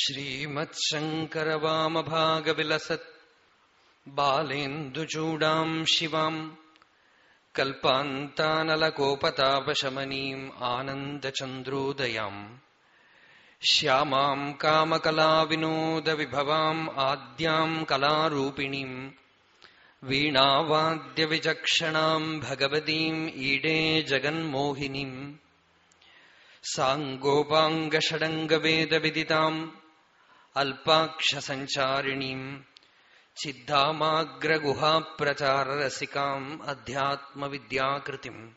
श्रीमत्शङ्करवामभागविलसत् बालेन्दुचूडाम् शिवाम् कल्पान्तानलकोपतापशमनीम् आनन्दचन्द्रोदयाम् श्यामाम् कामकलाविनोदविभवाम् आद्याम् कलारूपिणीम् वीणावाद्यविचक्षणाम् भगवतीम् ईडे जगन्मोहिनीम् साङ्गोपाङ्गषडङ्गवेदविदिताम् അൽപാക്ഷസഞ്ചാരിണീം ചിദ്ധാമാഗ്രഗുഹാപ്രചാരരസികാം അധ്യാത്മവിദ്യാകൃതിം.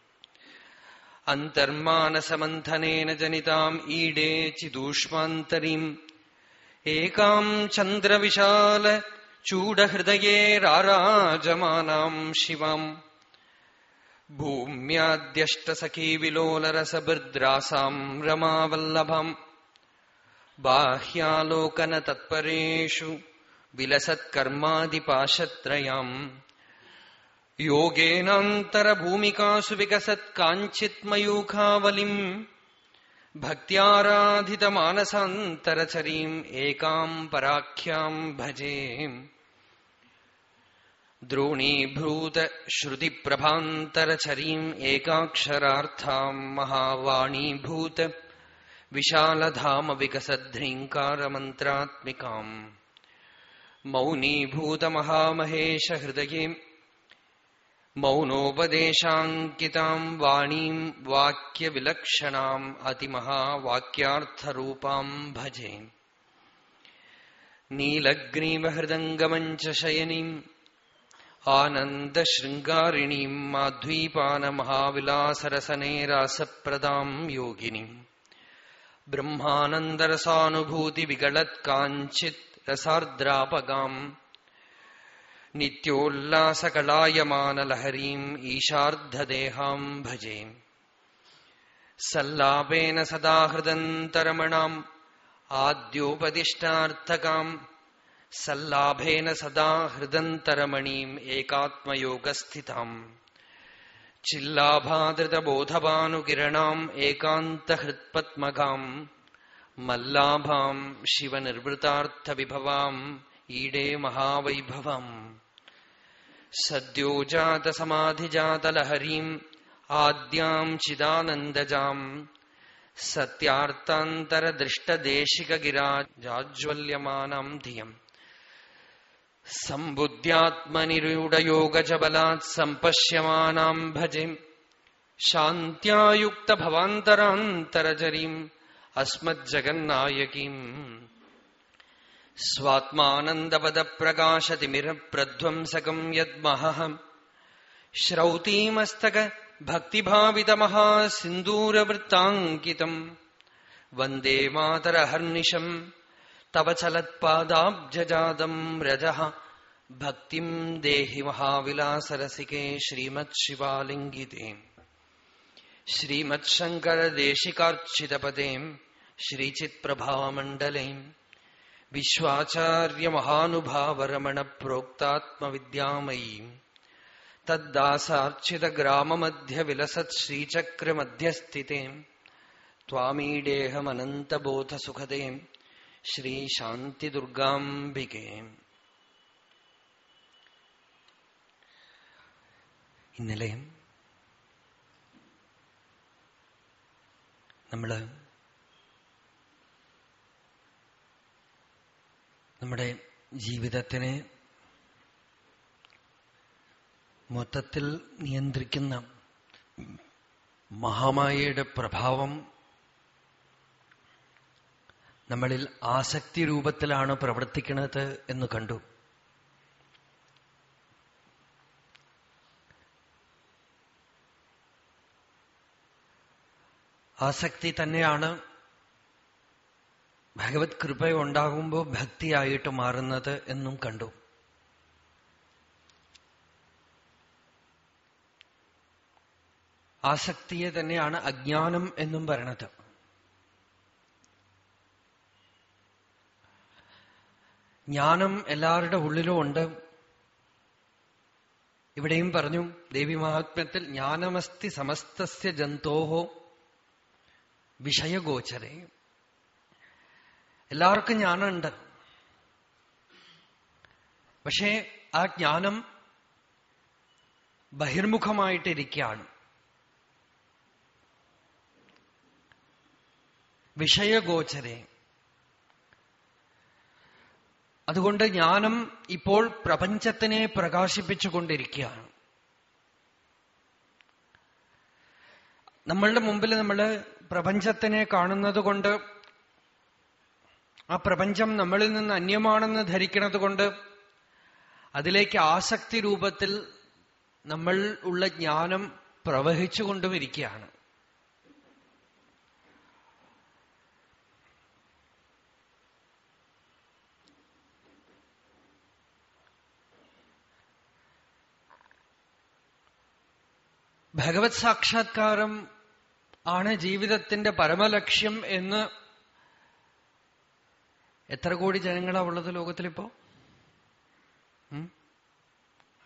അന്തർമാനസമന്ധനേന ജനിതാം ഈടേ ചിദൂഷ്മാന്തരീം. ഏകാം ചന്ദ്രവിശാല ചൂടഹൃദയേ രാരാജമാനാം ശിവാം. ഭൂമ്യാദ്യഷ്ടസഖീവിലോലരസഭൃദ്രാസാം രമാവല്ലഭാം. ബാഹ്യാലോകനതത്പരേഷു വിലസത്കർമാതിപാശത്രയാം യോഗേനാന്തരഭൂമികാസു വികസത് കാഞ്ചിത്മയൂഖാവലിം. ഭക്തിയാരാധിതമാനസാന്തരചരീം ഏകാം പരാഖ്യാം ഭജേ. ദ്രോണീഭൂത ശ്രുതിപ്രഭാന്തരചരീം ഏകാക്ഷരാർത്ഥാം മഹാവാണീഭൂത. विशालधामविकसद्ध्रीङ्कारमन्त्रात्मिकाम् मौनीभूतमहामहेशहृदये मौनोपदेशाङ्किताम् वाणीम् वाक्यविलक्षणाम् अतिमहावाक्यार्थरूपाम् भजे नीलग्रीवहृदङ्गमञ्चशयनीम् आनन्दशृङ्गारिणीम् ബ്രഹ്മാനന്ദരസാനുഭൂതിവികളത്കാഞ്ചിത് രസാർദ്രാപകാം നിത്യോല്ലാസകലായമാനലഹരീം ഈശാർദ്ധദേഹാം ഭജേ സല്ലാപേന സദാ ഹൃദന്തരമണാം ആദ്യോപദിഷ്ടാർത്ഥകാം സല്ലാഭേന സദാ ഹൃദന്തരമണീം ഏകാത്മയോഗസ്ഥിതാം ചില്ലാഭാതൃതബോധഭാനുകിരണാം ഏകാന്തഹൃത്പത്മകാം മല്ലാഭാം ശിവനിർവൃതാർത്ഥവിഭവാം ഈടേ മഹാവൈഭവം സദ്യോജാതസമാധിജാതലഹരീം ആദ്യാം ചിദാനന്ദജാം സത്യാർത്താന്തരദൃഷ്ടദേശികഗിരാജാജ്വല്യമാനം ധിയം സമ്പുദ്ധ്യാത്മനിരൂഢയോഗജബലാത് സമ്പശ്യമാനാം ഭജിം. ശാന്ത്യായുക്ത ഭവാന്തരാന്തരചരീം അസ്മജ്ജഗന്നായകീം. സ്വാത്മാനന്ദപദപ്രകാശതിമിരപ്രധ്വംസകം യദ്മഹം. ശ്രൗതീമസ്തക ഭക്തിഭാവിതമഹാസിന്ദൂരവൃത്താങ്കിതം വന്ദേ മാതരഹർനിശം. തവ ചലത്പാദാബ്ജാതം രജ. ഭക്തിം ദേഹി മഹാവിലാസരസികേ ശ്രീമത് ശിവാലിംഗിതേ ശ്രീമത്ശങ്കരദേശികാർച്ചിതപദേ ശ്രീചിത്പ്രഭാമണ്ഡലേ വിശ്വാചാര്യമഹാനുഭാവരമണ പ്രോക്താത്മവിദ്യാമയീ തദ്ദാസാർച്ചിതഗ്രാമമധ്യവിലസത് ശ്രീചക്രമധ്യസ്ഥിതേ. ത്വാമീഡേഹമനന്തബോധസുഖതേ ശ്രീശാന്തിദുർഗാംബികെ. ഇന്നലെ നമ്മൾ നമ്മുടെ ജീവിതത്തിനെ മൊത്തത്തിൽ നിയന്ത്രിക്കുന്ന മഹാമായയുടെ പ്രഭാവം നമ്മളിൽ ആസക്തി രൂപത്തിലാണ് പ്രവർത്തിക്കുന്നത് എന്ന് കണ്ടു. ആസക്തി തന്നെയാണ് ഭഗവത് കൃപ ഉണ്ടാകുമ്പോൾ ഭക്തിയായിട്ട് മാറുന്നത് എന്നും കണ്ടു. ആസക്തിയെ തന്നെയാണ് അജ്ഞാനം എന്നും പറയണത്. ജ്ഞാനം എല്ലാവരുടെ ഉള്ളിലും ഉണ്ട്. ഇവിടെയും പറഞ്ഞു ദേവി മഹാത്മ്യത്തിൽ ജ്ഞാനമസ്തി സമസ്തസ്യ ജന്തോഹോ വിഷയഗോചരേ. എല്ലാവർക്കും ജ്ഞാനമുണ്ട്. പക്ഷേ ആ ജ്ഞാനം ബഹിർമുഖമായിട്ടിരിക്കുകയാണ്. വിഷയഗോചരെ. അതുകൊണ്ട് ജ്ഞാനം ഇപ്പോൾ പ്രപഞ്ചത്തിനെ പ്രകാശിപ്പിച്ചുകൊണ്ടിരിക്കുകയാണ്. നമ്മളുടെ മുമ്പിൽ നമ്മൾ പ്രപഞ്ചത്തിനെ കാണുന്നത് കൊണ്ട് ആ പ്രപഞ്ചം നമ്മളിൽ നിന്ന് അന്യമാണെന്ന് ധരിക്കുന്നത് കൊണ്ട് അതിലേക്ക് ആസക്തി രൂപത്തിൽ നമ്മൾ ഉള്ള ജ്ഞാനം പ്രവഹിച്ചുകൊണ്ടും ഭഗവത് സാക്ഷാത്കാരം ആണ് ജീവിതത്തിന്റെ പരമലക്ഷ്യം എന്ന് എത്ര കോടി ജനങ്ങളാ ഉള്ളത് ലോകത്തിലിപ്പോ?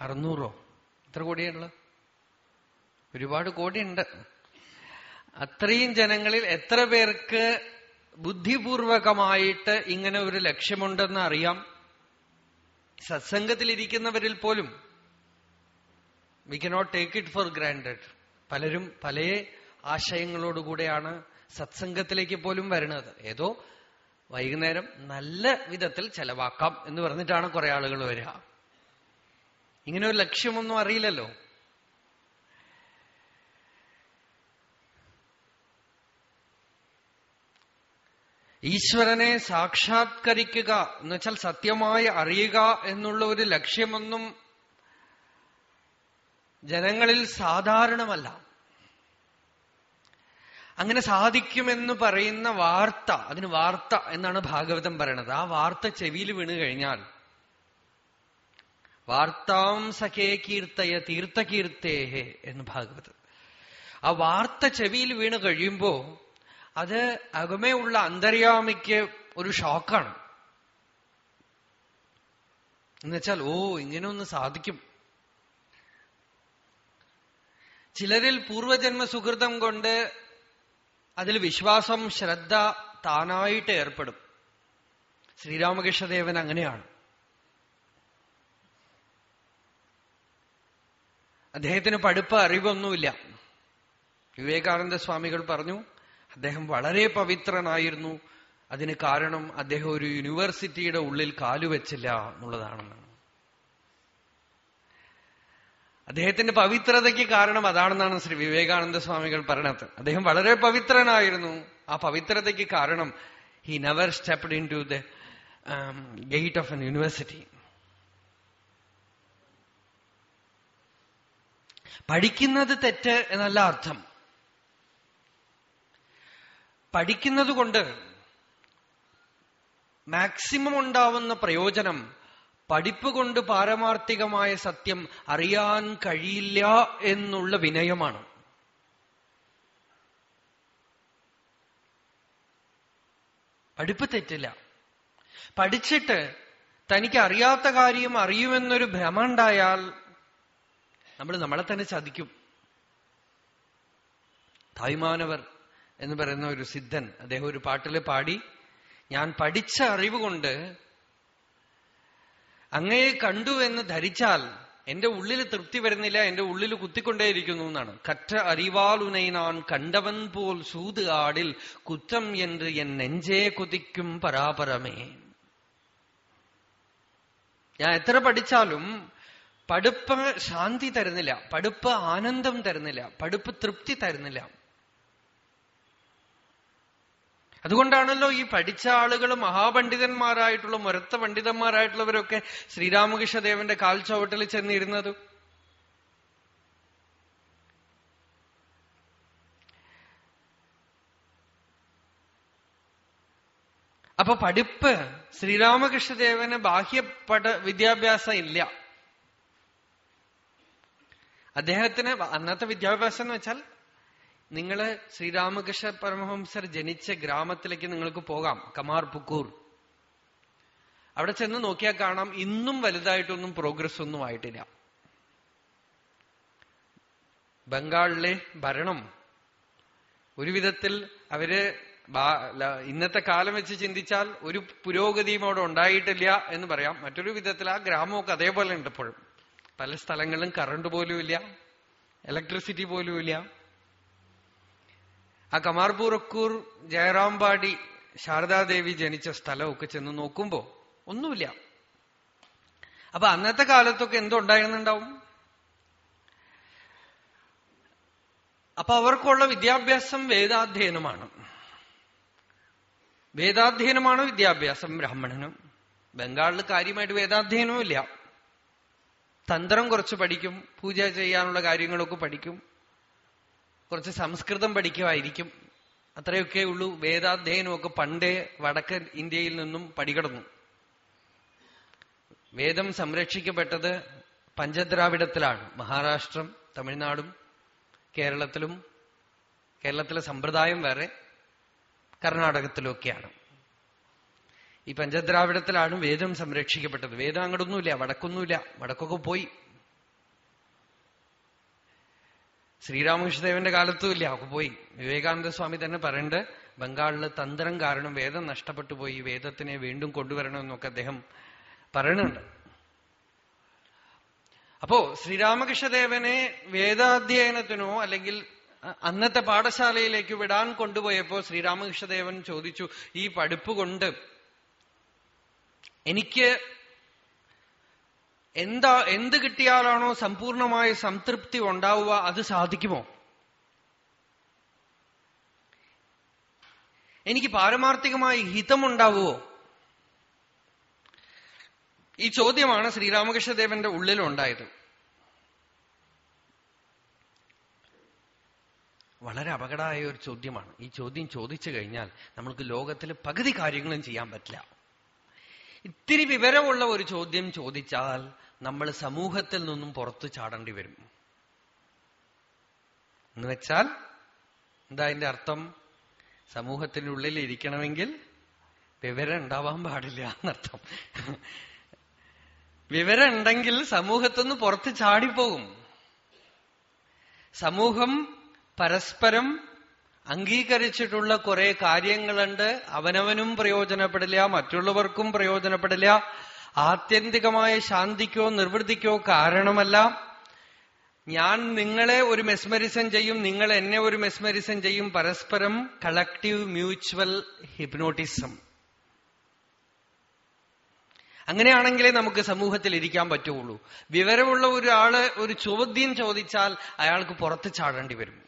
അറുന്നൂറോ? എത്ര കോടിയാണുള്ളത്? ഒരുപാട് കോടിയുണ്ട്. അത്രയും ജനങ്ങളിൽ എത്ര പേർക്ക് ബുദ്ധിപൂർവകമായിട്ട് ഇങ്ങനെ ഒരു ലക്ഷ്യമുണ്ടെന്ന് അറിയാം? സത്സംഗത്തിലിരിക്കുന്നവരിൽ പോലും we cannot take it for granted പലരും പല ആശയങ്ങളോടുകൂടെയാണ് സത്സംഗത്തിലേക്ക് പോലും വരുന്നത് ഏതോ വൈകുന്നേരം നല്ല വിധത്തിൽ ചെലവാക്കാം എന്ന് പറഞ്ഞിട്ടാണ് കുറെ ആളുകൾ വരിക. ഇങ്ങനെ ഒരു ലക്ഷ്യമൊന്നും അറിയില്ലല്ലോ. ഈശ്വരനെ സാക്ഷാത്കരിക്കുക എന്ന് വെച്ചാൽ സത്യമായി അറിയുക എന്നുള്ള ഒരു ലക്ഷ്യമൊന്നും ജനങ്ങളിൽ സാധാരണമല്ല. അങ്ങനെ സാധിക്കുമെന്ന് പറയുന്ന വാർത്ത അതിന് വാർത്ത എന്നാണ് ഭാഗവതം പറയണത്. ആ വാർത്ത ചെവിയിൽ വീണ് കഴിഞ്ഞാൽ വാർത്താം സഖേ കീർത്തയ തീർത്ഥകീർത്തേഹേ എന്ന് ഭാഗവതം. ആ വാർത്ത ചെവിയിൽ വീണ് കഴിയുമ്പോ അത് അകമേ ഉള്ള അന്തര്യാമിക്ക് ഒരു ഷോക്കാണ്. എന്നുവെച്ചാൽ ഓ ഇങ്ങനെ ഒന്ന് സാധിക്കും. ചിലരിൽ പൂർവജന്മ സുഹൃതം കൊണ്ട് അതിൽ വിശ്വാസം ശ്രദ്ധ താനായിട്ട് ഏർപ്പെടും. ശ്രീരാമകൃഷ്ണദേവൻ അങ്ങനെയാണ്. അദ്ദേഹത്തിന് പഠിപ്പ് അറിവൊന്നുമില്ല. വിവേകാനന്ദ സ്വാമികൾ പറഞ്ഞു അദ്ദേഹം വളരെ പവിത്രനായിരുന്നു. അതിന് കാരണം അദ്ദേഹം ഒരു യൂണിവേഴ്സിറ്റിയുടെ ഉള്ളിൽ കാലുവെച്ചില്ല എന്നുള്ളതാണെന്നാണ്. അദ്ദേഹത്തിന്റെ പവിത്രതയ്ക്ക് കാരണം അതാണെന്നാണ് ശ്രീ വിവേകാനന്ദ സ്വാമികൾ പറയണത്. അദ്ദേഹം വളരെ പവിത്രനായിരുന്നു. ആ പവിത്രതയ്ക്ക് കാരണം he never stepped into the gate of an university പഠിക്കുന്നത് തെറ്റ് എന്നല്ല അർത്ഥം. പഠിക്കുന്നത് കൊണ്ട് മാക്സിമം ഉണ്ടാവുന്ന പ്രയോജനം പഠിപ്പ് കൊണ്ട് പാരമാർത്ഥികമായ സത്യം അറിയാൻ കഴിയില്ല എന്നുള്ള വിനയമാണ്. പഠിപ്പ് തെറ്റില്ല. പഠിച്ചിട്ട് തനിക്ക് അറിയാത്ത കാര്യം അറിയുമെന്നൊരു ഭ്രമുണ്ടായാൽ നമ്മൾ നമ്മളെ തന്നെ ചതിക്കും. തായ്മാനവർ എന്ന് പറയുന്ന ഒരു സിദ്ധൻ അദ്ദേഹം ഒരു പാട്ടിൽ പാടി ഞാൻ പഠിച്ച അറിവ് കൊണ്ട് അങ്ങയെ കണ്ടു എന്ന് ധരിച്ചാൽ എന്റെ ഉള്ളിൽ തൃപ്തി വരുന്നില്ല എന്റെ ഉള്ളിൽ കുത്തിക്കൊണ്ടേയിരിക്കുന്നു എന്നാണ്. കറ്റ അറിവാലുനൈ നാൻ കണ്ടവൻ പോൽ സൂത് ആടിൽ കുറ്റം എന്ന് എൻ നെഞ്ചേ കുതിക്കും പരാപരമേ. ഞാൻ എത്ര പഠിച്ചാലും പഠിപ്പ് ശാന്തി തരുന്നില്ല പഠിപ്പ് ആനന്ദം തരുന്നില്ല പഠിപ്പ് തൃപ്തി തരുന്നില്ല. അതുകൊണ്ടാണല്ലോ ഈ പഠിച്ച ആളുകൾ മഹാപണ്ഡിതന്മാരായിട്ടുള്ള മുരത്ത പണ്ഡിതന്മാരായിട്ടുള്ളവരൊക്കെ ശ്രീരാമകൃഷ്ണദേവന്റെ കാൽച്ചവട്ടിൽ ചെന്നിരുന്നത്. അപ്പൊ പഠിപ്പ് ശ്രീരാമകൃഷ്ണദേവന് ബാഹ്യ പഠ വിദ്യാഭ്യാസം ഇല്ല. അദ്ദേഹത്തിന് അന്നത്തെ വിദ്യാഭ്യാസം എന്ന് വെച്ചാൽ നിങ്ങൾ ശ്രീരാമകൃഷ്ണ പരമഹംസർ ജനിച്ച ഗ്രാമത്തിലേക്ക് നിങ്ങൾക്ക് പോകാം കമാർ പുക്കൂർ. അവിടെ ചെന്ന് നോക്കിയാൽ കാണാം ഇന്നും വലുതായിട്ടൊന്നും പ്രോഗ്രസ് ഒന്നും ആയിട്ടില്ല. ബംഗാളിലെ ഭരണം. ഒരു വിധത്തിൽ അവർ ഇന്നത്തെ കാലം വെച്ച് ചിന്തിച്ചാൽ ഒരു പുരോഗതിയും അവിടെ ഉണ്ടായിട്ടില്ല എന്ന് പറയാം. മറ്റൊരു വിധത്തിൽ ആ ഗ്രാമമൊക്കെ അതേപോലെ ഉണ്ട് ഇപ്പോഴും. പല സ്ഥലങ്ങളിലും കറണ്ട് പോലും ഇല്ല ഇലക്ട്രിസിറ്റി പോലും ഇല്ല ആ കമാർപൂറക്കൂർ ജയറാംപാടി ശാരദാദേവി ജനിച്ച സ്ഥലമൊക്കെ ചെന്ന് നോക്കുമ്പോ ഒന്നുമില്ല. അപ്പൊ അന്നത്തെ കാലത്തൊക്കെ എന്തുണ്ടായിരുന്നുണ്ടാവും? അപ്പൊ അവർക്കുള്ള വിദ്യാഭ്യാസം വേദാധ്യയനമാണ്. വേദാധ്യയനമാണ് വിദ്യാഭ്യാസം ബ്രാഹ്മണനും. ബംഗാളിൽ കാര്യമായിട്ട് വേദാധ്യയനവും ഇല്ല തന്ത്രം കുറച്ച് പഠിക്കും പൂജ ചെയ്യാനുള്ള കാര്യങ്ങളൊക്കെ പഠിക്കും. കുറച്ച് സംസ്കൃതം പഠിക്കുമായിരിക്കും അത്രയൊക്കെ ഉള്ളൂ. വേദാധ്യയനമൊക്കെ പണ്ടേ വടക്കൻ ഇന്ത്യയിൽ നിന്നും പടികടന്നു. വേദം സംരക്ഷിക്കപ്പെട്ടത് പഞ്ചദ്രാവിഡത്തിലാണ്. മഹാരാഷ്ട്രം തമിഴ്നാടും കേരളത്തിലും കേരളത്തിലെ സമ്പ്രദായം വേറെ കർണാടകത്തിലൊക്കെയാണ്. ഈ പഞ്ചദ്രാവിഡത്തിലാണ് വേദം സംരക്ഷിക്കപ്പെട്ടത്. വേദം അങ്ങോട്ടൊന്നുമില്ല വടക്കൊന്നുമില്ല. വടക്കൊക്കെ പോയി. ശ്രീരാമകൃഷ്ണദേവന്റെ കാലത്തും ഇല്ല ഒക്കെ പോയി. വിവേകാനന്ദ സ്വാമി തന്നെ പറയണ്ട് ബംഗാളിൽ തന്ത്രം കാരണം വേദം നഷ്ടപ്പെട്ടു പോയി വേദത്തിനെ വീണ്ടും കൊണ്ടുവരണമെന്നൊക്കെ അദ്ദേഹം പറയണുണ്ട്. അപ്പോ ശ്രീരാമകൃഷ്ണദേവനെ വേദാധ്യയനത്തിനോ അല്ലെങ്കിൽ അന്നത്തെ പാഠശാലയിലേക്ക് വിടാൻ കൊണ്ടുപോയപ്പോ ശ്രീരാമകൃഷ്ണദേവൻ ചോദിച്ചു ഈ പഠിപ്പ് കൊണ്ട് എനിക്ക് എന്താ എന്ത് കിട്ടിയാലാണോ സമ്പൂർണമായ സംതൃപ്തി ഉണ്ടാവുക അത് സാധിക്കുമോ? എനിക്ക് പാരമാർത്ഥികമായി ഹിതമുണ്ടാവുമോ? ഈ ചോദ്യമാണ് ശ്രീരാമകൃഷ്ണദേവന്റെ ഉള്ളിലുണ്ടായത്. വളരെ അപകടമായ ഒരു ചോദ്യമാണ്. ഈ ചോദ്യം ചോദിച്ചു കഴിഞ്ഞാൽ നമ്മൾക്ക് ലോകത്തിൽ പകുതി കാര്യങ്ങളും ചെയ്യാൻ പറ്റില്ല. ഇത്തിരി വിവരമുള്ള ഒരു ചോദ്യം ചോദിച്ചാൽ നമ്മൾ സമൂഹത്തിൽ നിന്നും പുറത്തു ചാടേണ്ടി വരും. എന്ന് വെച്ചാൽ എന്താ അതിന്റെ അർത്ഥം? സമൂഹത്തിനുള്ളിൽ ഇരിക്കണമെങ്കിൽ വിവരം ഉണ്ടാവാൻ പാടില്ല എന്നർത്ഥം. വിവരം ഉണ്ടെങ്കിൽ സമൂഹത്തുനിന്ന് പുറത്ത് ചാടിപ്പോകും. സമൂഹം പരസ്പരം അംഗീകരിച്ചിട്ടുള്ള കുറെ കാര്യങ്ങളുണ്ട്. അവനവനും പ്രയോജനപ്പെടില്ല മറ്റുള്ളവർക്കും പ്രയോജനപ്പെടില്ല. ആത്യന്തികമായ ശാന്തിക്കോ നിർവൃത്തിക്കോ കാരണമല്ല. ഞാൻ നിങ്ങളെ ഒരു മെസ്മരിസം ചെയ്യും നിങ്ങൾ എന്നെ ഒരു മെസ്മരിസം ചെയ്യും. പരസ്പരം കളക്റ്റീവ് മ്യൂച്വൽ ഹിപ്നോട്ടിസം അങ്ങനെയാണെങ്കിലേ നമുക്ക് സമൂഹത്തിൽ ഇരിക്കാൻ പറ്റുള്ളൂ. വിവരമുള്ള ഒരാൾ ഒരു ചോദ്യം ചോദിച്ചാൽ അയാൾക്ക് പുറത്ത് ചാടേണ്ടി വരും.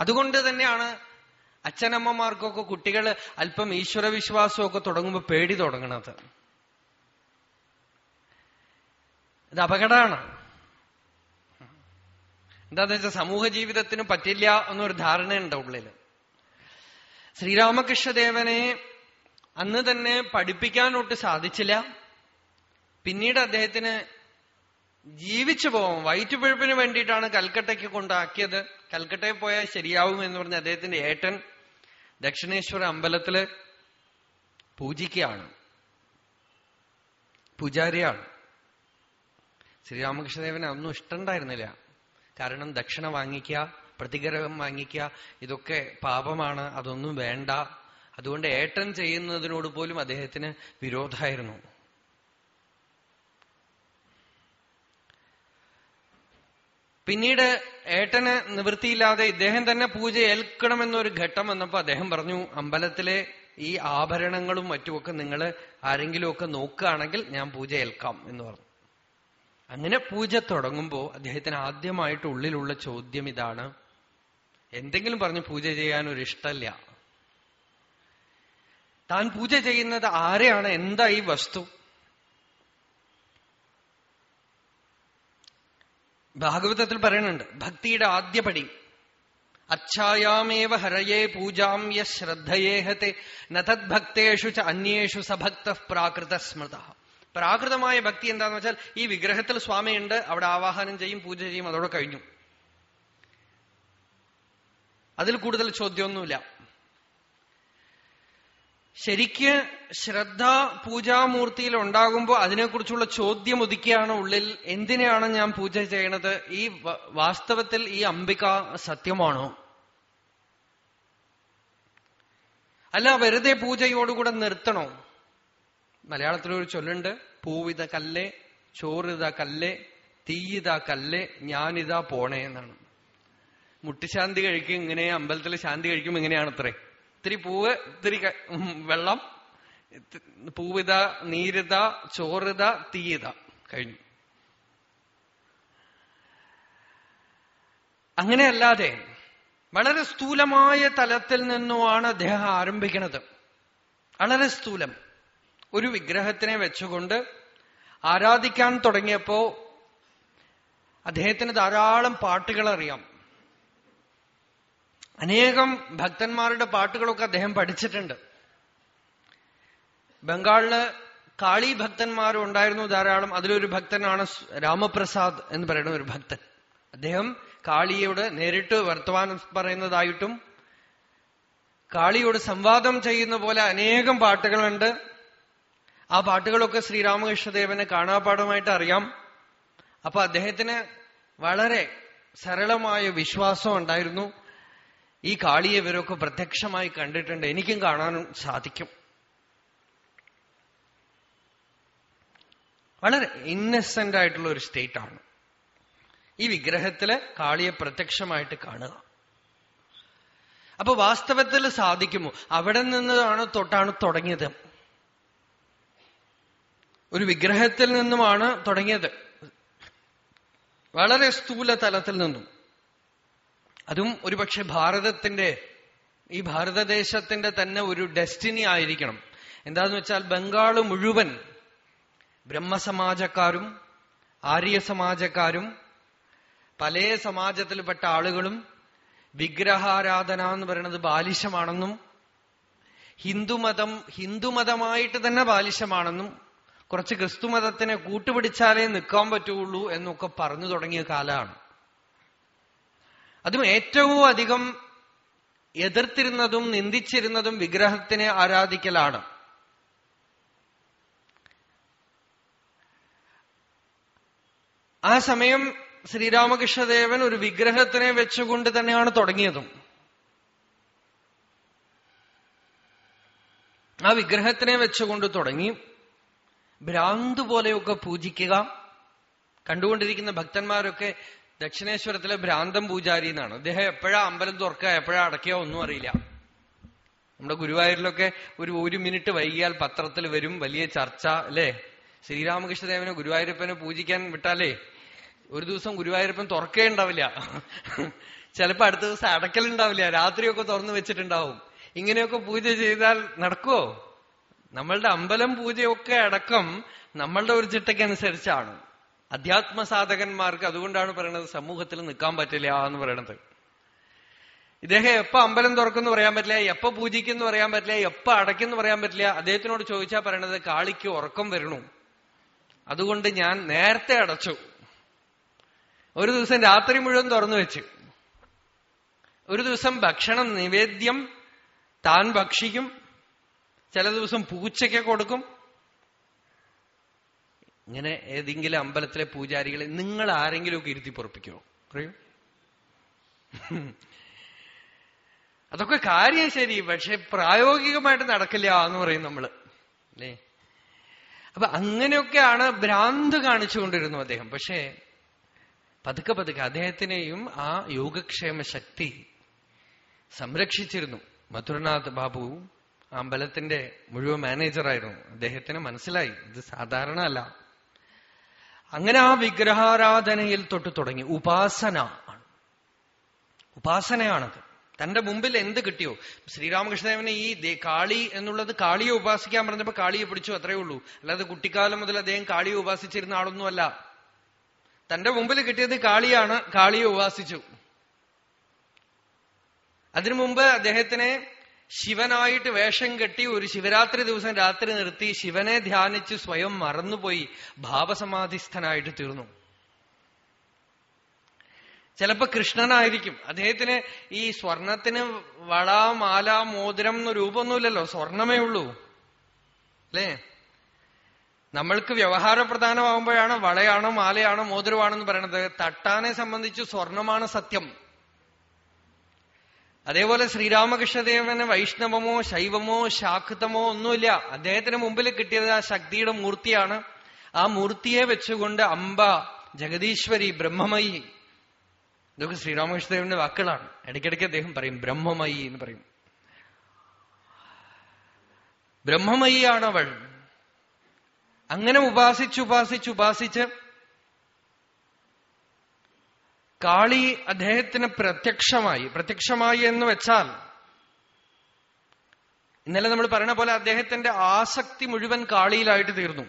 അതുകൊണ്ട് തന്നെയാണ് അച്ഛനമ്മമാർക്കൊക്കെ കുട്ടികൾ അല്പം ഈശ്വര വിശ്വാസമൊക്കെ തുടങ്ങുമ്പോൾ പേടി തുടങ്ങണത്. ഇത് അപകടമാണ് എന്താന്ന് വെച്ചാൽ സമൂഹ ജീവിതത്തിന് പറ്റില്ല എന്നൊരു ധാരണയുണ്ട് ഉള്ളിൽ. ശ്രീരാമകൃഷ്ണദേവനെ അന്ന് തന്നെ പഠിപ്പിക്കാനൊട്ട് സാധിച്ചില്ല. പിന്നീട് അദ്ദേഹത്തിന് ജീവിച്ചു പോവാം വയറ്റുപിഴപ്പിന് വേണ്ടിയിട്ടാണ് കൽക്കട്ടയ്ക്ക് കൊണ്ടാക്കിയത്. കൽക്കട്ടയിൽ പോയാൽ ശരിയാവും എന്ന് പറഞ്ഞ അദ്ദേഹത്തിന്റെ ഏട്ടൻ ദക്ഷിണേശ്വര അമ്പലത്തിൽ പൂജിക്കുകയാണ് പൂജാരിയാണ്. ശ്രീരാമകൃഷ്ണദേവന് ഒന്നും ഇഷ്ടമുണ്ടായിരുന്നില്ല കാരണം ദക്ഷിണ വാങ്ങിക്കുക പ്രതികരം വാങ്ങിക്കുക ഇതൊക്കെ പാപമാണ് അതൊന്നും വേണ്ട. അതുകൊണ്ട് ഏട്ടൻ ചെയ്യുന്നതിനോട് പോലും അദ്ദേഹത്തിന് വിരോധമായിരുന്നു. പിന്നീട് ഏട്ടന് നിവൃത്തിയില്ലാതെ ഇദ്ദേഹം തന്നെ പൂജ ഏൽക്കണമെന്നൊരു ഘട്ടം വന്നപ്പോ അദ്ദേഹം പറഞ്ഞു അമ്പലത്തിലെ ഈ ആഭരണങ്ങളും മറ്റുമൊക്കെ നിങ്ങൾ ആരെങ്കിലുമൊക്കെ നോക്കുകയാണെങ്കിൽ ഞാൻ പൂജ ഏൽക്കാം എന്ന് പറഞ്ഞു. അങ്ങനെ പൂജ തുടങ്ങുമ്പോൾ അദ്ദേഹത്തിന് ആദ്യമായിട്ട് ഉള്ളിലുള്ള ചോദ്യം ഇതാണ് എന്തെങ്കിലും പറഞ്ഞ് പൂജ ചെയ്യാൻ ഒരു ഇഷ്ടമല്ല താൻ പൂജ ചെയ്യുന്നത് ആരെയാണ്? എന്താ ഈ വസ്തു? ഭാഗവതത്തിൽ പറയുന്നുണ്ട് ഭക്തിയുടെ ആദ്യപടി അച്ഛായാമേവ ഹരയേ പൂജാം യ ശ്രദ്ധയേഹത്തെ നതദ്ഭക്തേഷു ച അന്യേഷു സഭക്ത പ്രാകൃത സ്മൃത. പ്രാകൃതമായ ഭക്തി എന്താന്ന് വെച്ചാൽ ഈ വിഗ്രഹത്തിൽ സ്വാമിയുണ്ട് അവിടെ ആവാഹനം ചെയ്യും പൂജ ചെയ്യും അതോടെ കഴിഞ്ഞു. അതിൽ കൂടുതൽ ചോദ്യമൊന്നുമില്ല. ശരിക്ക് ശ്രദ്ധ പൂജാമൂർത്തിയിൽ ഉണ്ടാകുമ്പോൾ അതിനെക്കുറിച്ചുള്ള ചോദ്യം ഒതുക്കിയാണ് ഉള്ളിൽ. എന്തിനാണ് ഞാൻ പൂജ ചെയ്യണത്? ഈ വാസ്തവത്തിൽ ഈ അംബിക സത്യമാണോ? അല്ല വെറുതെ പൂജയോടുകൂടെ നിർത്തണോ? മലയാളത്തിലൊരു ചൊല്ലുണ്ട്. പൂവിത കല്ലേ ചോറിത കല്ലേ തീയിത കല്ലേ ഞാനിതാ പോണേ എന്നാണ്. മുട്ടുശാന്തി കഴിക്കും ഇങ്ങനെ അമ്പലത്തിൽ ശാന്തി കഴിക്കും ഇങ്ങനെയാണ് അത്രേ ഇത്തിരി പൂവ് ഇത്തിരി വെള്ളം പൂവിത നീരിത ചോറിത തീയിത കഴിഞ്ഞു. അങ്ങനെയല്ലാതെ വളരെ സ്ഥൂലമായ തലത്തിൽ നിന്നുമാണ് അദ്ദേഹം ആരംഭിക്കുന്നത്. വളരെ സ്ഥൂലം. ഒരു വിഗ്രഹത്തിനെ വെച്ചുകൊണ്ട് ആരാധിക്കാൻ തുടങ്ങിയപ്പോ അദ്ദേഹത്തിന് ധാരാളം പാട്ടുകൾ അറിയാം അനേകം ഭക്തന്മാരുടെ പാട്ടുകളൊക്കെ അദ്ദേഹം പഠിച്ചിട്ടുണ്ട്. ബംഗാളിൽ കാളി ഭക്തന്മാരും ഉണ്ടായിരുന്നു ധാരാളം. അതിലൊരു ഭക്തനാണ് രാമപ്രസാദ് എന്ന് പറയുന്ന ഒരു ഭക്തൻ. അദ്ദേഹം കാളിയോട് നേരിട്ട് വർത്തമാനം പറയുന്നതായിട്ടും കാളിയോട് സംവാദം ചെയ്യുന്ന പോലെ അനേകം പാട്ടുകളുണ്ട്. ആ പാട്ടുകളൊക്കെ ശ്രീരാമകൃഷ്ണദേവനെ കാണാപാഠമായിട്ട് അറിയാം. അപ്പൊ അദ്ദേഹത്തിന് വളരെ സരളമായ വിശ്വാസം ഉണ്ടായിരുന്നു. ഈ കാളിയെ ഇവരൊക്കെ പ്രത്യക്ഷമായി കണ്ടിട്ടുണ്ട്. എനിക്കും കാണാനും സാധിക്കും. വളരെ ഇന്നസെന്റ് ആയിട്ടുള്ള ഒരു സ്റ്റേറ്റ് ആണ്. ഈ വിഗ്രഹത്തിൽ കാളിയെ പ്രത്യക്ഷമായിട്ട് കാണുക. അപ്പൊ വാസ്തവത്തിൽ സാധിക്കുമോ? അവിടെ നിന്നാണ് തൊട്ടാണ് തുടങ്ങിയത്? ഒരു വിഗ്രഹത്തിൽ നിന്നുമാണ് തുടങ്ങിയത്. വളരെ സ്ഥൂല തലത്തിൽ നിന്നും. അതും ഒരുപക്ഷെ ഭാരതത്തിന്റെ ഈ ഭാരതദേശത്തിന്റെ തന്നെ ഒരു ഡെസ്റ്റിനി ആയിരിക്കണം. എന്താന്ന് വെച്ചാൽ ബംഗാൾ മുഴുവൻ ബ്രഹ്മസമാജക്കാരും ആര്യ സമാജക്കാരും പല സമാജത്തിൽപ്പെട്ട ആളുകളും വിഗ്രഹാരാധന എന്ന് പറയുന്നത് ബാലിശമാണെന്നും ഹിന്ദുമതം ഹിന്ദുമതമായിട്ട് തന്നെ ബാലിശമാണെന്നും കുറച്ച് ക്രിസ്തുമതത്തിനെ കൂട്ടുപിടിച്ചാലേ നിൽക്കാൻ പറ്റുള്ളൂ എന്നൊക്കെ പറഞ്ഞു തുടങ്ങിയ കാലമാണ്. അതും ഏറ്റവും അധികം എതിർത്തിരുന്നതും നിന്ദിച്ചിരുന്നതും വിഗ്രഹത്തിനെ ആരാധിക്കലാണ്. ആ സമയം ശ്രീരാമകൃഷ്ണദേവൻ ഒരു വിഗ്രഹത്തിനെ വെച്ചുകൊണ്ട് തന്നെയാണ് തുടങ്ങിയതും. ആ വിഗ്രഹത്തിനെ വെച്ചുകൊണ്ട് തുടങ്ങി ഭ്രാന്ത് പോലെയൊക്കെ പൂജിക്കുക കണ്ടുകൊണ്ടിരിക്കുന്ന ഭക്തന്മാരൊക്കെ ദക്ഷിണേശ്വരത്തിലെ ഭ്രാന്തം പൂജാരി എന്നാണ്. അദ്ദേഹം എപ്പോഴാ അമ്പലം തുറക്കുക എപ്പോഴാ അടക്കുക ഒന്നും അറിയില്ല. നമ്മുടെ ഗുരുവായൂരിലൊക്കെ ഒരു ഒരു മിനിറ്റ് വൈകിയാൽ പത്രത്തിൽ വരും വലിയ ചർച്ച അല്ലേ? ശ്രീരാമകൃഷ്ണദേവനെ ഗുരുവായൂരപ്പനെ പൂജിക്കാൻ വിട്ടാലേ ഒരു ദിവസം ഗുരുവായൂരപ്പൻ തുറക്കേ ഉണ്ടാവില്ല ചിലപ്പോ അടുത്ത ദിവസം അടക്കലുണ്ടാവില്ല രാത്രിയൊക്കെ തുറന്നു വെച്ചിട്ടുണ്ടാവും. ഇങ്ങനെയൊക്കെ പൂജ ചെയ്താൽ നടക്കുവോ? നമ്മളുടെ അമ്പലം പൂജയൊക്കെ അടക്കം നമ്മളുടെ ഒരു ചിട്ടയ്ക്കനുസരിച്ചാണ്. അധ്യാത്മ സാധകന്മാർക്ക് അതുകൊണ്ടാണ് പറയുന്നത് സമൂഹത്തിൽ നിൽക്കാൻ പറ്റില്ല എന്ന് പറയണത്. ഇദ്ദേഹം എപ്പോ അമ്പലം തുറക്കുന്നു പറയാൻ പറ്റില്ല എപ്പോ പൂജിക്കുന്നു പറയാൻ പറ്റില്ല എപ്പോ അടയ്ക്കുന്നു പറയാൻ പറ്റില്ല. അദ്ദേഹത്തിനോട് ചോദിച്ചാൽ പറയണത് കാളിക്ക് ഉറക്കം വരണു. അതുകൊണ്ട് ഞാൻ നേരത്തെ അടച്ചു. ഒരു ദിവസം രാത്രി മുഴുവൻ തുറന്നു വെച്ച്. ഒരു ദിവസം ഭക്ഷണം നിവേദ്യം താൻ ഭക്ഷിക്കും. ചില ദിവസം പൂച്ചയ്ക്ക് കൊടുക്കും. ഇങ്ങനെ ഏതെങ്കിലും അമ്പലത്തിലെ പൂജാരികളെ നിങ്ങൾ ആരെങ്കിലുമൊക്കെ ഇരുത്തി പൊറപ്പിക്കുമോ പറയൂ. അതൊക്കെ കാര്യം ശരി പക്ഷെ പ്രായോഗികമായിട്ട് നടക്കില്ല എന്ന് പറയും നമ്മൾ. അല്ലേ? അപ്പൊ അങ്ങനെയൊക്കെയാണ് ഭ്രാന്ത് കാണിച്ചുകൊണ്ടിരുന്നു അദ്ദേഹം. പക്ഷേ പതുക്കെ പതുക്കെ അദ്ദേഹത്തിനെയും ആ യോഗക്ഷേമ ശക്തി സംരക്ഷിച്ചിരുന്നു. മധുരനാഥ് ബാബു അമ്പലത്തിന്റെ മുഴുവൻ മാനേജറായിരുന്നു. അദ്ദേഹത്തിന് മനസ്സിലായി. ഇത് സാധാരണ അല്ല. അങ്ങനെ ആ വിഗ്രഹാരാധനയിൽ തൊട്ട് തുടങ്ങി. ഉപാസന ആണ്. ഉപാസനയാണത്. തന്റെ മുമ്പിൽ എന്ത് കിട്ടിയോ? ശ്രീരാമകൃഷ്ണദേവനെ ഈ കാളി എന്നുള്ളത് കാളിയെ ഉപാസിക്കാൻ പറഞ്ഞപ്പോ കാളിയെ പിടിച്ചു അത്രയേ ഉള്ളൂ. അല്ലാതെ കുട്ടിക്കാലം മുതൽ അദ്ദേഹം കാളിയെ ഉപാസിച്ചിരുന്ന ആളൊന്നുമല്ല തന്റെ മുമ്പിൽ കിട്ടിയത് കാളിയാണ് കാളിയെ ഉപാസിച്ചു. അതിനു മുമ്പ് അദ്ദേഹത്തിനെ ശിവനായിട്ട് വേഷം കെട്ടി ഒരു ശിവരാത്രി ദിവസം രാത്രി നിർത്തി ശിവനെ ധ്യാനിച്ച് സ്വയം മറന്നുപോയി ഭാവസമാധിസ്ഥനായിട്ട് തീർന്നു. ചിലപ്പോ കൃഷ്ണനായിരിക്കും. അദ്ദേഹത്തിന് ഈ സ്വർണത്തിന് വള മാല മോതിരം എന്ന രൂപമൊന്നുമില്ലല്ലോ. സ്വർണമേ ഉള്ളൂ. അല്ലേ? നമ്മൾക്ക് വ്യവഹാര പ്രധാനമാകുമ്പോഴാണ് വളയാണോ മാലയാണോ മോതിരമാണോ എന്ന് പറയണത് തട്ടാനെ സംബന്ധിച്ച് സ്വർണമാണ് സത്യം. അതേപോലെ ശ്രീരാമകൃഷ്ണദേവന് വൈഷ്ണവമോ ശൈവമോ ശാക്തമോ ഒന്നുമില്ല. അദ്ദേഹത്തിന് മുമ്പിൽ കിട്ടിയത് ആ ശക്തിയുടെ മൂർത്തിയാണ്. ആ മൂർത്തിയെ വെച്ചുകൊണ്ട് അംബ ജഗദീശ്വരി ബ്രഹ്മമയി ഇതൊക്കെ ശ്രീരാമകൃഷ്ണദേവന്റെ വാക്കുകളാണ്. ഇടയ്ക്കിടയ്ക്ക് അദ്ദേഹം പറയും ബ്രഹ്മമയി എന്ന് പറയും. ബ്രഹ്മമയിയാണ് അവൾ അങ്ങനെ ഉപാസിച്ച് ഉപാസിച്ച് ഉപാസിച്ച് കാളി അദ്ദേഹത്തിന് പ്രത്യക്ഷമായി. പ്രത്യക്ഷമായി എന്ന് വെച്ചാൽ ഇന്നലെ നമ്മൾ പറഞ്ഞ പോലെ അദ്ദേഹത്തിന്റെ ആസക്തി മുഴുവൻ കാളിയിലായിട്ട് തീർന്നു.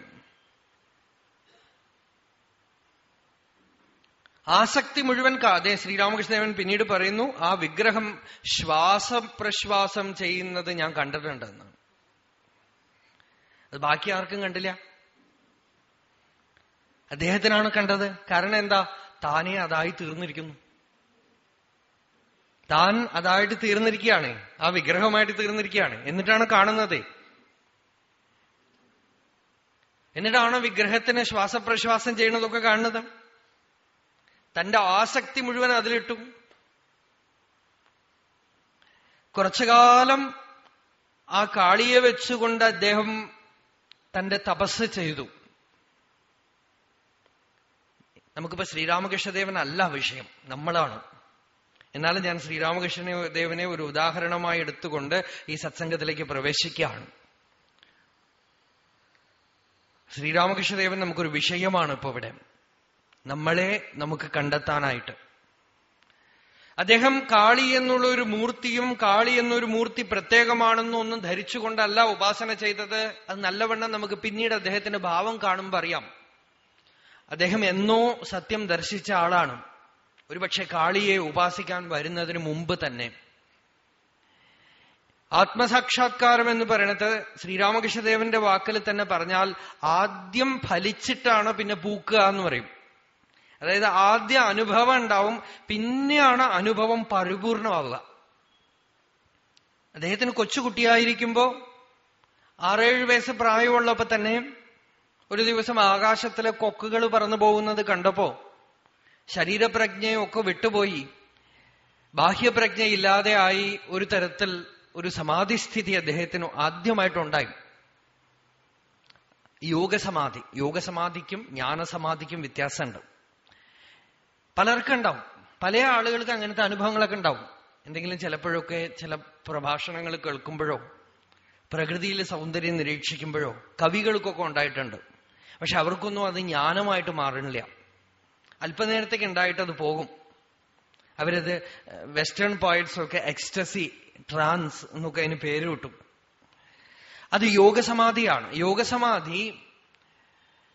ആസക്തി മുഴുവൻ അദ്ദേഹം ശ്രീരാമകൃഷ്ണദേവൻ പിന്നീട് പറയുന്നു ആ വിഗ്രഹം ശ്വാസപ്രശ്വാസം ചെയ്യുന്നത് ഞാൻ കണ്ടിട്ടുണ്ടെന്ന്. അത് ബാക്കി ആർക്കും കണ്ടില്ല. അദ്ദേഹത്തിനാണ് കണ്ടത്. കാരണം എന്താ? താനേ അതായി തീർന്നിരിക്കുന്നു. താൻ അതായിട്ട് തീർന്നിരിക്കുകയാണ്. ആ വിഗ്രഹമായിട്ട് തീർന്നിരിക്കുകയാണ്. എന്നിട്ടാണ് കാണുന്നത്. എന്നിട്ടാണ് വിഗ്രഹത്തിന് ശ്വാസപ്രശ്വാസം ചെയ്യുന്നതൊക്കെ കാണുന്നത്? തന്റെ ആസക്തി മുഴുവൻ അതിലിട്ടു. കുറച്ചുകാലം ആ കാളിയെ വെച്ചുകൊണ്ട് അദ്ദേഹം തന്റെ തപസ് ചെയ്തു. നമുക്കിപ്പോ ശ്രീരാമകൃഷ്ണദേവൻ അല്ല വിഷയം. നമ്മളാണ്. എന്നാലും ഞാൻ ശ്രീരാമകൃഷ്ണ ദേവനെ ഒരു ഉദാഹരണമായി എടുത്തുകൊണ്ട് ഈ സത്സംഗത്തിലേക്ക് പ്രവേശിക്കുകയാണ്. ശ്രീരാമകൃഷ്ണദേവൻ നമുക്കൊരു വിഷയമാണ് ഇപ്പൊ ഇവിടെ. നമ്മളെ നമുക്ക് കണ്ടെത്താനായിട്ട്. അദ്ദേഹം കാളി എന്നുള്ള ഒരു മൂർത്തിയും കാളി എന്നൊരു മൂർത്തി പ്രത്യേകമാണെന്നും ഒന്നും ധരിച്ചുകൊണ്ടല്ല ഉപാസന ചെയ്തത്. അത് നല്ലവണ്ണം നമുക്ക് പിന്നീട് അദ്ദേഹത്തിന്റെ ഭാവം കാണുമ്പോൾ അറിയാം. അദ്ദേഹം എന്നോ സത്യം ദർശിച്ച ആളാണ്. ഒരുപക്ഷെ കാളിയെ ഉപാസിക്കാൻ വരുന്നതിന് മുമ്പ് തന്നെ. ആത്മസാക്ഷാത്കാരം എന്ന് പറയണത് ശ്രീരാമകൃഷ്ണദേവന്റെ വാക്കിൽ തന്നെ പറഞ്ഞാൽ ആദ്യം ഫലിച്ചിട്ടാണ് പിന്നെ പൂക്കുക എന്ന് പറയും. അതായത് ആദ്യ അനുഭവം ഉണ്ടാവും പിന്നെയാണ് അനുഭവം പരിപൂർണമാവുക. അദ്ദേഹത്തിന് കൊച്ചുകുട്ടിയായിരിക്കുമ്പോ ആറേഴ് വയസ്സ് പ്രായമുള്ളപ്പോ തന്നെ ഒരു ദിവസം ആകാശത്തിലെ കൊക്കുകൾ പറന്നു പോകുന്നത് കണ്ടപ്പോ ശരീരപ്രജ്ഞയൊക്കെ വിട്ടുപോയി. ബാഹ്യപ്രജ്ഞ ഇല്ലാതെ ആയി ഒരു തരത്തിൽ ഒരു സമാധിസ്ഥിതി അദ്ദേഹത്തിന് ആദ്യമായിട്ടുണ്ടായി. യോഗസമാധി. യോഗസമാധിക്കും ജ്ഞാനസമാധിക്കും വ്യത്യാസമുണ്ട്. പലർക്കും ഉണ്ടാവും പല ആളുകൾക്ക് അങ്ങനത്തെ അനുഭവങ്ങളൊക്കെ ഉണ്ടാവും. എന്തെങ്കിലും ചിലപ്പോഴൊക്കെ ചില പ്രഭാഷണങ്ങൾ കേൾക്കുമ്പോഴോ പ്രകൃതിയിലെ സൗന്ദര്യം നിരീക്ഷിക്കുമ്പോഴോ കവികൾക്കൊക്കെ ഉണ്ടായിട്ടുണ്ട്. പക്ഷെ അവർക്കൊന്നും അത് ജ്ഞാനമായിട്ട് മാറണില്ല. അല്പനേരത്തേക്ക് ഉണ്ടായിട്ട് അത് പോകും. അവരത് വെസ്റ്റേൺ പോയിറ്റ്സ് ഒക്കെ എക്സ്റ്റസി ട്രാൻസ് എന്നൊക്കെ അതിന് പേര് കിട്ടും. അത് യോഗസമാധിയാണ്. യോഗസമാധി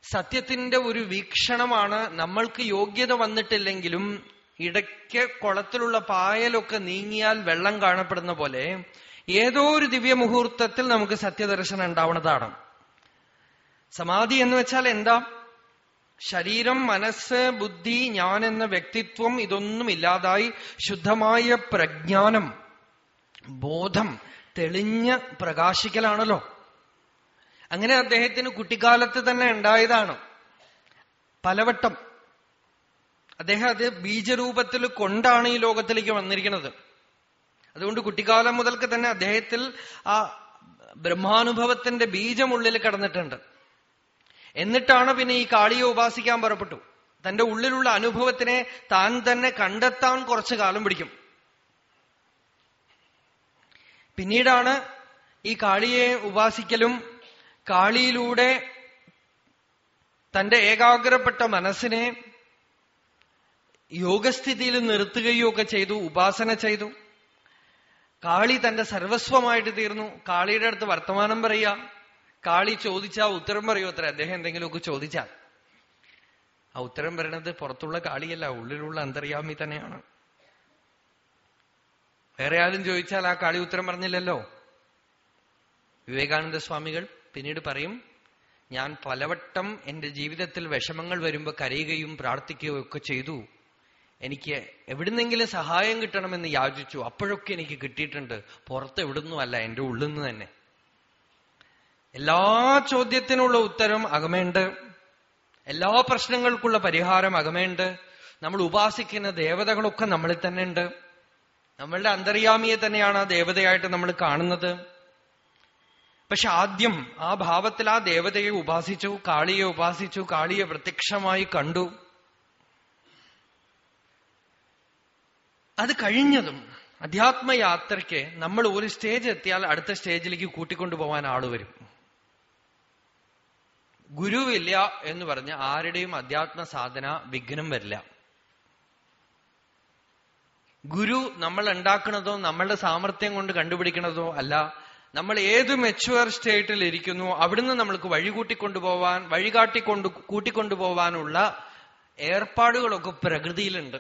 സത്യത്തിന്റെ ഒരു വീക്ഷണമാണ്. നമ്മൾക്ക് യോഗ്യത വന്നിട്ടില്ലെങ്കിലും ഇടയ്ക്ക് കുളത്തിലുള്ള പായലൊക്കെ നീങ്ങിയാൽ വെള്ളം കാണപ്പെടുന്ന പോലെ ഏതോ ഒരു ദിവ്യമുഹൂർത്തത്തിൽ നമുക്ക് സത്യദർശനം ഉണ്ടാവുന്നതാണ് സമാധി എന്ന് വെച്ചാൽ എന്താ? ശരീരം മനസ്സ് ബുദ്ധി ഞാൻ എന്ന വ്യക്തിത്വം ഇതൊന്നും ഇല്ലാതായി ശുദ്ധമായ പ്രജ്ഞാനം ബോധം തെളിഞ്ഞ് പ്രകാശിക്കലാണല്ലോ. അങ്ങനെ അദ്ദേഹത്തിന് കുട്ടിക്കാലത്ത് തന്നെ ഉണ്ടായതാണ് പലവട്ടം. അദ്ദേഹം അത് ബീജരൂപത്തിൽ കൊണ്ടാണ് ഈ ലോകത്തിലേക്ക് വന്നിരിക്കുന്നത്. അതുകൊണ്ട് കുട്ടിക്കാലം മുതൽക്ക് തന്നെ അദ്ദേഹത്തിൽ ആ ബ്രഹ്മാനുഭവത്തിന്റെ ബീജം ഉള്ളിൽ കിടന്നിട്ടുണ്ട്. എന്നിട്ടാണ് പിന്നെ ഈ കാളിയെ ഉപാസിക്കാൻ പുറപ്പെട്ടു. തന്റെ ഉള്ളിലുള്ള അനുഭവത്തിനെ താൻ തന്നെ കണ്ടെത്താൻ കുറച്ചു കാലം പിടിക്കും. പിന്നീടാണ് ഈ കാളിയെ ഉപാസിക്കലും കാളിയിലൂടെ തന്റെ ഏകാഗ്രപ്പെട്ട മനസ്സിനെ യോഗസ്ഥിതിയിൽ നിർത്തുകയോ ഒക്കെ ചെയ്തു ഉപാസന ചെയ്തു. കാളി തന്റെ സർവസ്വമായിട്ട് തീർന്നു. കാളിയുടെ അടുത്ത് വർത്തമാനം പറയുക. കാളി ചോദിച്ചാ ഉത്തരം പറയൂ അത്ര. അദ്ദേഹം എന്തെങ്കിലുമൊക്കെ ചോദിച്ചാൽ ആ ഉത്തരം വരണത് പുറത്തുള്ള കാളിയല്ല ഉള്ളിലുള്ള അന്തർയാമി തന്നെയാണ്. വേറെ ആരും ചോദിച്ചാൽ ആ കാളി ഉത്തരം പറഞ്ഞില്ലല്ലോ. വിവേകാനന്ദ സ്വാമികൾ പിന്നീട് പറയും ഞാൻ പലവട്ടം എന്റെ ജീവിതത്തിൽ വിഷമങ്ങൾ വരുമ്പോൾ കരയുകയും പ്രാർത്ഥിക്കുകയും ഒക്കെ ചെയ്തു. എനിക്ക് എവിടുന്നെങ്കിലും സഹായം കിട്ടണമെന്ന് യാചിച്ചു. അപ്പോഴൊക്കെ എനിക്ക് കിട്ടിയിട്ടുണ്ട്. പുറത്ത് എവിടുന്നുമല്ല എന്റെ ഉള്ളിൽ നിന്ന് തന്നെ. എല്ലാ ചോദ്യത്തിനുള്ള ഉത്തരം അകമേണ്ട് എല്ലാ പ്രശ്നങ്ങൾക്കുള്ള പരിഹാരം അകമേണ്ട് നമ്മൾ ഉപാസിക്കുന്ന ദേവതകളൊക്കെ നമ്മളിൽ തന്നെ ഉണ്ട്. നമ്മളുടെ അന്തര്യാമിയെ തന്നെയാണ് ആ ദേവതയായിട്ട് നമ്മൾ കാണുന്നത്. പക്ഷെ ആദ്യം ആ ഭാവത്തിൽ ആ ദേവതയെ ഉപാസിച്ചു കാളിയെ ഉപാസിച്ചു കാളിയെ പ്രത്യക്ഷമായി കണ്ടു. അത് കഴിഞ്ഞതും അധ്യാത്മയാത്രയ്ക്ക് നമ്മൾ ഒരു സ്റ്റേജ് എത്തിയാൽ അടുത്ത സ്റ്റേജിലേക്ക് കൂട്ടിക്കൊണ്ടുപോകാൻ ആൾ വരും. ഗുരുവില്ല എന്ന് പറഞ്ഞ് ആരുടെയും അധ്യാത്മ സാധന വിഘ്നം വരില്ല. ഗുരു നമ്മൾ ഉണ്ടാക്കുന്നതോ നമ്മളുടെ സാമർഥ്യം കൊണ്ട് കണ്ടുപിടിക്കുന്നതോ അല്ല നമ്മൾ ഏത് മെച്ചുവർ സ്റ്റേറ്റിൽ ഇരിക്കുന്നു അവിടുന്ന് നമ്മൾക്ക് വഴി കൂട്ടിക്കൊണ്ടുപോവാൻ വഴികാട്ടിക്കൊണ്ട് കൂട്ടിക്കൊണ്ടുപോവാനുള്ള ഏർപ്പാടുകളൊക്കെ പ്രകൃതിയിലുണ്ട്.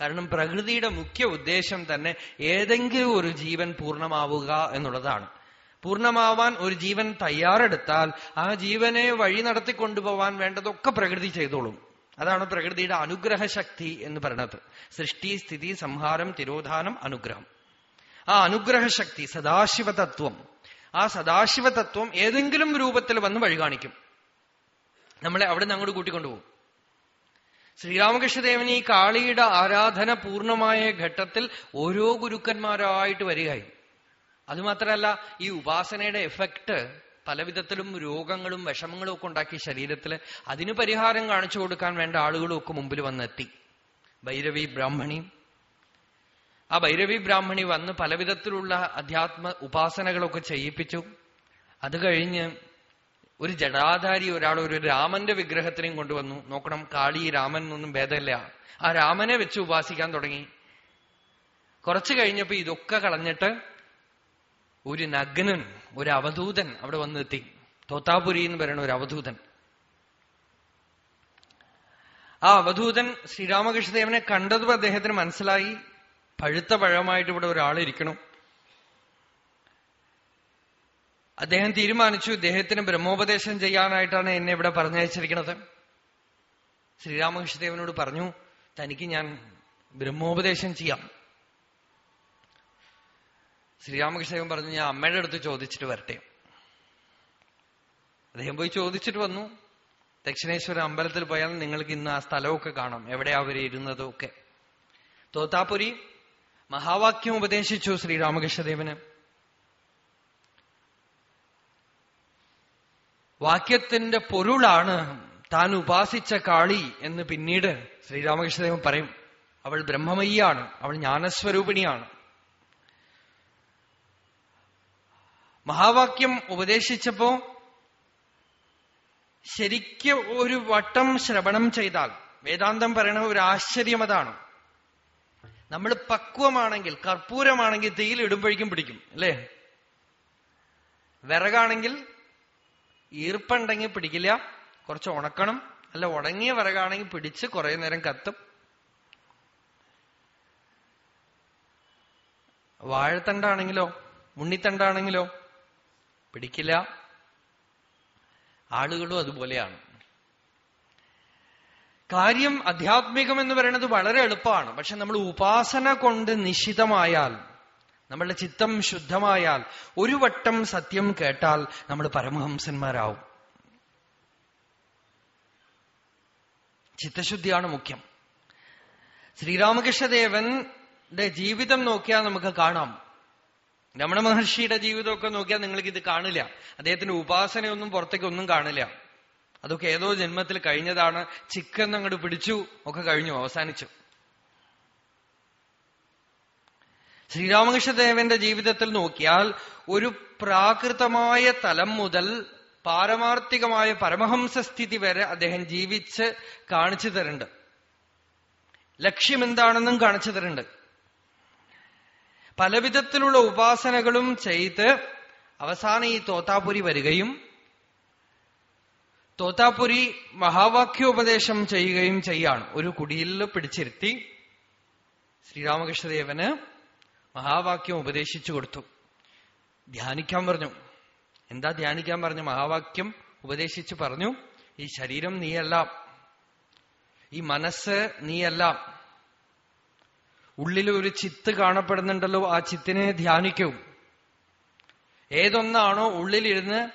കാരണം പ്രകൃതിയുടെ മുഖ്യ ഉദ്ദേശം തന്നെ ഏതെങ്കിലും ഒരു ജീവൻ പൂർണമാവുക എന്നുള്ളതാണ്. പൂർണമാവാൻ ഒരു ജീവൻ തയ്യാറെടുത്താൽ ആ ജീവനെ വഴി നടത്തിക്കൊണ്ടുപോവാൻ വേണ്ടതൊക്കെ പ്രകൃതി ചെയ്തോളും. അതാണ് പ്രകൃതിയുടെ അനുഗ്രഹ ശക്തി എന്ന് പറയുന്നത്. സൃഷ്ടി സ്ഥിതി സംഹാരം തിരോധാനം അനുഗ്രഹം. ആ അനുഗ്രഹ ശക്തി സദാശിവതത്വം. ആ സദാശിവതത്വം ഏതെങ്കിലും രൂപത്തിൽ വന്ന് വഴി കാണിക്കും. നമ്മളെ അവിടെ നിന്ന് അങ്ങോട്ട് കൂട്ടിക്കൊണ്ടുപോകും. ശ്രീരാമകൃഷ്ണദേവൻ ഈ കാളിയുടെ ആരാധന പൂർണമായ ഘട്ടത്തിൽ ഓരോ ഗുരുക്കന്മാരായിട്ട് വരികയായി. അതുമാത്രമല്ല ഈ ഉപാസനയുടെ എഫക്റ്റ് പലവിധത്തിലും രോഗങ്ങളും വിഷമങ്ങളും ഒക്കെ ഉണ്ടാക്കി ശരീരത്തിൽ അതിന് പരിഹാരം കാണിച്ചു കൊടുക്കാൻ വേണ്ട ആളുകളും ഒക്കെ മുമ്പിൽ വന്നെത്തി. ഭൈരവി ബ്രാഹ്മണി. ആ ഭൈരവി ബ്രാഹ്മണി വന്ന് പലവിധത്തിലുള്ള അധ്യാത്മ ഉപാസനകളൊക്കെ ചെയ്യിപ്പിച്ചു. അത് കഴിഞ്ഞ് ഒരു ജടാധാരി ഒരാൾ ഒരു രാമന്റെ വിഗ്രഹത്തിനെയും കൊണ്ടുവന്നു. നോക്കണം കാളി രാമൻ എന്നൊന്നും ഭേദമില്ല. ആ രാമനെ വെച്ച് ഉപാസിക്കാൻ തുടങ്ങി. കുറച്ചു കഴിഞ്ഞപ്പോ ഇതൊക്കെ കളഞ്ഞിട്ട് ഒരു നഗ്നൻ ഒരു അവധൂതൻ അവിടെ വന്നെത്തി തോത്താപുരി എന്ന് പറയുന്ന ഒരു അവധൂതൻ. ആ അവധൂതൻ ശ്രീരാമകൃഷ്ണദേവനെ കണ്ടതും അദ്ദേഹത്തിന് മനസ്സിലായി. പഴുത്ത പഴമായിട്ട് ഇവിടെ ഒരാളിരിക്കണം അദ്ദേഹം തീരുമാനിച്ചു ഇദ്ദേഹത്തിന് ബ്രഹ്മോപദേശം ചെയ്യാനായിട്ടാണ് എന്നെ ഇവിടെ പറഞ്ഞയച്ചിരിക്കുന്നത്. ശ്രീരാമകൃഷ്ണദേവനോട് പറഞ്ഞു തനിക്ക് ഞാൻ ബ്രഹ്മോപദേശം ചെയ്യാം. ശ്രീരാമകൃഷ്ണദേവൻ പറഞ്ഞു ഞാൻ അമ്മയുടെ അടുത്ത് ചോദിച്ചിട്ട് വരട്ടെ. അദ്ദേഹം പോയി ചോദിച്ചിട്ട് വന്നു. ദക്ഷിണേശ്വര അമ്പലത്തിൽ പോയാൽ നിങ്ങൾക്ക് ഇന്ന് ആ സ്ഥലമൊക്കെ കാണാം. എവിടെയാ അവർ ഇരുന്നതും ഒക്കെ. തോത്താപുരി മഹാവാക്യം ഉപദേശിച്ചു ശ്രീരാമകൃഷ്ണദേവന്. വാക്യത്തിന്റെ പൊരുളാണ് താൻ ഉപാസിച്ച കാളി എന്ന് പിന്നീട് ശ്രീരാമകൃഷ്ണദേവൻ പറയും. അവൾ ബ്രഹ്മമയ്യാണ്. അവൾ ജ്ഞാനസ്വരൂപിണിയാണ്. മഹാവാക്യം ഉപദേശിച്ചപ്പോ ശരിക്കും ഒരു വട്ടം ശ്രവണം ചെയ്താൽ വേദാന്തം പറയണ ഒരു ആശ്ചര്യം അതാണ്. നമ്മൾ പക്വമാണെങ്കിൽ കർപ്പൂരമാണെങ്കിൽ തീയിൽ ഇടുമ്പോഴേക്കും പിടിക്കും അല്ലേ? വിറകാണെങ്കിൽ ഈർപ്പുണ്ടെങ്കിൽ പിടിക്കില്ല കുറച്ച് ഉണക്കണം. അല്ല ഉണങ്ങിയ വിറകാണെങ്കിൽ പിടിച്ച് കുറെ നേരം കത്തും. വാഴത്തണ്ടാണെങ്കിലോ ഉണ്ണിത്തണ്ടാണെങ്കിലോ പിടിക്കില്ല. ആളുകളും അതുപോലെയാണ്. കാര്യം അധ്യാത്മികം എന്ന് പറയുന്നത് വളരെ എളുപ്പമാണ്. പക്ഷെ നമ്മൾ ഉപാസന കൊണ്ട് നിശിതമായാൽ നമ്മളുടെ ചിത്തം ശുദ്ധമായാൽ ഒരു വട്ടം സത്യം കേട്ടാൽ നമ്മൾ പരമഹംസന്മാരാവും. ചിത്തശുദ്ധിയാണ് മുഖ്യം. ശ്രീരാമകൃഷ്ണദേവന്റെ ജീവിതം നോക്കിയാൽ നമുക്ക് കാണാം. രമണ മഹർഷിയുടെ ജീവിതമൊക്കെ നോക്കിയാൽ നിങ്ങൾക്ക് ഇത് കാണില്ല. അദ്ദേഹത്തിന്റെ ഉപാസനയൊന്നും പുറത്തേക്കൊന്നും കാണില്ല. അതൊക്കെ ഏതോ ജന്മത്തിൽ കഴിഞ്ഞതാണ്. ചിക്കൻ അങ്ങോട്ട് പിടിച്ചു ഒക്കെ കഴിഞ്ഞു അവസാനിച്ചു. ശ്രീരാമകൃഷ്ണദേവന്റെ ജീവിതത്തിൽ നോക്കിയാൽ ഒരു പ്രാകൃതമായ തലം മുതൽ പാരമാർത്ഥികമായ പരമഹംസ സ്ഥിതി വരെ അദ്ദേഹം ജീവിച്ച് കാണിച്ചു തരുന്നുണ്ട്. ലക്ഷ്യം എന്താണെന്നും കാണിച്ചു തരുന്നുണ്ട്. പലവിധത്തിലുള്ള ഉപാസനകളും ചെയ്ത് അവസാനം ഈ തോത്താപുരി വരികയും തോത്താപുരി മഹാവാക്യോപദേശം ചെയ്യുകയും ചെയ്യാണ്. ഒരു കുടിയിൽ പിടിച്ചിരുത്തി ശ്രീരാമകൃഷ്ണദേവന് മഹാവാക്യം ഉപദേശിച്ചു കൊടുത്തു. ധ്യാനിക്കാൻ പറഞ്ഞു. എന്താ ധ്യാനിക്കാൻ പറഞ്ഞു? മഹാവാക്യം ഉപദേശിച്ചു പറഞ്ഞു ഈ ശരീരം നീയല്ല. ഈ മനസ്സ് നീയല്ല. ഉള്ളിൽ ഒരു ചിത്ത് കാണപ്പെടുന്നുണ്ടല്ലോ ആ ചിത്തിനെ ധ്യാനിക്കൂ. ഏതൊന്നാണോ ഉള്ളിലിരുന്ന്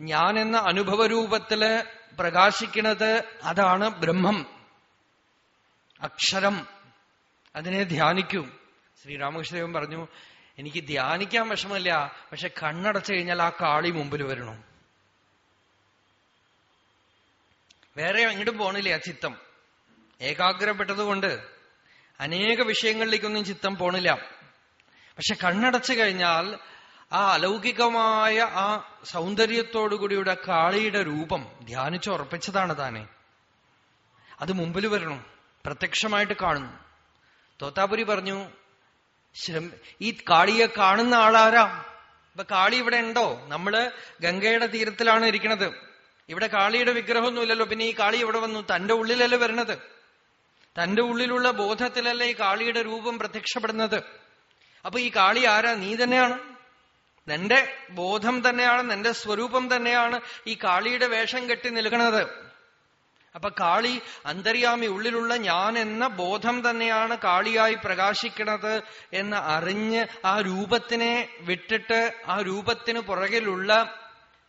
ഞാൻ എന്ന അനുഭവ അനുഭവരൂപത്തിൽ പ്രകാശിക്കുന്നത് അതാണ് ബ്രഹ്മം. അക്ഷരം അതിനെ ധ്യാനിക്കൂ. ശ്രീരാമകൃഷ്ണദേവൻ പറഞ്ഞു എനിക്ക് ധ്യാനിക്കാൻ വിഷമമില്ല പക്ഷെ കണ്ണടച്ചു കഴിഞ്ഞാൽ ആ കാളി മുമ്പിൽ വരണം. വേറെ എങ്ങോട്ടും പോണില്ല ചിത്തം. ഏകാഗ്രപ്പെട്ടതുകൊണ്ട് അനേക വിഷയങ്ങളിലേക്കൊന്നും ചിത്തം പോണില്ല. പക്ഷെ കണ്ണടച്ചു കഴിഞ്ഞാൽ ആ അലൗകികമായ ആ സൗന്ദര്യത്തോടുകൂടിയുടെ കാളിയുടെ രൂപം ധ്യാനിച്ചുറപ്പിച്ചതാണ് താനെ. അത് മുമ്പിൽ വരണം. പ്രത്യക്ഷമായിട്ട് കാണുന്നു തോത്താപുരി പറഞ്ഞു ഈ കാളിയെ കാണുന്ന ആളാരാ? ഇപ്പൊ കാളി ഇവിടെ ഉണ്ടോ? നമ്മൾ ഗംഗയുടെ തീരത്തിലാണ് ഇരിക്കുന്നത് ഇവിടെ കാളിയുടെ വിഗ്രഹമൊന്നുമില്ലല്ലോ. പിന്നെ ഈ കാളി ഇവിടെ വന്നു? തന്റെ ഉള്ളിലല്ലേ വരണത്? തന്റെ ഉള്ളിലുള്ള ബോധത്തിലല്ലേ ഈ കാളിയുടെ രൂപം പ്രത്യക്ഷപ്പെടുന്നത്? അപ്പൊ ഈ കാളി ആരാ? നീ തന്നെയാണ്. നിന്റെ ബോധം തന്നെയാണ് നിന്റെ സ്വരൂപം തന്നെയാണ് ഈ കാളിയുടെ വേഷം കെട്ടി നിൽക്കുന്നത്. അപ്പൊ കാളി അന്തര്യാമി ഉള്ളിലുള്ള ഞാൻ എന്ന ബോധം തന്നെയാണ് കാളിയായി പ്രകാശിക്കുന്നത് എന്ന് അറിഞ്ഞ് ആ രൂപത്തിനെ വിട്ടിട്ട് ആ രൂപത്തിന് പുറകിലുള്ള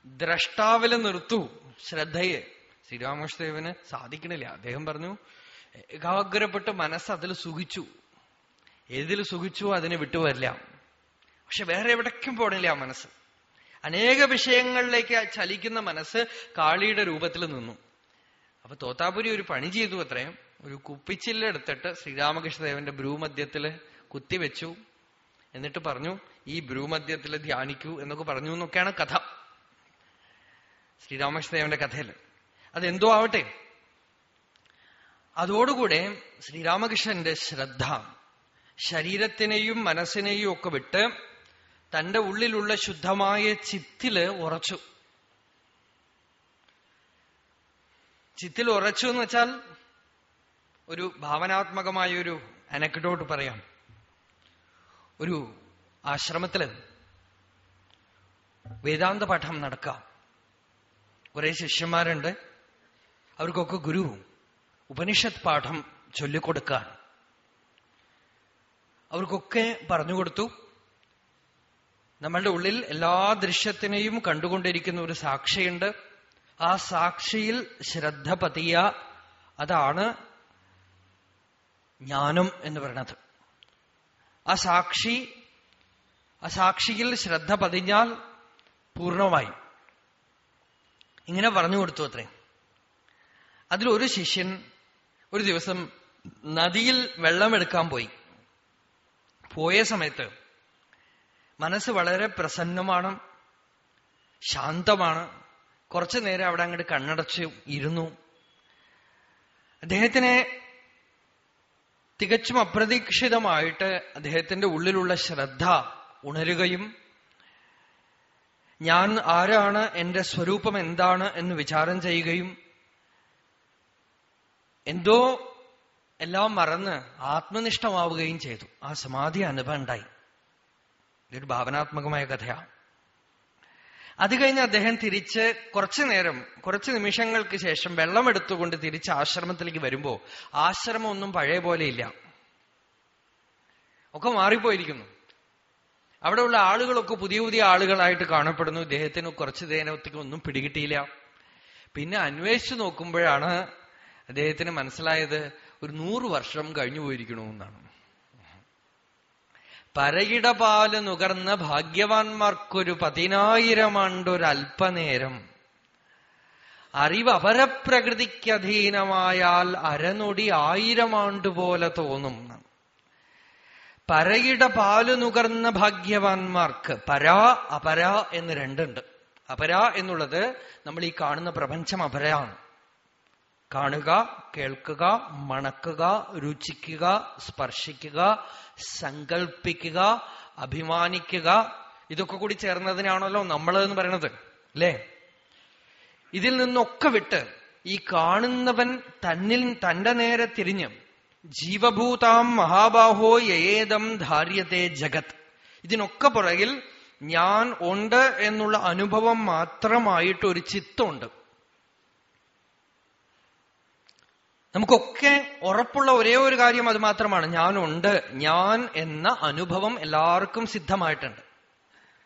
ദ്രഷ്ടാവിൽ നിർത്തു ശ്രദ്ധയെ. ശ്രീരാമകൃഷ്ണദേവന് സാധിക്കണില്ല. അദ്ദേഹം പറഞ്ഞു ഏകാഗ്രപ്പെട്ട് മനസ്സ് അതിൽ സുഖിച്ചു. ഏതിൽ സുഖിച്ചു അതിനെ വിട്ടുവരില്ല പക്ഷെ വേറെ എവിടേക്കും പോണില്ല ആ മനസ്സ്. അനേക വിഷയങ്ങളിലേക്ക് ചലിക്കുന്ന മനസ്സ് കാളിയുടെ രൂപത്തിൽ നിന്നു. അപ്പൊ തോത്താപുരി ഒരു പണി ചെയ്തു അത്രയും ഒരു കുപ്പിച്ചില്ലെടുത്തിട്ട് ശ്രീരാമകൃഷ്ണദേവന്റെ ഭ്രൂമധ്യത്തിൽ കുത്തിവെച്ചു എന്നിട്ട് പറഞ്ഞു ഈ ഭ്രൂമധ്യത്തിൽ ധ്യാനിക്കൂ എന്നൊക്കെ പറഞ്ഞു എന്നൊക്കെയാണ് കഥ. ശ്രീരാമകൃഷ്ണദേവന്റെ കഥയിൽ അതെന്തോ ആവട്ടെ. അതോടുകൂടെ ശ്രീരാമകൃഷ്ണന്റെ ശ്രദ്ധ ശരീരത്തിനെയും മനസ്സിനെയും ഒക്കെ വിട്ട് തന്റെ ഉള്ളിലുള്ള ശുദ്ധമായ ചിത്തിൽ ഉറച്ചു. ചിത്തിൽ ഉറച്ചു എന്ന് വെച്ചാൽ ഒരു ഭാവനാത്മകമായ ഒരു അനക്ഡോട്ട് പറയാം. ഒരു ആശ്രമത്തിൽ വേദാന്ത പാഠം നടക്കാം. കുറെ ശിഷ്യന്മാരുണ്ട്. അവർക്കൊക്കെ ഗുരു. ഉപനിഷത്ത് പാഠം ചൊല്ലിക്കൊടുക്കാൻ അവർക്കൊക്കെ പറഞ്ഞുകൊടുത്തു നമ്മളുടെ ഉള്ളിൽ എല്ലാ ദൃശ്യത്തിനെയും കണ്ടുകൊണ്ടിരിക്കുന്ന ഒരു സാക്ഷിയുണ്ട്. ആ സാക്ഷിയിൽ ശ്രദ്ധ പതിയ അതാണ് ജ്ഞാനം എന്ന് പറയുന്നത്. ആ സാക്ഷി ആ സാക്ഷിയിൽ ശ്രദ്ധ പതിഞ്ഞാൽ പൂർണമായി. ഇങ്ങനെ പറഞ്ഞു കൊടുത്തു അത്രേ. അതിലൊരു ശിഷ്യൻ ഒരു ദിവസം നദിയിൽ വെള്ളമെടുക്കാൻ പോയി. പോയ സമയത്ത് മനസ്സ് വളരെ പ്രസന്നമാണ് ശാന്തമാണ്. കുറച്ചു നേരം അവിടെ അങ്ങോട്ട് കണ്ണടച്ച് ഇരുന്നു. അദ്ദേഹത്തിനെ തികച്ചും അപ്രതീക്ഷിതമായിട്ട് അദ്ദേഹത്തിന്റെ ഉള്ളിലുള്ള ശ്രദ്ധ ഉണരുകയും ഞാൻ ആരാണ്? എന്റെ സ്വരൂപം എന്താണ്? എന്ന് വിചാരം ചെയ്യുകയും എന്തോ എല്ലാം മറന്ന് ആത്മനിഷ്ഠമാവുകയും ചെയ്തു. ആ സമാധി അനുഭവം ഉണ്ടായി. ഇതൊരു ഭാവനാത്മകമായ കഥയാണ് അത് കഴിഞ്ഞ് അദ്ദേഹം തിരിച്ച് കുറച്ചു നേരം കുറച്ച് നിമിഷങ്ങൾക്ക് ശേഷം വെള്ളം എടുത്തുകൊണ്ട് തിരിച്ച് ആശ്രമത്തിലേക്ക് വരുമ്പോ ആശ്രമം ഒന്നും പഴയ പോലെ ഇല്ല. ഒക്കെ മാറിപ്പോയിരിക്കുന്നു. അവിടെയുള്ള ആളുകളൊക്കെ പുതിയ പുതിയ ആളുകളായിട്ട് കാണപ്പെടുന്നു. ഇദ്ദേഹത്തിന് കുറച്ചു നേരത്തേക്ക് ഒന്നും പിടികിട്ടിയില്ല. പിന്നെ അന്വേഷിച്ചു നോക്കുമ്പോഴാണ് അദ്ദേഹത്തിന് മനസ്സിലായത് ഒരു നൂറ് വർഷം കഴിഞ്ഞു പോയിരിക്കണമെന്നാണ് പരയിടപാൽ നുകർന്ന ഭാഗ്യവാന്മാർക്കൊരു പതിനായിരം ആണ്ടൊരൽപ്പനേരം അറിവ് അപരപ്രകൃതിക്കധീനമായാൽ അരനൊടി ആയിരം ആണ്ടുപോലെ തോന്നും. പരയിട പാൽ നുകർന്ന ഭാഗ്യവാന്മാർക്ക് പരാ അപരാ എന്ന് രണ്ടുണ്ട്. അപരാ എന്നുള്ളത് നമ്മൾ ഈ കാണുന്ന പ്രപഞ്ചം അപരയാണ്. കാണുക കേൾക്കുക മണക്കുക രുചിക്കുക സ്പർശിക്കുക സങ്കൽപ്പിക്കുക അഭിമാനിക്കുക. ഇതൊക്കെ കൂടി ചേർന്നതിനാണല്ലോ നമ്മൾ എന്ന് പറയണത് അല്ലേ? ഇതിൽ നിന്നൊക്കെ വിട്ട് ഈ കാണുന്നവൻ തന്നിൽ തന്റെ നേരെ തിരിഞ്ഞ് ജീവഭൂതാം മഹാബാഹോ ഏതം ധാര്യത്തെ ജഗത്. ഇതിനൊക്കെ പുറകിൽ ഞാൻ ഉണ്ട് എന്നുള്ള അനുഭവം മാത്രമായിട്ട് ഒരു ചിത്തമുണ്ട്. നമുക്കൊക്കെ ഉറപ്പുള്ള ഒരേ ഒരു കാര്യം അത് മാത്രമാണ്. ഞാനുണ്ട് ഞാൻ എന്ന അനുഭവം എല്ലാവർക്കും സിദ്ധമായിട്ടുണ്ട്.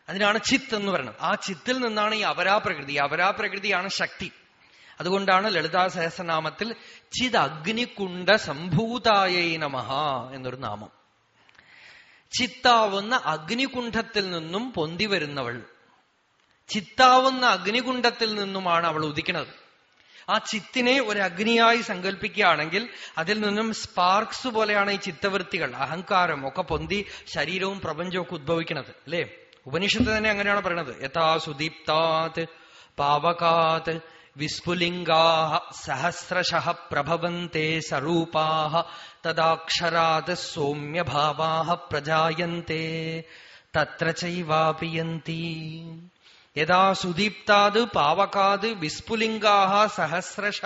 അതിനാണ് ചിത്ത് എന്ന് പറയുന്നത്. ആ ചിത്തിൽ നിന്നാണ് ഈ അപരാപ്രകൃതി അപരാപ്രകൃതിയാണ് ശക്തി. അതുകൊണ്ടാണ് ലളിതാ സഹസ്രനാമത്തിൽ ചിത് അഗ്നികുണ്ട സംഭൂതായ നമഹ എന്നൊരു നാമം. ചിത്താവുന്ന അഗ്നികുണ്ഠത്തിൽ നിന്നും പൊന്തി വരുന്നവൾ. ചിത്താവുന്ന അഗ്നികുണ്ഠത്തിൽ നിന്നുമാണ് അവൾ ഉദിക്കുന്നത്. ആ ചിത്തിനെ ഒരു അഗ്നിയായി സങ്കല്പിക്കുകയാണെങ്കിൽ അതിൽ നിന്നും സ്പാർക്സ് പോലെയാണ് ഈ ചിത്തവൃത്തികൾ അഹങ്കാരം ഒക്കെ പൊന്തി ശരീരവും പ്രപഞ്ചവും ഉദ്ഭവിക്കുന്നത് അല്ലേ? ഉപനിഷത്ത് തന്നെ അങ്ങനെയാണ് പറയുന്നത് യഥാ സുദീപ്താത് പാവകാത് വിസ്ഫുലിംഗാ സഹസ്രശഹ പ്രഭവന്തേ സരൂപാ തദാക്ഷരാത് സൗമ്യഭാവാ പ്രജായന്തേ തത്ര ചൈവാപിയന്തി യഥാ സുദീപ്താത് പാവകാത് വിസ്ഫുലിംഗാഹ സഹസ്രശ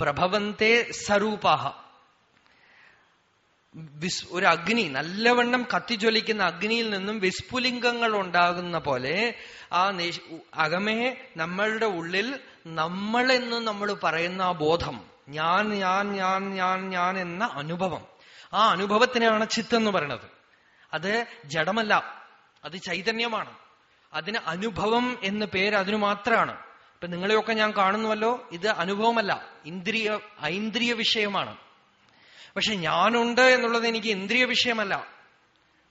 പ്രഭവന്തെ സരൂപാഹ. വിസ് ഒരു അഗ്നി നല്ലവണ്ണം കത്തിജ്വലിക്കുന്ന അഗ്നിയിൽ നിന്നും വിസ്ഫുലിംഗങ്ങൾ ഉണ്ടാകുന്ന പോലെ ആ അകമേ നമ്മളുടെ ഉള്ളിൽ നമ്മളെന്ന് നമ്മൾ പറയുന്ന ആ ബോധം ഞാൻ ഞാൻ ഞാൻ ഞാൻ ഞാൻ എന്ന അനുഭവം. ആ അനുഭവത്തിനെയാണ് ചിത്തെന്ന് പറയുന്നത്. അത് ജഡമല്ല അത് ചൈതന്യമാണ്. അതിന് അനുഭവം എന്ന് പേര് അതിനു മാത്രമാണ്. ഇപ്പൊ നിങ്ങളെയൊക്കെ ഞാൻ കാണുന്നുവല്ലോ ഇത് അനുഭവമല്ല ഇന്ദ്രിയ ഐന്ദ്രിയ വിഷയമാണ്. പക്ഷെ ഞാനുണ്ട് എന്നുള്ളത് എനിക്ക് ഇന്ദ്രിയ വിഷയമല്ല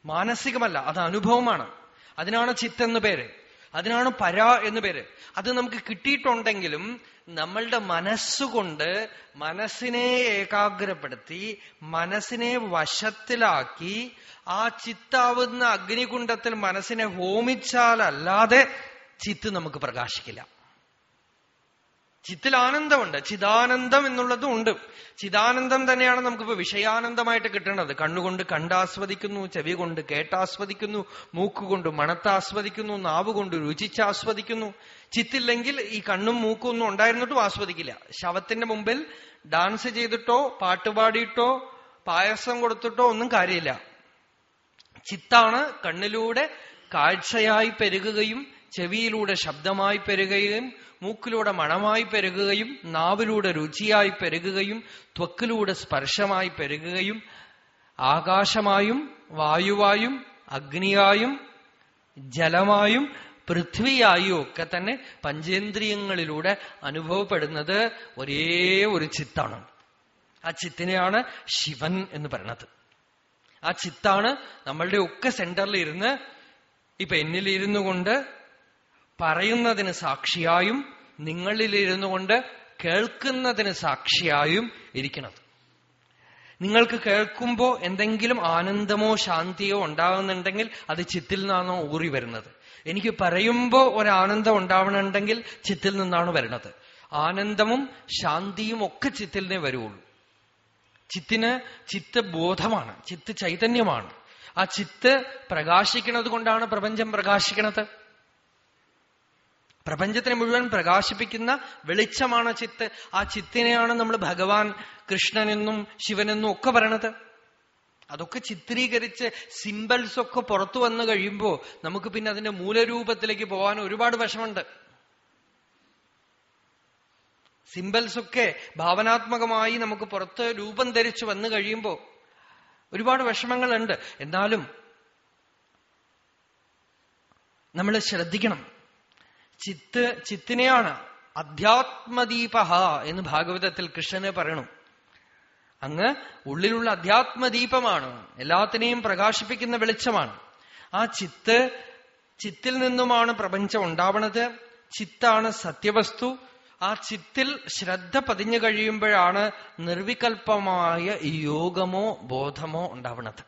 മാനസികമല്ല അത് അനുഭവമാണ്. അതിനാണ് ചിത്ത് എന്ന് പേര്. അതിനാണ് പര എന്ന് പേര്. അത് നമുക്ക് കിട്ടിയിട്ടുണ്ടെങ്കിലും നമ്മളുടെ മനസ്സുകൊണ്ട് മനസ്സിനെ ഏകാഗ്രപ്പെടുത്തി മനസ്സിനെ വശത്തിലാക്കി ആ ചിത്താവുന്ന അഗ്നികുണ്ഡത്തിൽ മനസ്സിനെ ഹോമിച്ചാലല്ലാതെ ചിത്ത് നമുക്ക് പ്രകാശിക്കില്ല. ചിത്തിൽ ആനന്ദമുണ്ട് ചിദാനന്ദം എന്നുള്ളതും ഉണ്ട്. ചിദാനന്ദം തന്നെയാണ് നമുക്കിപ്പോ വിഷയാനന്ദമായിട്ട് കിട്ടുന്നത് കണ്ണുകൊണ്ട് കണ്ടാസ്വദിക്കുന്നു ചെവി കൊണ്ട് കേട്ടാസ്വദിക്കുന്നു മൂക്കുകൊണ്ട് മണത്താസ്വദിക്കുന്നു നാവ് കൊണ്ട് രുചിച്ചാസ്വദിക്കുന്നു. ചിത്തില്ലെങ്കിൽ ഈ കണ്ണും മൂക്കും ഒന്നും ഉണ്ടായിരുന്നിട്ടും ആസ്വദിക്കില്ല. ശവത്തിന്റെ മുമ്പിൽ ഡാൻസ് ചെയ്തിട്ടോ പാട്ടുപാടിയിട്ടോ പായസം കൊടുത്തിട്ടോ ഒന്നും കാര്യമില്ല. ചിത്താണ് കണ്ണിലൂടെ കാഴ്ചയായി പെരുകുകയും ചെവിയിലൂടെ ശബ്ദമായി പെരുകയും മൂക്കിലൂടെ മണമായി പെരുകുകയും നാവിലൂടെ രുചിയായി പെരുകുകയും ത്വക്കിലൂടെ സ്പർശമായി പെരുകുകയും ആകാശമായും വായുവായും അഗ്നിയായും ജലമായും പൃഥ്വിയായും ഒക്കെ തന്നെ പഞ്ചേന്ദ്രിയങ്ങളിലൂടെ അനുഭവപ്പെടുന്നത് ഒരേ ഒരു ചിത്താണ്. ആ ചിത്തിനെയാണ് ശിവൻ എന്ന് പറയണത് ആ ചിത്താണ് നമ്മളുടെ ഒക്കെ സെന്ററിൽ ഇരുന്ന് ഇപ്പൊ എന്നിലിരുന്നു കൊണ്ട് പറയുന്നതിന് സാക്ഷിയായും നിങ്ങളിലിരുന്നു കൊണ്ട് കേൾക്കുന്നതിന് സാക്ഷിയായും ഇരിക്കുന്നത് നിങ്ങൾക്ക് കേൾക്കുമ്പോൾ എന്തെങ്കിലും ആനന്ദമോ ശാന്തിയോ ഉണ്ടാകുന്നുണ്ടെങ്കിൽ അത് ചിത്തിൽ നിന്നാണോ ഊറി വരുന്നത്. എനിക്ക് പറയുമ്പോൾ ഒരാനന്ദം ഉണ്ടാവണമെങ്കിൽ ചിത്തിൽ നിന്നാണ് വരുന്നത്. ആനന്ദവും ശാന്തിയും ഒക്കെ ചിത്തിലിനെ വരുള്ളൂ ചിത്തിന് ചിത്ത് ബോധമാണ് ചിത്ത് ചൈതന്യമാണ്. ആ ചിത്ത് പ്രകാശിക്കുന്നത് കൊണ്ടാണ് പ്രപഞ്ചം പ്രകാശിക്കുന്നത് പ്രപഞ്ചത്തിനെ മുഴുവൻ പ്രകാശിപ്പിക്കുന്ന വെളിച്ചമാണ് ചിത്ത്. ആ ചിത്തിനെയാണ് നമ്മൾ ഭഗവാൻ കൃഷ്ണനെന്നും ശിവനെന്നും ഒക്കെ പറയണത്. അതൊക്കെ ചിത്രീകരിച്ച് സിമ്പിൾസ് ഒക്കെ പുറത്തു വന്നു കഴിയുമ്പോൾ നമുക്ക് പിന്നെ അതിന്റെ മൂലരൂപത്തിലേക്ക് പോകാൻ ഒരുപാട് വിഷമുണ്ട് സിമ്പിൾസ് ഒക്കെ ഭാവനാത്മകമായി നമുക്ക് പുറത്ത് രൂപം ധരിച്ചു വന്നു കഴിയുമ്പോൾ ഒരുപാട് വിഷമങ്ങളുണ്ട്. എന്നാലും നമ്മൾ ശ്രദ്ധിക്കണം. ചിത്ത് ചിത്തിനെയാണ്. അധ്യാത്മദീപ എന്ന് ഭാഗവതത്തിൽ കൃഷ്ണനെ പറയണു. അങ്ങ് ഉള്ളിലുള്ള അധ്യാത്മദീപമാണ്. എല്ലാത്തിനെയും പ്രകാശിപ്പിക്കുന്ന വെളിച്ചമാണ്. ആ ചിത്ത് ചിത്തിൽ നിന്നുമാണ് പ്രപഞ്ചം ഉണ്ടാവണത്. ചിത്താണ് സത്യവസ്തു. ആ ചിത്തിൽ ശ്രദ്ധ പതിഞ്ഞു കഴിയുമ്പോഴാണ് നിർവികൽപ്പമായ യോഗമോ ബോധമോ ഉണ്ടാവണത്.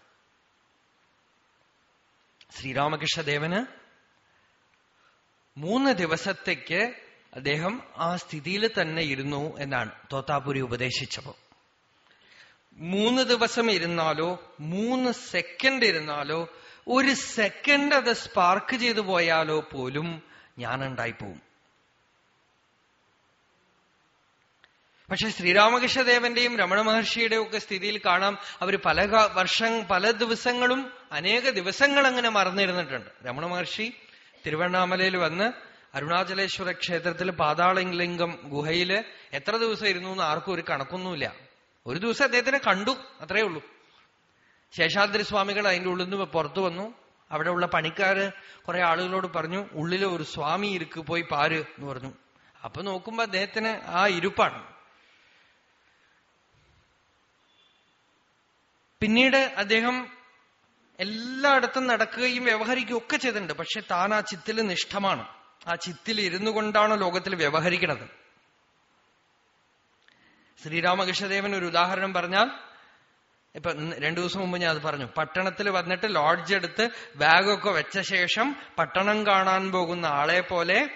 ശ്രീരാമകൃഷ്ണദേവന് മൂന്ന് ദിവസത്തേക്ക് അദ്ദേഹം ആ സ്ഥിതിയിൽ തന്നെ ഇരുന്നു എന്നാണ് തോത്താപുരി ഉപദേശിച്ചപ്പോ മൂന്ന് ദിവസം ഇരുന്നാലോ മൂന്ന് സെക്കൻഡ് ഇരുന്നാലോ ഒരു സെക്കൻഡ് അത് സ്പാർക്ക് ചെയ്തു പോയാലോ പോലും ഞാനുണ്ടായി പോവും. പക്ഷെ ശ്രീരാമകൃഷ്ണദേവന്റെയും രമണ മഹർഷിയുടെയും ഒക്കെ സ്ഥിതിയിൽ കാണാം അവർ പല വർഷം പല ദിവസങ്ങളും അനേക ദിവസങ്ങൾ അങ്ങനെ മറന്നിരുന്നിട്ടുണ്ട്. രമണ മഹർഷി തിരുവണ്ണാമലയിൽ വന്ന് അരുണാചലേശ്വര ക്ഷേത്രത്തിൽ പാതാളലിംഗം ഗുഹയിൽ എത്ര ദിവസം ഇരുന്നു എന്ന് ആർക്കും ഒരു കണക്കൊന്നുമില്ല. ഒരു ദിവസം അദ്ദേഹത്തിനെ കണ്ടു അത്രയേ ഉള്ളൂ. ശേഷാദ്രി സ്വാമികൾ അതിന്റെ ഉള്ളിൽ നിന്ന് പുറത്തു വന്നു. അവിടെ ഉള്ള പണിക്കാര് കുറെ ആളുകളോട് പറഞ്ഞു ഉള്ളിൽ ഒരു സ്വാമി ഇരിക്ക് പോയി പാര് എന്ന് പറഞ്ഞു. അപ്പൊ നോക്കുമ്പോ അദ്ദേഹത്തിന് ആ ഇരുപ്പാണ്. പിന്നീട് അദ്ദേഹം എല്ലായിടത്തും നടക്കുകയും വ്യവഹരിക്കുകയും ഒക്കെ ചെയ്തിട്ടുണ്ട്. പക്ഷെ താൻ ആ ചിത്തിൽ നിഷ്ഠമാണ്. ആ ചിത്തിൽ ഇരുന്നു കൊണ്ടാണ് ലോകത്തിൽ വ്യവഹരിക്കുന്നത് ശ്രീരാമകൃഷ്ണദേവൻ ഒരു ഉദാഹരണം പറഞ്ഞാൽ ഇപ്പൊ രണ്ടു ദിവസം മുമ്പ് ഞാൻ അത് പറഞ്ഞു. പട്ടണത്തിൽ വന്നിട്ട് ലോഡ്ജ് എടുത്ത് ബാഗൊക്കെ വെച്ച ശേഷം പട്ടണം കാണാൻ പോകുന്ന ആളെ പോലെ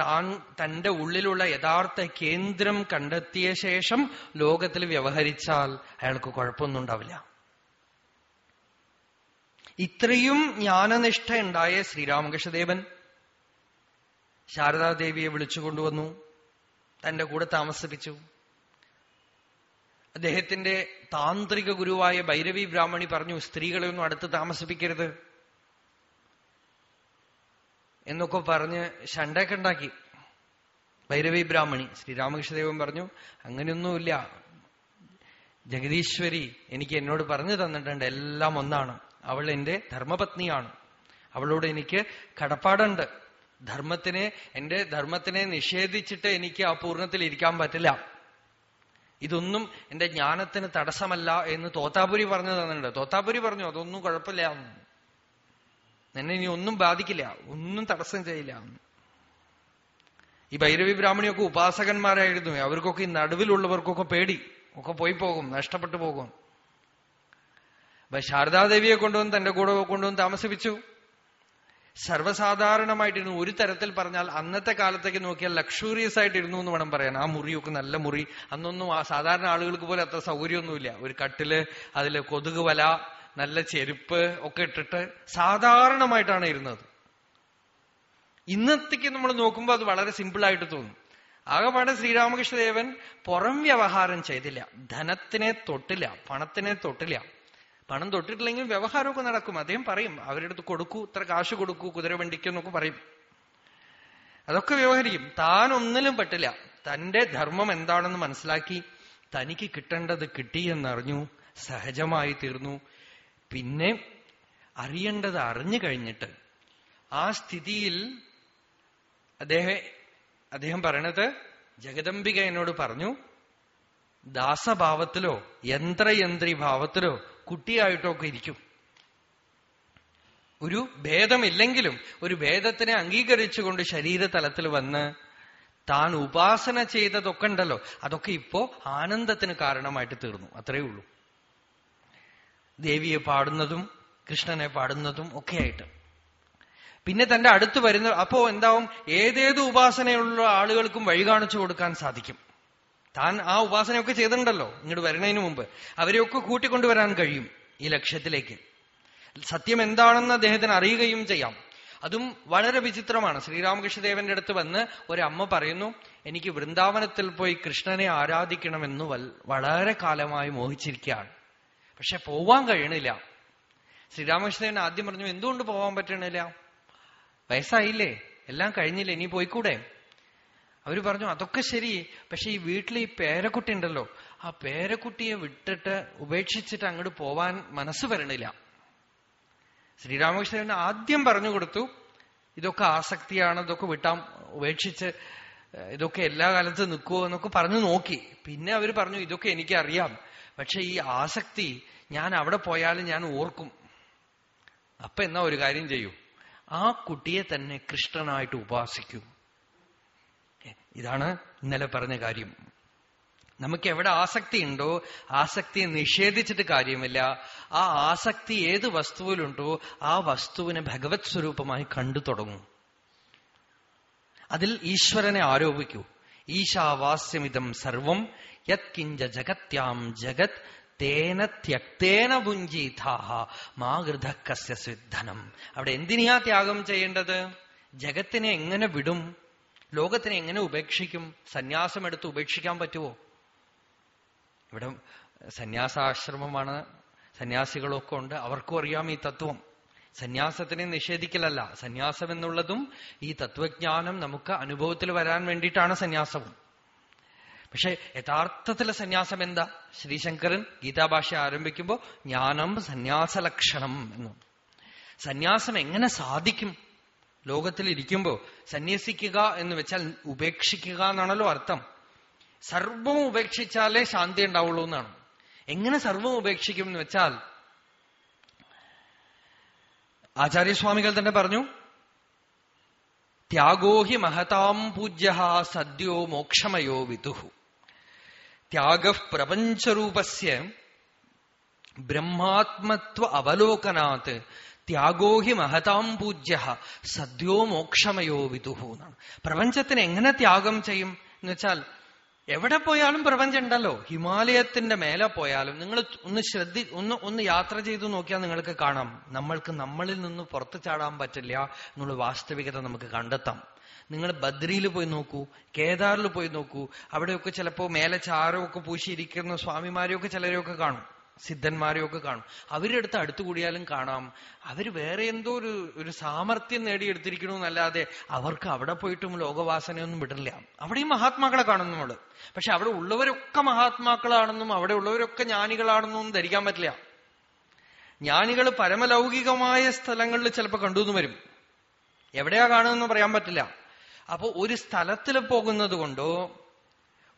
താൻ തന്റെ ഉള്ളിലുള്ള യഥാർത്ഥ കേന്ദ്രം കണ്ടെത്തിയ ശേഷം ലോകത്തിൽ വ്യവഹരിച്ചാൽ അയാൾക്ക് കുഴപ്പമൊന്നും ഉണ്ടാവില്ല. ഇത്രയും ജ്ഞാനനിഷ്ഠ ഉണ്ടായ ശ്രീരാമകൃഷ്ണദേവൻ ശാരദാദേവിയെ വിളിച്ചു കൊണ്ടുവന്നു തന്റെ കൂടെ താമസിപ്പിച്ചു. അദ്ദേഹത്തിന്റെ താന്ത്രിക ഗുരുവായ ഭൈരവി ബ്രാഹ്മണി പറഞ്ഞു സ്ത്രീകളെ ഒന്നും അടുത്ത് താമസിപ്പിക്കരുത്. എന്നൊക്കെ പറഞ്ഞ് ഷണ്ടൊക്കെ ഉണ്ടാക്കി. ഭൈരവി ബ്രാഹ്മണി ശ്രീരാമകൃഷ്ണദേവൻ പറഞ്ഞു അങ്ങനെയൊന്നുമില്ല. ജഗദീശ്വരി എനിക്ക് എന്നോട് പറഞ്ഞു തന്നിട്ടുണ്ട് എല്ലാം ഒന്നാണ്. അവൾ എന്റെ ധർമ്മപത്നിയാണ്. അവളോട് എനിക്ക് കടപ്പാടുണ്ട്. ധർമ്മത്തിനെ എന്റെ ധർമ്മത്തിനെ നിഷേധിച്ചിട്ട് എനിക്ക് ആ പൂർണത്തിൽ ഇരിക്കാൻ പറ്റില്ല. ഇതൊന്നും എന്റെ ജ്ഞാനത്തിന് തടസ്സമല്ല എന്ന് തോത്താപുരി പറഞ്ഞു തന്നിട്ടുണ്ട്. തോത്താപുരി പറഞ്ഞു അതൊന്നും കുഴപ്പമില്ല. എന്നെ ഇനി ഒന്നും ബാധിക്കില്ല. ഒന്നും തടസ്സം ചെയ്യില്ല. ഈ ഭൈരവി ബ്രാഹ്മണിയൊക്കെ ഉപാസകന്മാരായിരുന്നു. അവർക്കൊക്കെ ഈ നടുവിലുള്ളവർക്കൊക്കെ പേടി. ഒക്കെ പോയി പോകും നഷ്ടപ്പെട്ടു പോകും. അപ്പൊ ശാരദാദേവിയെ കൊണ്ടുവന്ന് തന്റെ കൂടെ കൊണ്ടുവന്ന് താമസിപ്പിച്ചു. സർവസാധാരണമായിട്ടിരുന്നു. ഒരു തരത്തിൽ പറഞ്ഞാൽ അന്നത്തെ കാലത്തേക്ക് നോക്കിയാൽ ലക്ഷൂറിയസ് ആയിട്ടിരുന്നു എന്ന് വേണം പറയാൻ. ആ മുറിയൊക്കെ നല്ല മുറി. അന്നൊന്നും ആ സാധാരണ ആളുകൾക്ക് പോലെ അത്ര സൗകര്യമൊന്നുമില്ല. ഒരു കട്ടിൽ അതിൽ കൊതുക് വല നല്ല ചെരുപ്പ് ഒക്കെ ഇട്ടിട്ട് സാധാരണമായിട്ടാണ് ഇരുന്നത്. ഇന്നത്തേക്ക് നമ്മൾ നോക്കുമ്പോൾ അത് വളരെ സിമ്പിൾ ആയിട്ട് തോന്നും. ആകെപ്പാടെ ശ്രീരാമകൃഷ്ണദേവൻ പുറം വ്യവഹാരം ചെയ്തില്ല. ധനത്തിനെ തൊട്ടില്ല പണത്തിനെ തൊട്ടില്ല. പണം തൊട്ടിട്ടില്ലെങ്കിൽ വ്യവഹാരമൊക്കെ നടക്കും. അദ്ദേഹം പറയും അവരുടെ അടുത്ത് കൊടുക്കൂ ഇത്ര കാശ് കൊടുക്കൂ കുതിരവണ്ടിക്കെന്നൊക്കെ പറയും. അതൊക്കെ വ്യവഹരിക്കും. താൻ ഒന്നിലും പറ്റില്ല തന്റെ ധർമ്മം എന്താണെന്ന് മനസ്സിലാക്കി തനിക്ക് കിട്ടേണ്ടത് കിട്ടിയെന്നറിഞ്ഞു സഹജമായി തീർന്നു. പിന്നെ അറിയേണ്ടത് അറിഞ്ഞു കഴിഞ്ഞിട്ട് ആ സ്ഥിതിയിൽ അദ്ദേഹം അദ്ദേഹം പറയണത് ജഗദംബിക എന്നോട് പറഞ്ഞു ദാസഭാവത്തിലോ യന്ത്രയന്ത്രി ഭാവത്തിലോ കുട്ടിയായിട്ടോ ഒക്കെ ഇരിക്കും. ഒരു ഭേദമില്ലെങ്കിലും ഒരു ഭേദത്തിനെ അംഗീകരിച്ചുകൊണ്ട് ശരീരതലത്തിൽ വന്ന് താൻ ഉപാസന ചെയ്തതൊക്കെ ഉണ്ടല്ലോ അതൊക്കെ ഇപ്പോ ആനന്ദത്തിന് കാരണമായിട്ട് തീർന്നു. അത്രയേ ഉള്ളൂ. ദേവിയെ പാടുന്നതും കൃഷ്ണനെ പാടുന്നതും ഒക്കെ ആയിട്ട്. പിന്നെ തന്റെ അടുത്ത് വരുന്ന അപ്പോ എന്താവും? ഏതേത് ഉപാസനയുള്ള ആളുകൾക്കും വഴി കാണിച്ചു കൊടുക്കാൻ സാധിക്കും. താൻ ആ ഉപാസനയൊക്കെ ചെയ്തിട്ടുണ്ടല്ലോ. ഇങ്ങോട്ട് വരുന്നതിന് മുമ്പ്. അവരെയൊക്കെ കൂട്ടിക്കൊണ്ടുവരാൻ കഴിയും ഈ ലക്ഷ്യത്തിലേക്ക്. സത്യം എന്താണെന്ന് അദ്ദേഹത്തിന് അറിയുകയും ചെയ്യാം. അതും വളരെ വിചിത്രമാണ്. ശ്രീരാമകൃഷ്ണദേവന്റെ അടുത്ത് വന്ന് ഒരമ്മ പറയുന്നു എനിക്ക് വൃന്ദാവനത്തിൽ പോയി കൃഷ്ണനെ ആരാധിക്കണമെന്ന് വളരെ കാലമായി മോഹിച്ചിരിക്കുകയാണ്. പക്ഷെ പോവാൻ കഴിയണില്ല. ശ്രീരാമകൃഷ്ണദേവൻ ആദ്യം പറഞ്ഞു എന്തുകൊണ്ട് പോവാൻ പറ്റണില്ല? വയസ്സായില്ലേ? എല്ലാം കഴിഞ്ഞില്ലേ? ഇനി പോയിക്കൂടെ? അവർ പറഞ്ഞു അതൊക്കെ ശരി പക്ഷെ ഈ വീട്ടിൽ ഈ പേരക്കുട്ടി ഉണ്ടല്ലോ. ആ പേരക്കുട്ടിയെ വിട്ടിട്ട് ഉപേക്ഷിച്ചിട്ട് അങ്ങോട്ട് പോവാൻ മനസ്സ് വരണില്ല. ശ്രീരാമകൃഷ്ണൻ ആദ്യം പറഞ്ഞു കൊടുത്തു ഇതൊക്കെ ആസക്തിയാണ് ഇതൊക്കെ വിട്ടാം ഉപേക്ഷിച്ച് ഇതൊക്കെ എല്ലാ കാലത്തും നിൽക്കുമോ എന്നൊക്കെ പറഞ്ഞു നോക്കി. പിന്നെ അവർ പറഞ്ഞു ഇതൊക്കെ എനിക്ക് അറിയാം പക്ഷെ ഈ ആസക്തി ഞാൻ അവിടെ പോയാലും ഞാൻ ഓർക്കും. അപ്പൊ എന്നാ ഒരു കാര്യം ചെയ്യൂ. ആ കുട്ടിയെ തന്നെ കൃഷ്ണനായിട്ട് ഉപാസിക്കൂ. ഇതാണ് ഇന്നലെ പറഞ്ഞ കാര്യം. നമുക്ക് എവിടെ ആസക്തി ഉണ്ടോ ആസക്തിയെ നിഷേധിച്ചിട്ട് കാര്യമില്ല. ആ ആസക്തി ഏത് വസ്തുവിലുണ്ടോ ആ വസ്തുവിനെ ഭഗവത് സ്വരൂപമായി കണ്ടു തുടങ്ങും. അതിൽ ഈശ്വരനെ ആരോപിക്കൂ. ഈശാവാസ്യമിതം സർവം യത്കിഞ്ച ജഗത്യാം ജഗത് തേന ത്യക്തേന ഭുഞ്ചീഥാഹ മാകൃതക്കസ്യ സിദ്ധനം. അവിടെ എന്തിനാ ത്യാഗം ചെയ്യേണ്ടത്? ജഗത്തിനെ എങ്ങനെ വിടും? ലോകത്തിനെ എങ്ങനെ ഉപേക്ഷിക്കും? സന്യാസം എടുത്ത് ഉപേക്ഷിക്കാൻ പറ്റുമോ ഇവിടെ സന്യാസാശ്രമമാണ് സന്യാസികളൊക്കെ ഉണ്ട് അവർക്കും അറിയാം ഈ തത്വം. സന്യാസത്തിനെ നിഷേധിക്കലല്ല. സന്യാസം എന്നുള്ളതും ഈ തത്വജ്ഞാനം നമുക്ക് അനുഭവത്തിൽ വരാൻ വേണ്ടിയിട്ടാണ് സന്യാസവും. പക്ഷെ യഥാർത്ഥത്തിലെ സന്യാസം എന്താ? ശ്രീശങ്കരൻ ഗീതാഭാഷ ആരംഭിക്കുമ്പോൾ ജ്ഞാനം സന്യാസലക്ഷണം എന്നു. സന്യാസം എങ്ങനെ സാധിക്കും? ലോകത്തിൽ ഇരിക്കുമ്പോ സന്യസിക്കുക എന്ന് വെച്ചാൽ ഉപേക്ഷിക്കുക എന്നാണല്ലോ അർത്ഥം. സർവം ഉപേക്ഷിച്ചാലേ ശാന്തി ഉണ്ടാവുള്ളൂ എന്നാണ്. എങ്ങനെ സർവം ഉപേക്ഷിക്കും എന്ന് വെച്ചാൽ ആചാര്യസ്വാമികൾ തന്നെ പറഞ്ഞു ത്യാഗോഹി മഹതാം പൂജ്യ സദ്യോ മോക്ഷമയോ വിദുഹു ത്യാഗ പ്രപഞ്ചരൂപസ്യ ബ്രഹ്മാത്മത്വ അവലോകനാത് ത്യാഗോ ഹി മഹതാം പൂജ്യ സദ്യോ മോക്ഷമയോ വിദുഹു എന്നാണ്. പ്രപഞ്ചത്തിന് എങ്ങനെ ത്യാഗം ചെയ്യും എന്ന് വെച്ചാൽ എവിടെ പോയാലും പ്രപഞ്ചം ഉണ്ടല്ലോ ഹിമാലയത്തിന്റെ മേലെ പോയാലും നിങ്ങൾ ഒന്ന് ശ്രദ്ധി ഒന്ന് ഒന്ന് യാത്ര ചെയ്തു നോക്കിയാൽ നിങ്ങൾക്ക് കാണാം. നമ്മൾക്ക് നമ്മളിൽ നിന്ന് പുറത്തു ചാടാൻ പറ്റില്ല എന്നുള്ള വാസ്തവികത നമുക്ക് കണ്ടെത്താം. നിങ്ങൾ ബദ്രിയിൽ പോയി നോക്കൂ കേദാറിൽ പോയി നോക്കൂ. അവിടെയൊക്കെ ചിലപ്പോൾ മേലെ ചാരമൊക്കെ പൂശിയിരിക്കുന്ന സ്വാമിമാരെയൊക്കെ ചിലരെയൊക്കെ കാണും. സിദ്ധന്മാരെയൊക്കെ കാണും. അവരുടെ അടുത്ത് അടുത്തുകൂടിയാലും കാണാം. അവർ വേറെ എന്തോ ഒരു ഒരു സാമർത്ഥ്യം നേടിയെടുത്തിരിക്കണമെന്നല്ലാതെ അവർക്ക് അവിടെ പോയിട്ടും ലോകവാസനയൊന്നും വിടില്ല അവിടെയും മഹാത്മാക്കളെ കാണും നമ്മൾ പക്ഷെ അവിടെ ഉള്ളവരൊക്കെ മഹാത്മാക്കളാണെന്നും അവിടെ ഉള്ളവരൊക്കെ ജ്ഞാനികളാണെന്നും ധരിക്കാൻ പറ്റില്ല. ജ്ഞാനികൾ പരമലൗകികമായ സ്ഥലങ്ങളിൽ ചിലപ്പോൾ കണ്ടുവന്ന് വരും. എവിടെയാ കാണുമെന്ന് പറയാൻ പറ്റില്ല. അപ്പോൾ ഒരു സ്ഥലത്തിൽ പോകുന്നത് കൊണ്ടോ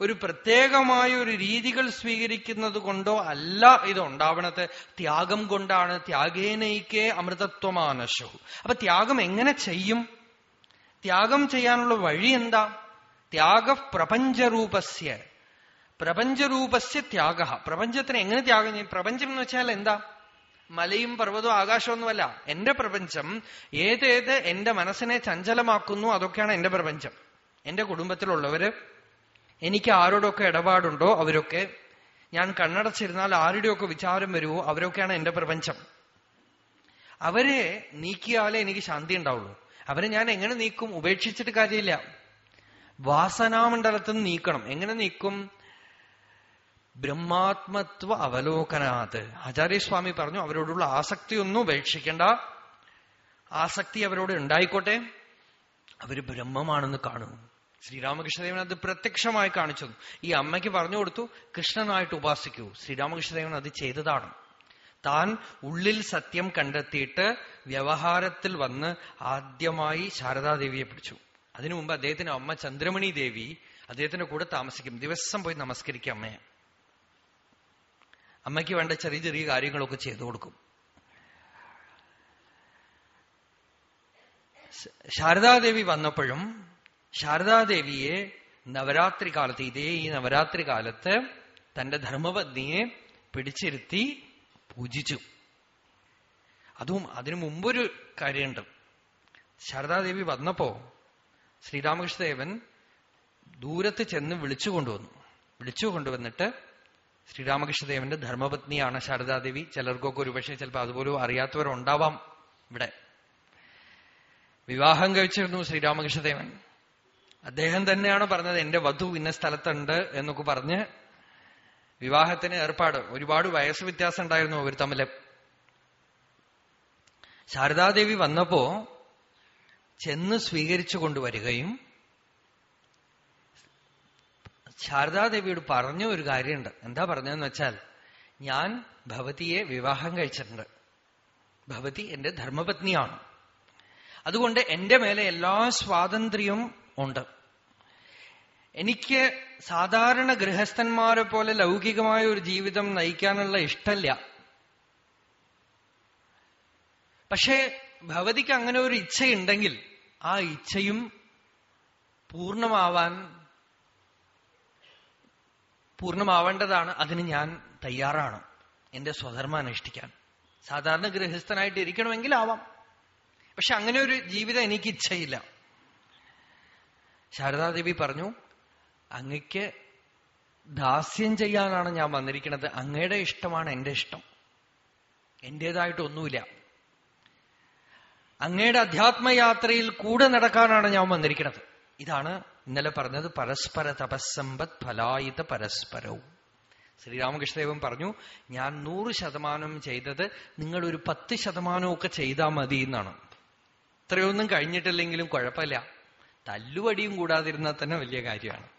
ഒരു പ്രത്യേകമായ ഒരു രീതികൾ സ്വീകരിക്കുന്നത് കൊണ്ടോ അല്ല ഇത് ഉണ്ടാവണത്. ത്യാഗം കൊണ്ടാണ്. ത്യാഗേനൈക്കേ അമൃതത്വമാനശു അപ്പൊ ത്യാഗം എങ്ങനെ ചെയ്യും? ത്യാഗം ചെയ്യാനുള്ള വഴി എന്താ? ത്യാഗ പ്രപഞ്ചരൂപസ്യ പ്രപഞ്ചരൂപസ്യ ത്യാഗ. പ്രപഞ്ചത്തിന് എങ്ങനെ ത്യാഗം ചെയ്യും? പ്രപഞ്ചം എന്ന് വെച്ചാൽ എന്താ? മലയും പർവതവും ആകാശമൊന്നുമല്ല എന്റെ പ്രപഞ്ചം ഏതേത് എന്റെ മനസ്സിനെ ചഞ്ചലമാക്കുന്നു അതൊക്കെയാണ് എന്റെ പ്രപഞ്ചം. എന്റെ കുടുംബത്തിലുള്ളവര് എനിക്ക് ആരോടൊക്കെ ഇടപാടുണ്ടോ അവരൊക്കെ? ഞാൻ കണ്ണടച്ചിരുന്നാൽ ആരുടെയൊക്കെ വിചാരം വരുമോ അവരൊക്കെയാണ് എന്റെ പ്രപഞ്ചം. അവരെ നീക്കിയാലേ എനിക്ക് ശാന്തി ഉണ്ടാവുള്ളൂ. അവരെ ഞാൻ എങ്ങനെ നീക്കും? ഉപേക്ഷിച്ചിട്ട് കാര്യമില്ല. വാസനാമണ്ഡലത്തിൽ നിന്ന് നീക്കണം. എങ്ങനെ നീക്കും? ബ്രഹ്മാത്മത്വ അവലോകനാത്. ആചാര്യസ്വാമി പറഞ്ഞു അവരോടുള്ള ആസക്തി ഒന്നും ഉപേക്ഷിക്കേണ്ട. ആസക്തി അവരോട് ഉണ്ടായിക്കോട്ടെ. അവർ ബ്രഹ്മമാണെന്ന് കാണും. ശ്രീരാമകൃഷ്ണദേവൻ അത് പ്രത്യക്ഷമായി കാണിച്ചു ഈ അമ്മയ്ക്ക് പറഞ്ഞു കൊടുത്തു കൃഷ്ണനായിട്ട് ഉപാസിക്കൂ. ശ്രീരാമകൃഷ്ണദേവൻ അത് ചെയ്തതാണ്. താൻ ഉള്ളിൽ സത്യം കണ്ടെത്തിയിട്ട് വ്യവഹാരത്തിൽ വന്ന് ആദ്യമായി ശാരദാദേവിയെ പിടിച്ചു. അതിനു മുമ്പ് അദ്ദേഹത്തിന്റെ അമ്മ ചന്ദ്രമണി ദേവി അദ്ദേഹത്തിന്റെ കൂടെ താമസിക്കും. ദിവസം പോയി നമസ്കരിക്കും അമ്മയെ. അമ്മയ്ക്ക് വേണ്ട ചെറിയ ചെറിയ കാര്യങ്ങളൊക്കെ ചെയ്തു കൊടുക്കും. ശാരദാദേവി വന്നപ്പോഴും ശാരദാദേവിയെ നവരാത്രി കാലത്ത് ഇതേ ഈ നവരാത്രി കാലത്ത് തന്റെ ധർമ്മപത്നിയെ പിടിച്ചിരുത്തി പൂജിച്ചു. അതും അതിനു മുമ്പൊരു കാര്യമുണ്ട്. ശാരദാദേവി വന്നപ്പോ ശ്രീരാമകൃഷ്ണദേവൻ ദൂരത്ത് ചെന്ന് വിളിച്ചു കൊണ്ടുവന്നു. വിളിച്ചു കൊണ്ടുവന്നിട്ട് ശ്രീരാമകൃഷ്ണദേവന്റെ ധർമ്മപത്നിയാണ് ശാരദാദേവി. ചിലർക്കൊക്കെ ഒരുപക്ഷെ ചിലപ്പോൾ അതുപോലും അറിയാത്തവരുണ്ടാവാം ഇവിടെ. വിവാഹം കഴിച്ചിരുന്നു ശ്രീരാമകൃഷ്ണദേവൻ. അദ്ദേഹം തന്നെയാണ് പറഞ്ഞത് എന്റെ വധു ഇന്ന സ്ഥലത്തുണ്ട് എന്നൊക്കെ പറഞ്ഞ് വിവാഹത്തിന് ഏർപ്പാട്. ഒരുപാട് വയസ്സ് വ്യത്യാസം ഉണ്ടായിരുന്നു അവർ തമ്മിൽ. ശാരദാദേവി വന്നപ്പോ ചെന്ന് സ്വീകരിച്ചു കൊണ്ടുവരികയും ശാരദാദേവിയോട് പറഞ്ഞ ഒരു കാര്യമുണ്ട്. എന്താ പറഞ്ഞതെന്ന് വെച്ചാൽ ഞാൻ ഭവതിയെ വിവാഹം കഴിച്ചിട്ടുണ്ട്. ഭവതി എന്റെ ധർമ്മപത്നിയാണ്. അതുകൊണ്ട് എന്റെ മേലെ എല്ലാ സ്വാതന്ത്ര്യവും ഉണ്ട്. എനിക്ക് സാധാരണ ഗൃഹസ്ഥന്മാരെ പോലെ ലൗകികമായ ഒരു ജീവിതം നയിക്കാനുള്ള ഇഷ്ടമില്ല പക്ഷേ ഭവതിക്ക് അങ്ങനെ ഒരു ഇച്ഛയുണ്ടെങ്കിൽ ആ ഇച്ഛയും പൂർണമാവാൻ പൂർണമാവേണ്ടതാണ്. അതിന് ഞാൻ തയ്യാറാണ്. എന്റെ സ്വധർമ്മം അനുഷ്ഠിക്കാൻ. സാധാരണ ഗൃഹസ്ഥനായിട്ട് ഇരിക്കണമെങ്കിൽ ആവാം. പക്ഷെ അങ്ങനെ ഒരു ജീവിതം എനിക്ക് ഇച്ഛയില്ല ശാരദാദേവി പറഞ്ഞു അങ്ങക്ക് ദാസ്യം ചെയ്യാനാണ് ഞാൻ വന്നിരിക്കുന്നത്. അങ്ങയുടെ ഇഷ്ടമാണ് എന്റെ ഇഷ്ടം. എന്റേതായിട്ടൊന്നുമില്ല. അങ്ങയുടെ അധ്യാത്മയാത്രയിൽ കൂടെ നടക്കാനാണ് ഞാൻ വന്നിരിക്കുന്നത്. ഇതാണ് ഇന്നലെ പറഞ്ഞത് പരസ്പര തപസ്സമ്പത് ഫലായുധ പരസ്പരവും. ശ്രീരാമകൃഷ്ണദേവൻ പറഞ്ഞു ഞാൻ നൂറ് ശതമാനം ചെയ്തത് നിങ്ങൾ ഒരു പത്ത് ശതമാനമൊക്കെ ചെയ്താൽ മതി എന്നാണ്. ഇത്രയൊന്നും കഴിഞ്ഞിട്ടില്ലെങ്കിലും കുഴപ്പമില്ല. തല്ലുവടിയും കൂടാതിരുന്നാൽ തന്നെ വലിയ കാര്യമാണ്.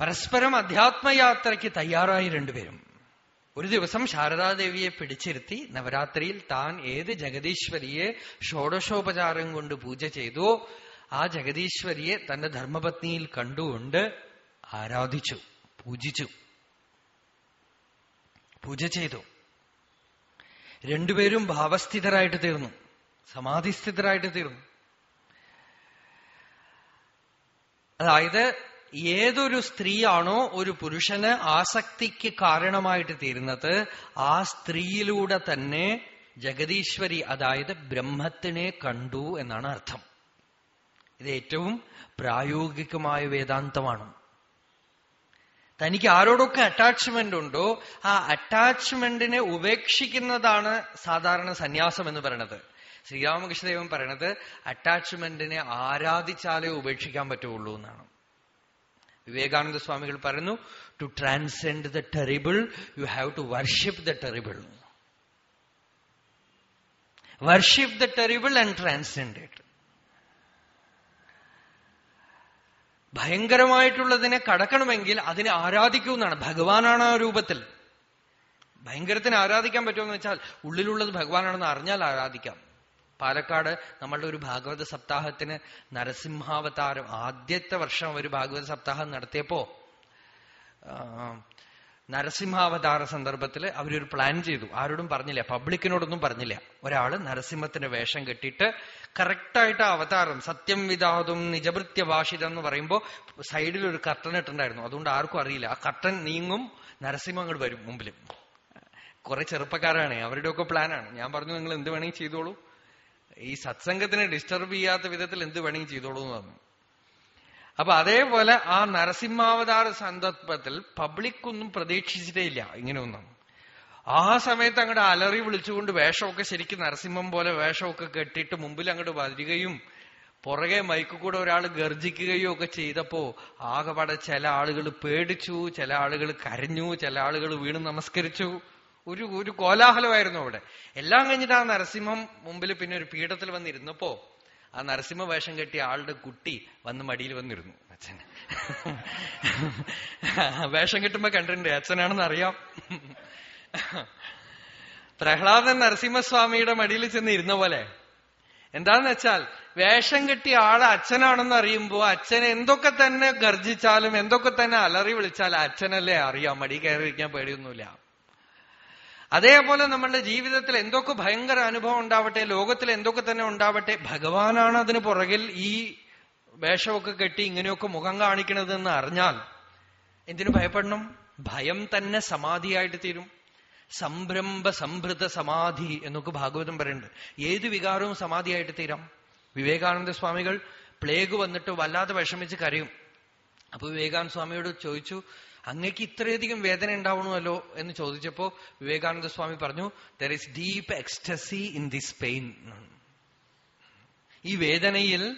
പരസ്പരം അധ്യാത്മയാത്രയ്ക്ക് തയ്യാറായി രണ്ടുപേരും. ഒരു ദിവസം ശാരദാദേവിയെ പിടിച്ചിരുത്തി നവരാത്രിയിൽ താൻ ഏത് ജഗദീശ്വരിയെ ഷോഡശോപചാരം കൊണ്ട് പൂജ ചെയ്തോ ആ ജഗദീശ്വരിയെ തന്റെ ധർമ്മപത്നിയിൽ കണ്ടുകൊണ്ട് ആരാധിച്ചു പൂജിച്ചു പൂജ ചെയ്തു. രണ്ടുപേരും ഭാവസ്ഥിതരായിട്ട് തീർന്നു സമാധിസ്ഥിതരായിട്ട് തീർന്നു. അതായത് ഏതൊരു സ്ത്രീയാണോ ഒരു പുരുഷന് ആസക്തിക്ക് കാരണമായിട്ട് തീരുന്നത് ആ സ്ത്രീയിലൂടെ തന്നെ ജഗദീശ്വരി അതായത് ബ്രഹ്മത്തിനെ കണ്ടു എന്നാണ് അർത്ഥം. ഇത് ഏറ്റവും പ്രായോഗികമായ വേദാന്തമാണ്. തനിക്ക് ആരോടൊക്കെ അറ്റാച്ച്മെന്റ് ഉണ്ടോ ആ അറ്റാച്ച്മെന്റിനെ ഉപേക്ഷിക്കുന്നതാണ് സാധാരണ സന്യാസം എന്ന് പറയണത്. ശ്രീരാമകൃഷ്ണദേവൻ പറയണത് അറ്റാച്ച്മെന്റിനെ ആരാധിച്ചാലേ ഉപേക്ഷിക്കാൻ പറ്റുള്ളൂ എന്നാണ്. വിവേകാനന്ദ സ്വാമികൾ പറയുന്നു to transcend the terrible you have to worship the terrible worship the terrible and transcend it ഭയങ്കരമായിട്ടുള്ളതിനെ കടക്കണമെങ്കിൽ അതിനെ ആരാധിക്കൂ എന്നാണ്. ഭഗവാനാണ് ആ രൂപത്തിൽ. ഭയങ്കരത്തിന് ആരാധിക്കാൻ പറ്റുമെന്ന് വെച്ചാൽ ഉള്ളിലുള്ളത് ഭഗവാനാണെന്ന് അറിഞ്ഞാൽ ആരാധിക്കാം. പാലക്കാട് നമ്മളുടെ ഒരു ഭാഗവത സപ്താഹത്തിന് നരസിംഹാവതാരം ആദ്യത്തെ വർഷം ഒരു ഭാഗവത സപ്താഹം നടത്തിയപ്പോ നരസിംഹാവതാര സന്ദർഭത്തിൽ അവരൊരു പ്ലാൻ ചെയ്തു. ആരോടും പറഞ്ഞില്ല പബ്ലിക്കിനോടൊന്നും പറഞ്ഞില്ല. ഒരാൾ നരസിംഹത്തിന്റെ വേഷം കെട്ടിയിട്ട് കറക്റ്റായിട്ട് അവതാരം സത്യം വിധാതും നിജവൃത്യ ഭാഷിതം എന്ന് പറയുമ്പോൾ സൈഡിൽ ഒരു കർട്ടൻ ഇട്ടുണ്ടായിരുന്നു അതുകൊണ്ട് ആർക്കും അറിയില്ല. ആ കർട്ടൻ നീങ്ങും നരസിംഹം അങ്ങോട്ട് വരും മുമ്പിൽ കുറെ ചെറുപ്പക്കാരാണ്. അവരുടെയൊക്കെ പ്ലാനാണ്. ഞാൻ പറഞ്ഞു നിങ്ങൾ എന്ത് വേണമെങ്കിൽ ചെയ്തോളൂ. ഈ സത്സംഗത്തിനെ ഡിസ്റ്റർബ് ചെയ്യാത്ത വിധത്തിൽ എന്ത് വേണമെങ്കിൽ ചെയ്തോളൂ എന്ന് പറഞ്ഞു. അപ്പൊ അതേപോലെ ആ നരസിംഹാവതാര സന്ദർഭത്തിൽ പബ്ലിക് ഒന്നും പ്രതീക്ഷിച്ചിട്ടേ ഇല്ല ഇങ്ങനെയൊന്നും ആ സമയത്ത് അങ്ങോട്ട് അലറി വിളിച്ചുകൊണ്ട് വേഷമൊക്കെ ശരിക്കും നരസിംഹം പോലെ വേഷമൊക്കെ കെട്ടിയിട്ട് മുമ്പിൽ അങ്ങോട്ട് വരികയും പുറകെ മൈക്ക് കൂടെ ഒരാൾ ഗർജിക്കുകയോ ഒക്കെ ചെയ്തപ്പോ ആകെപാടെ ചില ആളുകൾ പേടിച്ചു ചില ആളുകൾ കരഞ്ഞു ചില ആളുകൾ വീണ് നമസ്കരിച്ചു. ഒരു ഒരു കോലാഹലമായിരുന്നു അവിടെ. എല്ലാം കഴിഞ്ഞിട്ട് ആ നരസിംഹം മുമ്പിൽ പിന്നെ ഒരു പീഠത്തിൽ വന്നിരുന്നപ്പോ ആ നരസിംഹ വേഷം കെട്ടിയ ആളുടെ കുട്ടി വന്ന് മടിയിൽ വന്നിരുന്നു. അച്ഛൻ. വേഷം കെട്ടുമ്പോ കണ്ടിട്ടുണ്ട്. അച്ഛനാണെന്ന് അറിയാം. പ്രഹ്ലാദൻ നരസിംഹസ്വാമിയുടെ മടിയിൽ ചെന്ന് ഇരുന്ന പോലെ. എന്താന്ന് വെച്ചാൽ വേഷം കെട്ടിയ ആൾ അച്ഛനാണെന്ന് അറിയുമ്പോ അച്ഛൻ എന്തൊക്കെ തന്നെ ഗർജിച്ചാലും എന്തൊക്കെ തന്നെ അലറി വിളിച്ചാലും അച്ഛനല്ലേ അറിയാം. മടി കയറി കയറിയിരിക്കാൻ പേടിയൊന്നുമില്ല. അതേപോലെ നമ്മളുടെ ജീവിതത്തിൽ എന്തൊക്കെ ഭയങ്കര അനുഭവം ഉണ്ടാവട്ടെ ലോകത്തിൽ എന്തൊക്കെ തന്നെ ഉണ്ടാവട്ടെ ഭഗവാനാണ് അതിന് പുറകിൽ ഈ വേഷമൊക്കെ കെട്ടി ഇങ്ങനെയൊക്കെ മുഖം കാണിക്കണത് എന്ന് അറിഞ്ഞാൽ എന്തിനു ഭയപ്പെടണം? ഭയം തന്നെ സമാധിയായിട്ട് തീരും. സംരംഭ സംഭൃത സമാധി എന്നൊക്കെ ഭാഗവതം പറയുന്നുണ്ട്. ഏത് വികാരവും സമാധിയായിട്ട് തീരാം. വിവേകാനന്ദ സ്വാമികൾ പ്ലേഗ് വന്നിട്ട് വല്ലാതെ വിഷമിച്ച് കരയും. അപ്പൊ വിവേകാനന്ദ സ്വാമിയോട് ചോദിച്ചു അങ്ങക്ക് ഇത്രയധികം വേദന ഉണ്ടാവണമല്ലോ എന്ന് ചോദിച്ചപ്പോ വിവേകാനന്ദ സ്വാമി പറഞ്ഞു there is deep ecstasy in this pain ഈ വേദനയിൽ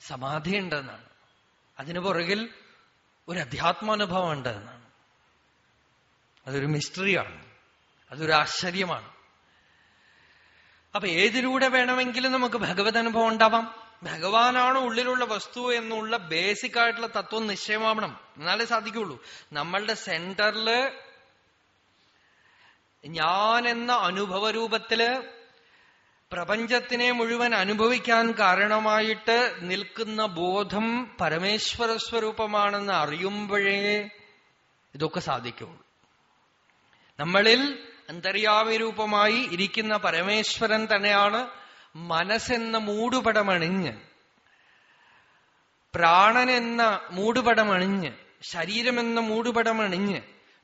സമാധി ഉണ്ടെന്നാണ്. അതിനു പുറകിൽ ഒരു അധ്യാത്മാനുഭവം ഉണ്ട് എന്നാണ് അതൊരു മിസ്റ്ററിയാണ് അതൊരു ആശ്ചര്യമാണ്. അപ്പൊ ഏതിലൂടെ വേണമെങ്കിലും നമുക്ക് ഭഗവത് അനുഭവം ഉണ്ടാവാം? ഭഗവാനാണ് ഉള്ളിലുള്ള വസ്തു എന്നുള്ള ബേസിക് ആയിട്ടുള്ള തത്വം നിശ്ചയമാവണം. എന്നാലേ സാധിക്കുള്ളൂ നമ്മളുടെ സെന്ററിൽ ഞാൻ എന്ന അനുഭവ രൂപത്തിൽ പ്രപഞ്ചത്തിനെ മുഴുവൻ അനുഭവിക്കാൻ കാരണമായിട്ട് നിൽക്കുന്ന ബോധം പരമേശ്വര സ്വരൂപമാണെന്ന് അറിയുമ്പോഴേ ഇതൊക്കെ സാധിക്കുള്ളൂ നമ്മളിൽ അന്തര്യാമി രൂപമായി ഇരിക്കുന്ന പരമേശ്വരൻ തന്നെയാണ് മനസ്സെന്ന മൂടുപടമണിഞ്ഞ് പ്രാണനെന്ന മൂടുപടമണിഞ്ഞ് ശരീരമെന്ന മൂടുപടമണിഞ്ഞ്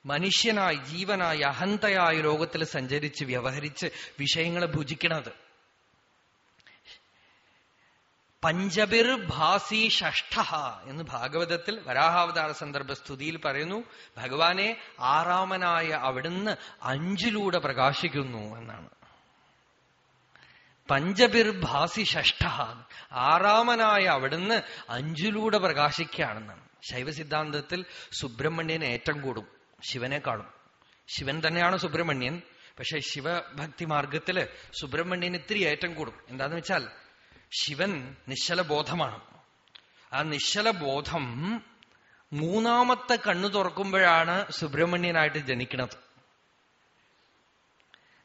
മനുഷ്യനായി ജീവനായി അഹന്തയായി ലോകത്തിൽ സഞ്ചരിച്ച് വ്യവഹരിച്ച് വിഷയങ്ങളെ ഭുജിക്കണത്. പഞ്ചബിർ ഭാസി ഷഷ്ഠ എന്ന് ഭാഗവതത്തിൽ വരാഹാവതാര സന്ദർഭ സ്തുതിയിൽ പറയുന്നു ഭഗവാനെ ആറാമനായ അവിടുന്ന് അഞ്ചിലൂടെ പ്രകാശിക്കുന്നു എന്നാണ്. പഞ്ചബിർ ഭാസി ഷഷ്ഠ ആറാമനായ അവിടുന്ന് അഞ്ചിലൂടെ പ്രകാശിക്കുകയാണെന്നാണ്. ശൈവ സിദ്ധാന്തത്തിൽ സുബ്രഹ്മണ്യന് ഏറ്റം കൂടും. ശിവനെ കാണും. ശിവൻ തന്നെയാണ് സുബ്രഹ്മണ്യൻ. പക്ഷെ ശിവഭക്തി മാർഗത്തിൽ സുബ്രഹ്മണ്യന് ഇത്തിരി ഏറ്റം കൂടും. എന്താന്ന് വെച്ചാൽ ശിവൻ നിശ്ചലബോധമാണ്. ആ നിശ്ചലബോധം മൂന്നാമത്തെ കണ്ണു തുറക്കുമ്പോഴാണ് സുബ്രഹ്മണ്യനായിട്ട് ജനിക്കുന്നത്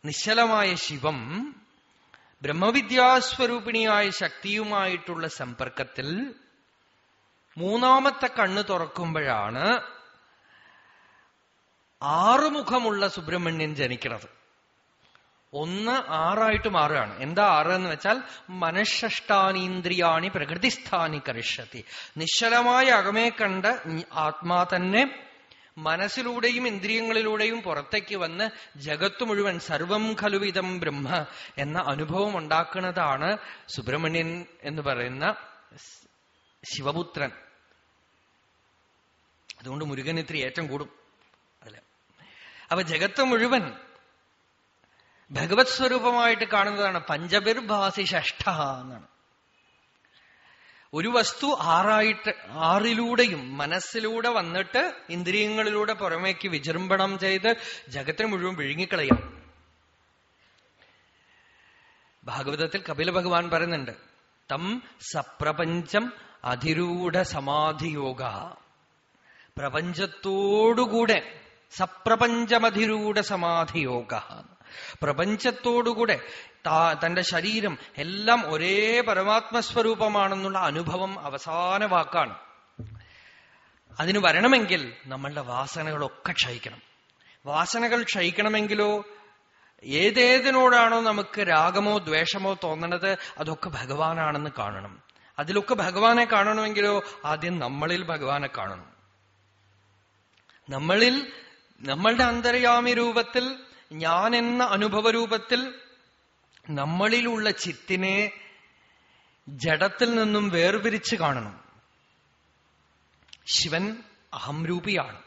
നിശ്ചലമായ ശിവം ബ്രഹ്മവിദ്യാസ്വരൂപിണിയായ ശക്തിയുമായിട്ടുള്ള സമ്പർക്കത്തിൽ മൂന്നാമത്തെ കണ്ണ് തുറക്കുമ്പോഴാണ് ആറുമുഖമുള്ള സുബ്രഹ്മണ്യൻ ജനിക്കുന്നത് ഒന്ന് ആറായിട്ട് മാറുകയാണ്. എന്താ ആറ് എന്ന് വെച്ചാൽ മനഃഷ്ടാനീന്ദ്രിയാണി പ്രകൃതിസ്ഥാനി കരിഷത്തി നിശ്ചലമായ അകമേ കണ്ട് ആത്മാ തന്നെ മനസ്സിലൂടെയും ഇന്ദ്രിയങ്ങളിലൂടെയും പുറത്തേക്ക് വന്ന് ജഗത്ത് മുഴുവൻ സർവം ഖലുവിധം ബ്രഹ്മ എന്ന അനുഭവം ഉണ്ടാക്കുന്നതാണ് സുബ്രഹ്മണ്യൻ എന്ന് പറയുന്ന ശിവപുത്രൻ. അതുകൊണ്ട് മുരുകൻ ഇത്തിരി ഏറ്റം കൂടും അല്ലെ അപ്പൊ ജഗത്ത് മുഴുവൻ ഭഗവത് സ്വരൂപമായിട്ട് കാണുന്നതാണ് പഞ്ചബിർഭാസി ഷഷ്ഠ എന്നാണ്. ഒരു വസ്തു ആറായിട്ട് ആറിലൂടെയും മനസ്സിലൂടെ വന്നിട്ട് ഇന്ദ്രിയങ്ങളിലൂടെ പുറമേക്ക് വിജൃംഭണം ചെയ്ത് ജഗത്തിന് മുഴുവൻ വിഴുങ്ങിക്കളയാം ഭാഗവതത്തിൽ കപില ഭഗവാൻ പറയുന്നുണ്ട് തം സപ്രപഞ്ചം അധിരൂഢ സമാധിയോഗ. പ്രപഞ്ചത്തോടുകൂടെ സപ്രപഞ്ചമധിരൂഢ സമാധിയോഗ. പ്രപഞ്ചത്തോടുകൂടെ തന്റെ ശരീരം എല്ലാം ഒരേ പരമാത്മസ്വരൂപമാണെന്നുള്ള അനുഭവം അവസാന വാക്കാണ്. അതിന് വരണമെങ്കിൽ നമ്മളുടെ വാസനകളൊക്കെ ക്ഷയിക്കണം. വാസനകൾ ക്ഷയിക്കണമെങ്കിലോ ഏതേതിനോടാണോ നമുക്ക് രാഗമോ ദ്വേഷമോ തോന്നണത് അതൊക്കെ ഭഗവാനാണെന്ന് കാണണം. അതിലൊക്കെ ഭഗവാനെ കാണണമെങ്കിലോ ആദ്യം നമ്മളിൽ ഭഗവാനെ കാണണം. നമ്മളിൽ നമ്മളുടെ അന്തര്യാമി രൂപത്തിൽ ഞാൻ എന്ന അനുഭവ രൂപത്തിൽ നമ്മളിലുള്ള ചിത്തിനെ ജഡത്തിൽ നിന്നും വേർപിരിച്ച് കാണണം. ശിവൻ അഹംരൂപിയാണ്.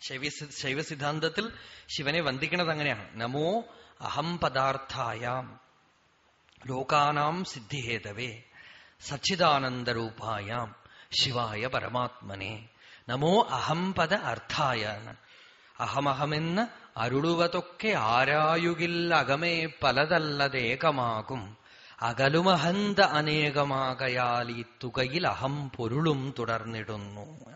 ശൈവ ശൈവ സിദ്ധാന്തത്തിൽ ശിവനെ വന്ദിക്കുന്നത് അങ്ങനെയാണ്. നമോ അഹം പദാർത്ഥായാം ലോകാനാം സിദ്ധിഹേതവേ സച്ചിദാനന്ദരൂപായാം ശിവായ പരമാത്മനെ. നമോ അഹം പദ അർത്ഥായ അഹമഹമെന്ന് അരുളുവതൊക്കെ ആരായുകിൽ അകമേ പലതല്ലതേകമാകും അകലുമഹന്ത അനേകമാകയാൽ ഈ തുകയിൽ അഹം പൊരുളും തുടർന്നിടുന്നു.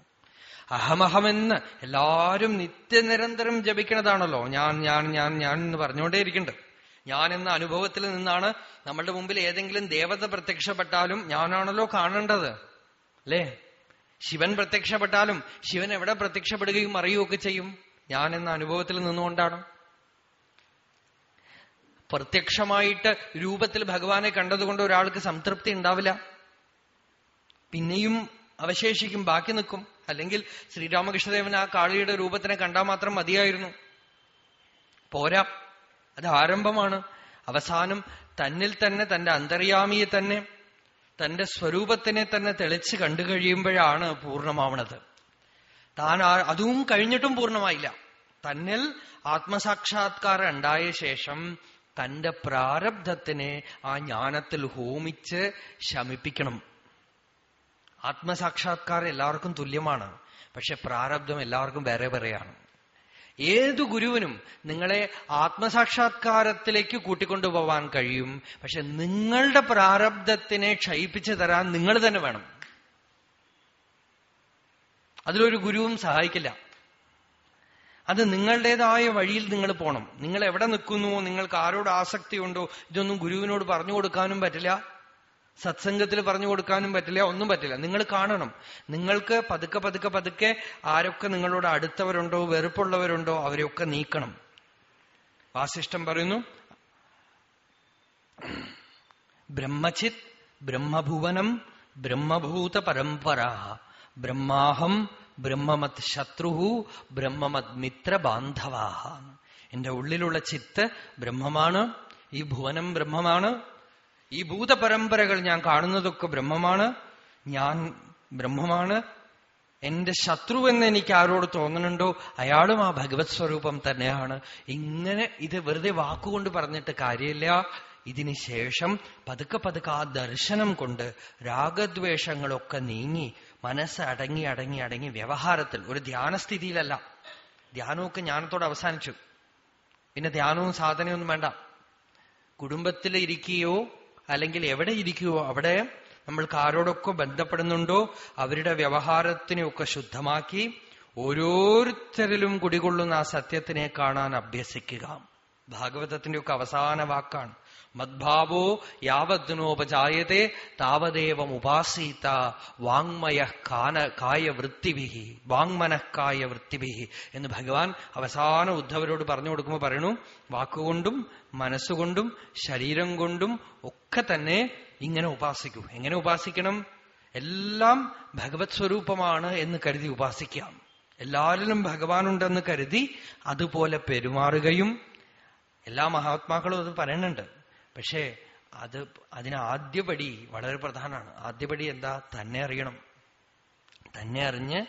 അഹമഹമെന്ന് എല്ലാരും നിത്യനിരന്തരം ജപിക്കണതാണല്ലോ. ഞാൻ ഞാൻ ഞാൻ ഞാൻ എന്ന് പറഞ്ഞുകൊണ്ടേയിരിക്കുന്നുണ്ട് ഞാൻ എന്ന അനുഭവത്തിൽ നിന്നാണ് നമ്മളുടെ മുമ്പിൽ ഏതെങ്കിലും ദേവത പ്രത്യക്ഷപ്പെട്ടാലും ഞാനാണല്ലോ കാണേണ്ടത്. അല്ലേ? ശിവൻ പ്രത്യക്ഷപ്പെട്ടാലും ശിവൻ എവിടെ പ്രത്യക്ഷപ്പെടുകയും അറിയുകയൊക്കെ ചെയ്യും? ഞാൻ എന്ന അനുഭവത്തിൽ നിന്നുകൊണ്ടാണ്? പ്രത്യക്ഷമായിട്ട് രൂപത്തിൽ ഭഗവാനെ കണ്ടതുകൊണ്ട് ഒരാൾക്ക് സംതൃപ്തി ഉണ്ടാവില്ല. പിന്നെയും അവശേഷിക്കും ബാക്കി നിൽക്കും. അല്ലെങ്കിൽ ശ്രീരാമകൃഷ്ണദേവൻ ആ കാളിയുടെ രൂപത്തിനെ കണ്ടാൽ മാത്രം മതിയായിരുന്നു. പോരാ. അത് ആരംഭമാണ്. അവസാനം തന്നിൽ തന്നെ തന്റെ അന്തര്യാമിയെ തന്നെ തന്റെ സ്വരൂപത്തിനെ തന്നെ തെളിച്ച് കണ്ടു കഴിയുമ്പോഴാണ് പൂർണമാവണത്. താൻ അതും കഴിഞ്ഞിട്ടും പൂർണമായില്ല. തന്നിൽ ആത്മസാക്ഷാത്കാരം ഉണ്ടായ ശേഷം തന്റെ പ്രാരബ്ധത്തിനെ ആ ജ്ഞാനത്തിൽ ഹോമിച്ച് ശമിപ്പിക്കണം. ആത്മസാക്ഷാത്കാരം എല്ലാവർക്കും തുല്യമാണ്. പക്ഷെ പ്രാരബ്ധം എല്ലാവർക്കും വേറെ വേറെയാണ്. ഏതു ഗുരുവിനും നിങ്ങളെ ആത്മസാക്ഷാത്കാരത്തിലേക്ക് കൂട്ടിക്കൊണ്ടുപോവാൻ കഴിയും. പക്ഷെ നിങ്ങളുടെ പ്രാരബ്ധത്തിനെ ക്ഷയിപ്പിച്ചു തരാൻ നിങ്ങൾ തന്നെ വേണം. അതിലൊരു ഗുരുവും സഹായിക്കില്ല. അത് നിങ്ങളുടേതായ വഴിയിൽ നിങ്ങൾ പോണം. നിങ്ങൾ എവിടെ നിൽക്കുന്നുവോ നിങ്ങൾക്ക് ആരോട് ആസക്തിയുണ്ടോ ഇതൊന്നും ഗുരുവിനോട് പറഞ്ഞു കൊടുക്കാനും പറ്റില്ല. സത്സംഗത്തിൽ പറഞ്ഞു കൊടുക്കാനും പറ്റില്ല. ഒന്നും പറ്റില്ല. നിങ്ങൾ കാണണം. നിങ്ങൾക്ക് പതുക്കെ പതുക്കെ പതുക്കെ ആരൊക്കെ നിങ്ങളോട് അടുത്തവരുണ്ടോ വെറുപ്പുള്ളവരുണ്ടോ അവരെയൊക്കെ നീക്കണം. വാസിഷ്ടം പറയുന്നു ബ്രഹ്മചിത് ബ്രഹ്മഭുവനം ബ്രഹ്മഭൂത പരമ്പര ബ്രഹ്മാഹം ബ്രഹ്മമത് ശത്രുഹു ബ്രഹ്മമത് മിത്ര ബാന്ധവാഹ എന്റെ ഉള്ളിലുള്ള ചിത്ത് ബ്രഹ്മമാണ് ഈ ഭുവനം ബ്രഹ്മമാണ് ഈ ഭൂതപരമ്പരകൾ ഞാൻ കാണുന്നതൊക്കെ ബ്രഹ്മമാണ് ഞാൻ ബ്രഹ്മമാണ്. എന്റെ ശത്രു എന്ന് എനിക്ക് ആരോട് തോന്നുന്നുണ്ടോ അയാളും ആ ഭഗവത് സ്വരൂപം തന്നെയാണ്. ഇങ്ങനെ ഇത് വെറുതെ വാക്കുകൊണ്ട് പറഞ്ഞിട്ട് കാര്യമില്ല. ഇതിന് ശേഷം പതുക്കെ പതുക്കെ ആ ദർശനം കൊണ്ട് രാഗദ്വേഷങ്ങളൊക്കെ നീങ്ങി മനസ്സ് അടങ്ങി അടങ്ങി അടങ്ങി വ്യവഹാരത്തിൽ ഒരു ധ്യാനസ്ഥിതിയിലല്ല. ധ്യാനമൊക്കെ ജ്ഞാനത്തോട് അവസാനിച്ചു. പിന്നെ ധ്യാനവും സാധനയൊന്നും വേണ്ട. കുടുംബത്തിൽ ഇരിക്കുകയോ അല്ലെങ്കിൽ എവിടെ ഇരിക്കുകയോ അവിടെ നമ്മൾക്ക് ആരോടൊക്കെ ബന്ധപ്പെടുന്നുണ്ടോ അവരുടെ വ്യവഹാരത്തിനെയൊക്കെ ശുദ്ധമാക്കി ഓരോരുത്തരിലും കുടികൊള്ളുന്ന ആ സത്യത്തിനെ കാണാൻ അഭ്യസിക്കുക. ഭാഗവതത്തിന്റെ ഒക്കെ അവസാന വാക്കാണ്. മദ്ഭാവോ യാവദ്നോപജായത്തെ താവദേവം ഉപാസീത വാങ്മയ കാന കായവൃത്തിഭിഹി വാങ്മനഃക്കായ വൃത്തിഭിഹി എന്ന് ഭഗവാൻ അവസാന ഉദ്ധവരോട് പറഞ്ഞു കൊടുക്കുമ്പോൾ പറയണു വാക്കുകൊണ്ടും മനസ്സുകൊണ്ടും ശരീരം കൊണ്ടും ഒക്കെ തന്നെ ഇങ്ങനെ ഉപാസിക്കൂ. എങ്ങനെ ഉപാസിക്കണം? എല്ലാം ഭഗവത് സ്വരൂപമാണ് എന്ന് കരുതി ഉപാസിക്കാം. എല്ലാവരിലും ഭഗവാനുണ്ടെന്ന് കരുതി അതുപോലെ പെരുമാറുകയും എല്ലാ മഹാത്മാക്കളും അത് പറയുന്നുണ്ട് പക്ഷേ അത് അതിന് ആദ്യപടി വളരെ പ്രധാനമാണ്. ആദ്യപടി എന്താ? തന്നെ അറിയണം. തന്നെ അറിഞ്ഞ്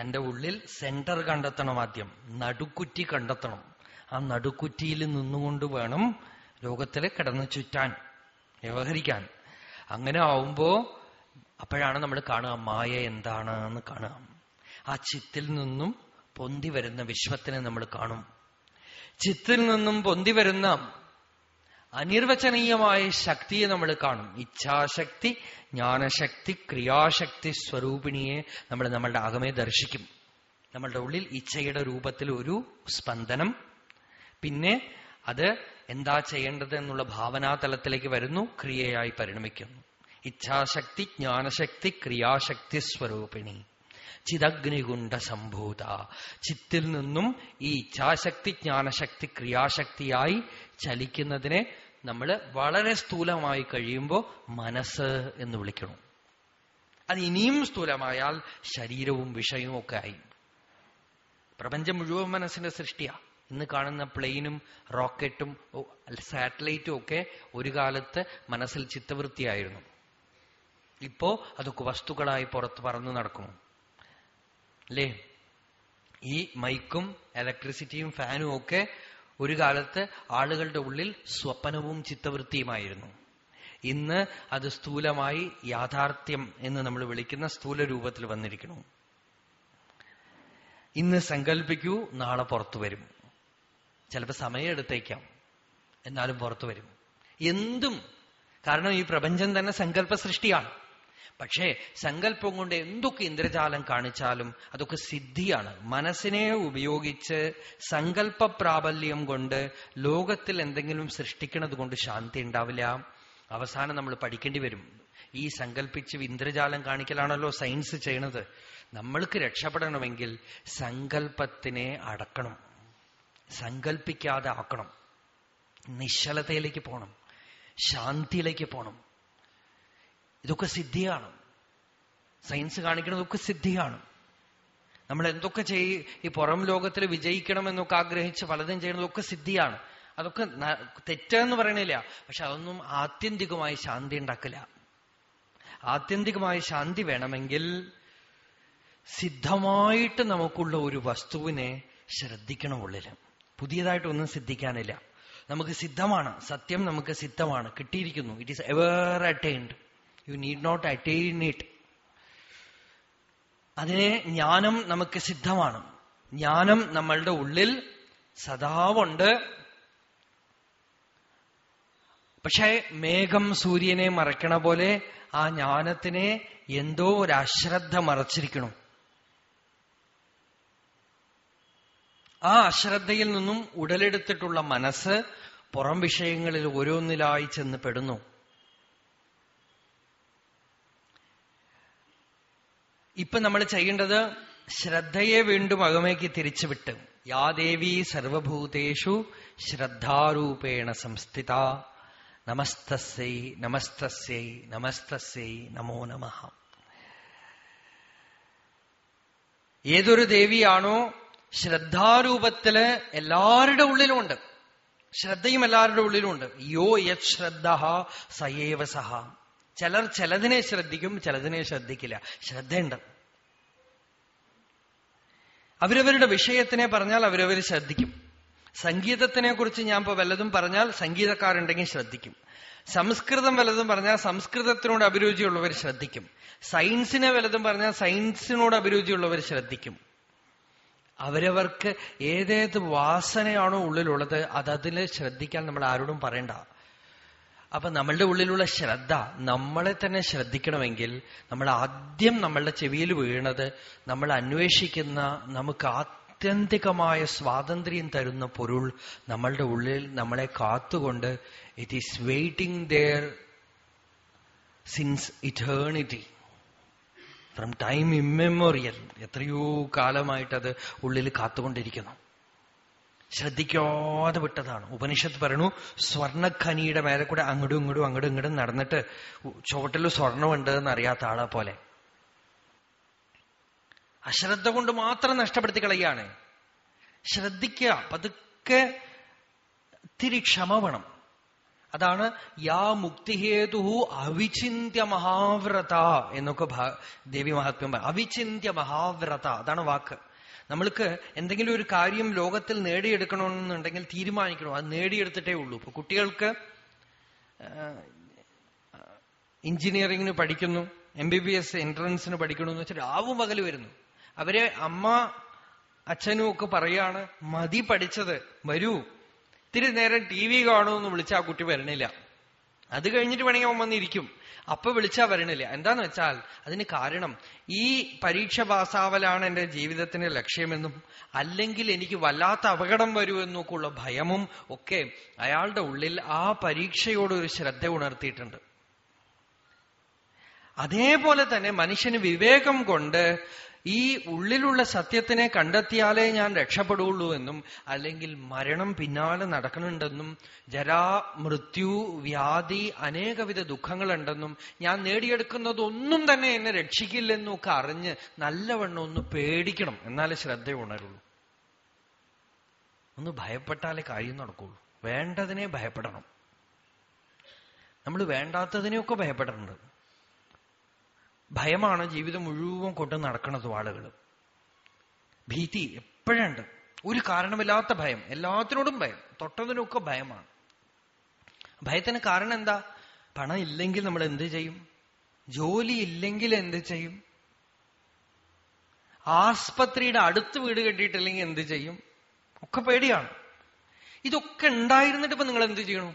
തന്റെ ഉള്ളിൽ സെന്റർ കണ്ടെത്തണം ആദ്യം. നടുക്കുറ്റി കണ്ടെത്തണം. ആ നടുക്കുറ്റിയിൽ നിന്നുകൊണ്ട് വേണം ലോകത്തിൽ കിടന്നു ചുറ്റാൻ വ്യവഹരിക്കാൻ. അങ്ങനെ ആവുമ്പോ അപ്പോഴാണ് നമ്മൾ കാണുക മായ എന്താണ് എന്ന് കാണുക. ആ ചിത്തിൽ നിന്നും പൊന്തി വരുന്ന വിശ്വത്തിനെ നമ്മൾ കാണും. ചിത്തിൽ നിന്നും പൊന്തി വരുന്ന അനിർവചനീയമായ ശക്തിയെ നമ്മൾ കാണും. ഇച്ഛാശക്തി ജ്ഞാനശക്തി ക്രിയാശക്തി സ്വരൂപിണിയെ നമ്മൾ നമ്മളുടെ അകമേ ദർശിക്കും. നമ്മളുടെ ഉള്ളിൽ ഇച്ഛയുടെ രൂപത്തിൽ ഒരു സ്പന്ദനം. പിന്നെ അത് എന്താ ചെയ്യേണ്ടത് എന്നുള്ള ഭാവനാതലത്തിലേക്ക് വരുന്നു ക്രിയയായി പരിണമിക്കുന്നു. ഇച്ഛാശക്തി ജ്ഞാനശക്തി ക്രിയാശക്തി സ്വരൂപിണി. ചിതഗ്നികുണ്ട സംഭൂത. ചിത്തിൽ നിന്നും ഈ ഇച്ഛാശക്തി ജ്ഞാനശക്തി ക്രിയാശക്തിയായി ചലിക്കുന്നതിനെ നമ്മൾ വളരെ സ്ഥൂലമായി കഴിയുമ്പോൾ മനസ്സ് എന്ന് വിളിക്കണം. അത് ഇനിയും സ്ഥൂലമായാൽ ശരീരവും വിഷയവും ഒക്കെ ആയി. പ്രപഞ്ചം മുഴുവൻ മനസ്സിന്റെ സൃഷ്ടിയാ. ഇന്ന് കാണുന്ന പ്ലെയിനും റോക്കറ്റും സാറ്റലൈറ്റും ഒക്കെ ഒരു കാലത്ത് മനസ്സിൽ ചിത്തവൃത്തിയായിരുന്നു. ഇപ്പോ അതൊക്കെ വസ്തുക്കളായി പുറത്ത് പറന്നു നടക്കുന്നു. അല്ലേ? ഈ മൈക്കും ഇലക്ട്രിസിറ്റിയും ഫാനും ഒക്കെ ഒരു കാലത്ത് ആളുകളുടെ ഉള്ളിൽ സ്വപ്നവും ചിത്തവൃത്തിയുമായിരുന്നു. ഇന്ന് അത് സ്ഥൂലമായി യാഥാർത്ഥ്യം എന്ന് നമ്മൾ വിളിക്കുന്ന സ്ഥൂല രൂപത്തിൽ വന്നിരിക്കുന്നു. ഇന്ന് സങ്കല്പിക്കൂ നാളെ പുറത്തു വരും. ചിലപ്പോൾ സമയം എടുത്തേക്കാം എന്നാലും പുറത്തു വരും. എന്തും കാരണം ഈ പ്രപഞ്ചം തന്നെ സങ്കല്പ സൃഷ്ടിയാണ് പക്ഷേ സങ്കല്പം കൊണ്ട് എന്തൊക്കെ ഇന്ദ്രജാലം കാണിച്ചാലും അതൊക്കെ സിദ്ധിയാണ്. മനസ്സിനെ ഉപയോഗിച്ച് സങ്കല്പ പ്രാബല്യം കൊണ്ട് ലോകത്തിൽ എന്തെങ്കിലും സൃഷ്ടിക്കുന്നത് കൊണ്ട് ശാന്തി ഉണ്ടാവില്ല. അവസാനം നമ്മൾ പഠിക്കേണ്ടി വരും. ഈ സങ്കല്പിച്ച് ഇന്ദ്രജാലം കാണിക്കലാണല്ലോ സയൻസ് ചെയ്യണത്. നമ്മൾക്ക് രക്ഷപ്പെടണമെങ്കിൽ സങ്കല്പത്തിനെ അടക്കണം. സങ്കല്പിക്കാതെ ആക്കണം. നിശ്ചലതയിലേക്ക് പോകണം ശാന്തിയിലേക്ക് പോകണം ഇതൊക്കെ സിദ്ധിയാണ്. സയൻസ് കാണിക്കുന്നതൊക്കെ സിദ്ധിയാണ്. നമ്മൾ എന്തൊക്കെ ചെയ് ഈ പുറം ലോകത്തിൽ വിജയിക്കണം എന്നൊക്കെ ആഗ്രഹിച്ച് പലതും ചെയ്യുന്നതൊക്കെ സിദ്ധിയാണ്. അതൊക്കെ തെറ്റെന്ന് പറയണില്ല. പക്ഷെ അതൊന്നും ആത്യന്തികമായി ശാന്തി ഉണ്ടാക്കില്ല. ആത്യന്തികമായ ശാന്തി വേണമെങ്കിൽ സിദ്ധമായിട്ട് നമുക്കുള്ള ഒരു വസ്തുവിനെ ശ്രദ്ധിക്കണം ഉള്ളിൽ പുതിയതായിട്ടൊന്നും സിദ്ധിക്കാനില്ല. നമുക്ക് സിദ്ധമാണ്. സത്യം നമുക്ക് സിദ്ധമാണ്. കിട്ടിയിരിക്കുന്നു. It is ever attained you need not attain it അതിനെ ജ്ഞാനം നമുക്ക് സിദ്ധമാണ്. ജ്ഞാനം നമ്മളുടെ ഉള്ളിൽ സദാവുണ്ട്. പക്ഷേ മേഘം സൂര്യനെ മറയ്ക്കണ പോലെ ആ ജ്ഞാനത്തിനെ എന്തോ ഒരു അശ്രദ്ധ മറച്ചിരിക്കണം ആ അശ്രദ്ധയിൽ നിന്നും ഉടലെടുത്തിട്ടുള്ള മനസ്സ് പുറം വിഷയങ്ങളിൽ ഓരോന്നിലായി ചെന്ന് പെടുന്നു. ഇപ്പൊ നമ്മൾ ചെയ്യേണ്ടത് ശ്രദ്ധയെ വീണ്ടും അകമേക്ക് തിരിച്ചുവിട്ട്. യാദേവി സർവഭൂതേഷു ശ്രദ്ധാരൂപേണ സംസ്ഥിത. നമസ്തസ്യൈ നമസ്തസ്യൈ നമസ്തസ്യൈ നമോ നമ. ഏതൊരു ദേവിയാണോ ശ്രദ്ധാരൂപത്തിൽ എല്ലാവരുടെ ഉള്ളിലുമുണ്ട്. ശ്രദ്ധയും എല്ലാവരുടെ ഉള്ളിലുമുണ്ട്. യോ യത് ശ്രദ്ധ സയേവ സഹ. ചിലർ ചിലതിനെ ശ്രദ്ധിക്കും ചിലതിനെ ശ്രദ്ധിക്കില്ല. ശ്രദ്ധയുണ്ട്. അവരവരുടെ വിഷയത്തിനെ പറഞ്ഞാൽ അവരവർ ശ്രദ്ധിക്കും. സംഗീതത്തിനെ കുറിച്ച് ഞാൻ ഇപ്പൊ വല്ലതും പറഞ്ഞാൽ സംഗീതക്കാരുണ്ടെങ്കിൽ ശ്രദ്ധിക്കും. സംസ്കൃതം വല്ലതും പറഞ്ഞാൽ സംസ്കൃതത്തിനോട് അഭിരുചിയുള്ളവർ ശ്രദ്ധിക്കും. സയൻസിനെ വല്ലതും പറഞ്ഞാൽ സയൻസിനോട് അഭിരുചിയുള്ളവർ ശ്രദ്ധിക്കും. അവരവർക്ക് ഏതേത് വാസനയാണോ ഉള്ളിലുള്ളത് അതതിൽ ശ്രദ്ധിക്കാൻ നമ്മൾ ആരോടും പറയണ്ട. അപ്പൊ നമ്മളുടെ ഉള്ളിലുള്ള ശ്രദ്ധ നമ്മളെ തന്നെ ശ്രദ്ധിക്കണമെങ്കിൽ നമ്മൾ ആദ്യം നമ്മളുടെ ചെവിയിൽ വീണത് നമ്മൾ അന്വേഷിക്കുന്ന നമുക്ക് ആത്യന്തികമായ സ്വാതന്ത്ര്യം തരുന്ന പൊരുൾ നമ്മളുടെ ഉള്ളിൽ നമ്മളെ കാത്തുകൊണ്ട് it is waiting there since eternity from time immemorial എത്രയോ കാലമായിട്ടത് ഉള്ളിൽ കാത്തുകൊണ്ടിരിക്കുന്നു. ശ്രദ്ധിക്കാതെ വിട്ടതാണ്. ഉപനിഷത്ത് പറയണു സ്വർണഖനിയുടെ മേലെ കൂടെ അങ്ങടും ഇങ്ങടും അങ്ങോട്ടും ഇങ്ങോട്ടും നടന്നിട്ട് ചുവട്ടിൽ സ്വർണമുണ്ട് എന്ന് അറിയാത്ത ആളെ പോലെ. അശ്രദ്ധ കൊണ്ട് മാത്രം നഷ്ടപ്പെടുത്തി കളയാണ് ശ്രദ്ധിക്കുക പതുക്കെ ഇത്തിരി ക്ഷമ വേണം. അതാണ് യാ മുക്തിഹേതു അവിചിന്യ മഹാവ്രത എന്നൊക്കെ ദേവി മഹാത്മ്യം അവിചിന്യ മഹാവ്രത അതാണ് വാക്ക്. നമ്മൾക്ക് എന്തെങ്കിലും ഒരു കാര്യം ലോകത്തിൽ നേടിയെടുക്കണമെന്നുണ്ടെങ്കിൽ തീരുമാനിക്കണം. അത് നേടിയെടുത്തിട്ടേ ഉള്ളൂ. ഇപ്പൊ കുട്ടികൾക്ക് എഞ്ചിനീയറിംഗിന് പഠിക്കുന്നു എം ബി ബി എസ് എൻട്രൻസിന് പഠിക്കണമെന്ന് വെച്ചാൽ രാവും പകൽ വരുന്നു. അവരെ അമ്മ അച്ഛനും ഒക്കെ പറയാണ് മതി പഠിച്ചത് വരൂ. ഇത്തിരി നേരം ടി വി കാണുമെന്ന് വിളിച്ചാൽ ആ കുട്ടി വരണില്ല. അത് കഴിഞ്ഞിട്ട് വേണമെങ്കിൽ അവൻ വന്നിരിക്കും. അപ്പൊ വിളിച്ചാ വരണില്ല എന്താന്ന് വെച്ചാൽ അതിന് കാരണം ഈ പരീക്ഷ പാസ്സാവലാണ് എന്റെ ജീവിതത്തിന്റെ ലക്ഷ്യമെന്നും അല്ലെങ്കിൽ എനിക്ക് വല്ലാത്ത അപകടം വരുമെന്നൊക്കെ ഉള്ള ഭയമും ഒക്കെ അയാളുടെ ഉള്ളിൽ ആ പരീക്ഷയോട് ഒരു ശ്രദ്ധ ഉണർത്തിയിട്ടുണ്ട്. അതേപോലെ തന്നെ മനുഷ്യന് വിവേകം കൊണ്ട് ഈ ഉള്ളിലുള്ള സത്യത്തിനെ കണ്ടെത്തിയാലേ ഞാൻ രക്ഷപ്പെടുള്ളൂ എന്നും അല്ലെങ്കിൽ മരണം പിന്നാലെ നടക്കണുണ്ടെന്നും ജരാ മൃത്യു വ്യാധി അനേകവിധ ദുഃഖങ്ങളുണ്ടെന്നും ഞാൻ നേടിയെടുക്കുന്നതൊന്നും തന്നെ എന്നെ രക്ഷിക്കില്ലെന്നും ഒക്കെ അറിഞ്ഞ് നല്ലവണ്ണം ഒന്ന് പേടിക്കണം എന്നാലേ ശ്രദ്ധ ഉണരുള്ളൂ. ഒന്ന് ഭയപ്പെട്ടാലേ കാര്യം നടക്കുള്ളൂ. വേണ്ടതിനെ ഭയപ്പെടണം. നമ്മൾ വേണ്ടാത്തതിനെയൊക്കെ ഭയപ്പെടാറുണ്ട് ഭയമാണ് ജീവിതം മുഴുവൻ കൊണ്ട് നടക്കുന്നത് ആളുകൾ ഭീതി എപ്പോഴുണ്ട്. ഒരു കാരണമില്ലാത്ത ഭയം. എല്ലാത്തിനോടും ഭയം. തൊട്ടതിനൊക്കെ ഭയമാണ്. ഭയത്തിന് കാരണം എന്താ? പണം ഇല്ലെങ്കിൽ നമ്മൾ എന്ത് ചെയ്യും? ജോലി ഇല്ലെങ്കിൽ എന്ത് ചെയ്യും? ആസ്പത്രിയുടെ അടുത്ത് വീട് കെട്ടിയിട്ടില്ലെങ്കിൽ എന്ത് ചെയ്യും? ഒക്കെ പേടിയാണ്. ഇതൊക്കെ ഉണ്ടായിരുന്നിട്ട് ഇപ്പൊ നിങ്ങൾ എന്ത് ചെയ്യണു?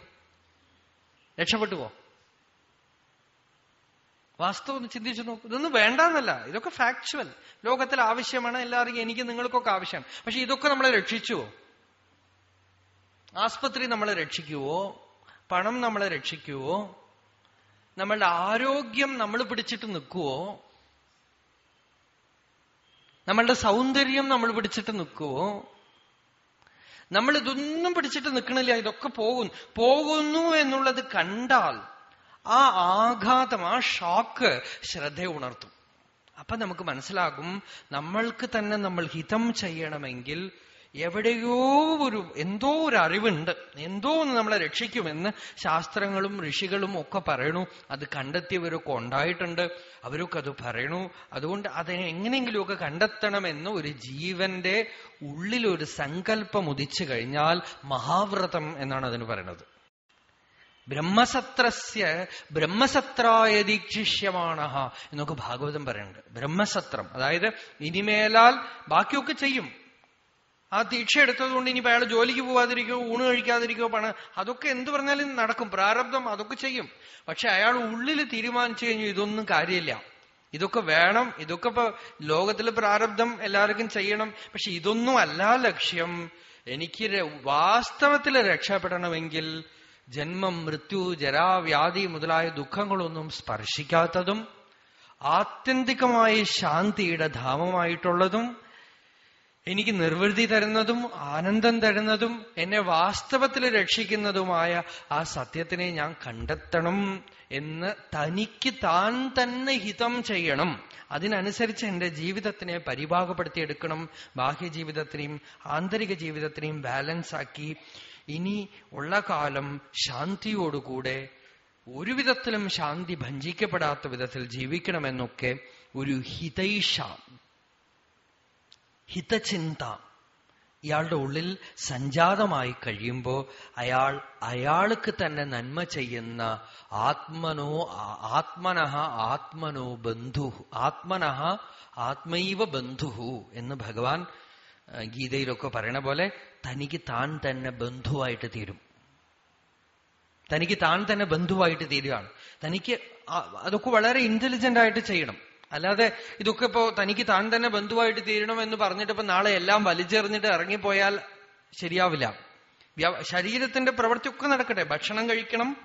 രക്ഷപ്പെട്ടു പോ. വാസ്തവം ചിന്തിച്ചു നോക്കും. ഇതൊന്നും വേണ്ടെന്നല്ല. ഇതൊക്കെ ഫാക്ച്വൽ ലോകത്തിൽ ആവശ്യമാണ് എല്ലാവർക്കും എനിക്ക് നിങ്ങൾക്കൊക്കെ ആവശ്യമാണ് പക്ഷെ ഇതൊക്കെ നമ്മളെ രക്ഷിച്ചുവോ? ആസ്പത്രി നമ്മളെ രക്ഷിക്കുവോ? പണം നമ്മളെ രക്ഷിക്കുവോ? നമ്മളുടെ ആരോഗ്യം നമ്മൾ പിടിച്ചിട്ട് നിൽക്കുവോ? നമ്മളുടെ സൗന്ദര്യം നമ്മൾ പിടിച്ചിട്ട് നിൽക്കുവോ? നമ്മൾ ഇതൊന്നും പിടിച്ചിട്ട് നിൽക്കണില്ല. ഇതൊക്കെ പോകുന്നു. പോകുന്നു എന്നുള്ളത് കണ്ടാൽ ആ ആഘാതം ആ ഷോക്ക് ശ്രദ്ധ ഉണർത്തും അപ്പൊ നമുക്ക് മനസ്സിലാകും നമ്മൾക്ക് തന്നെ നമ്മൾ ഹിതം ചെയ്യണമെങ്കിൽ എവിടെയോ ഒരു എന്തോ ഒരു അറിവുണ്ട്. എന്തോ ഒന്ന് നമ്മളെ രക്ഷിക്കുമെന്ന് ശാസ്ത്രങ്ങളും ഋഷികളും ഒക്കെ പറയണു. അത് കണ്ടെത്തിയവരൊക്കെ ഉണ്ടായിട്ടുണ്ട്. അവരൊക്കെ അത് പറയണു. അതുകൊണ്ട് അതിനെ എങ്ങനെയെങ്കിലുമൊക്കെ കണ്ടെത്തണമെന്ന് ഒരു ജീവന്റെ ഉള്ളിലൊരു സങ്കല്പം ഉദിച്ചു കഴിഞ്ഞാൽ മഹാവ്രതം എന്നാണ് അതിന് പറയുന്നത്. ബ്രഹ്മസത്രസ്യ ബ്രഹ്മസത്രായ ദീക്ഷിഷ്യമാണ എന്നൊക്കെ ഭാഗവതം പറയുന്നുണ്ട്. ബ്രഹ്മസത്രം. അതായത് ഇനിമേലാൽ ബാക്കിയൊക്കെ ചെയ്യും. ആ ദീക്ഷ എടുത്തതുകൊണ്ട് ഇനിയിപ്പോ അയാൾ ജോലിക്ക് പോവാതിരിക്കോ ഊണ് കഴിക്കാതിരിക്കോ പണ അതൊക്കെ എന്ത് പറഞ്ഞാലും നടക്കും. പ്രാരബ്ധം അതൊക്കെ ചെയ്യും. പക്ഷെ അയാൾ ഉള്ളിൽ തീരുമാനിച്ചു കഴിഞ്ഞു ഇതൊന്നും കാര്യമില്ല. ഇതൊക്കെ വേണം. ഇതൊക്കെ ഇപ്പൊ ലോകത്തിലെ പ്രാരബ്ധം എല്ലാവർക്കും ചെയ്യണം. പക്ഷെ ഇതൊന്നും അല്ല ലക്ഷ്യം. എനിക്ക് വാസ്തവത്തിൽ രക്ഷപ്പെടണമെങ്കിൽ ജന്മം മൃത്യു ജരാവ്യാധി മുതലായ ദുഃഖങ്ങളൊന്നും സ്പർശിക്കാത്തതും ആത്യന്തികമായ ശാന്തിയുടെ ധാമമായിട്ടുള്ളതും എനിക്ക് നിർവൃതി തരുന്നതും ആനന്ദം തരുന്നതും എന്നെ വാസ്തവത്തിൽ രക്ഷിക്കുന്നതുമായ ആ സത്യത്തിനെ ഞാൻ കണ്ടെത്തണം എന്ന് തനിക്ക് താൻ തന്നെ ഹിതം ചെയ്യണം. അതിനനുസരിച്ച് എന്റെ ജീവിതത്തിനെ പരിഭാഗപ്പെടുത്തിയെടുക്കണം. ബാഹ്യ ജീവിതത്തിനെയും ആന്തരിക ജീവിതത്തിനെയും ബാലൻസ് ആക്കി ഇനി ഉള്ള കാലം ശാന്തിയോടുകൂടെ ഒരു വിധത്തിലും ശാന്തി ഭഞ്ചിക്കപ്പെടാത്ത വിധത്തിൽ ജീവിക്കണമെന്നൊക്കെ ഒരു ഹിതൈഷ ഹിതചിന്ത ഇയാളുടെ ഉള്ളിൽ സഞ്ജാതമായി കഴിയുമ്പോൾ അയാൾ അയാൾക്ക് തന്നെ നന്മ ചെയ്യുന്ന ആത്മനോ ആത്മനഹ ആത്മനോ ബന്ധു ആത്മനഹ ആത്മൈവ ബന്ധു എന്ന് ഭഗവാൻ ഗീതയിലൊക്കെ പറയണ പോലെ തനിക്ക് താൻ തന്നെ ബന്ധുവായിട്ട് തീരും. തനിക്ക് താൻ തന്നെ ബന്ധുവായിട്ട് തീരുകയാണ്. തനിക്ക് അതൊക്കെ വളരെ ഇന്റലിജന്റ് ആയിട്ട് ചെയ്യണം. അല്ലാതെ ഇതൊക്കെ ഇപ്പോ തനിക്ക് താൻ തന്നെ ബന്ധുവായിട്ട് തീരണം എന്ന് പറഞ്ഞിട്ട് ഇപ്പൊ നാളെ എല്ലാം വലിച്ചെറിഞ്ഞിട്ട് ഇറങ്ങിപ്പോയാൽ ശരിയാവില്ല. ശരീരത്തിന്റെ പ്രവൃത്തിയൊക്കെ നടക്കട്ടെ. ഭക്ഷണം കഴിക്കണം.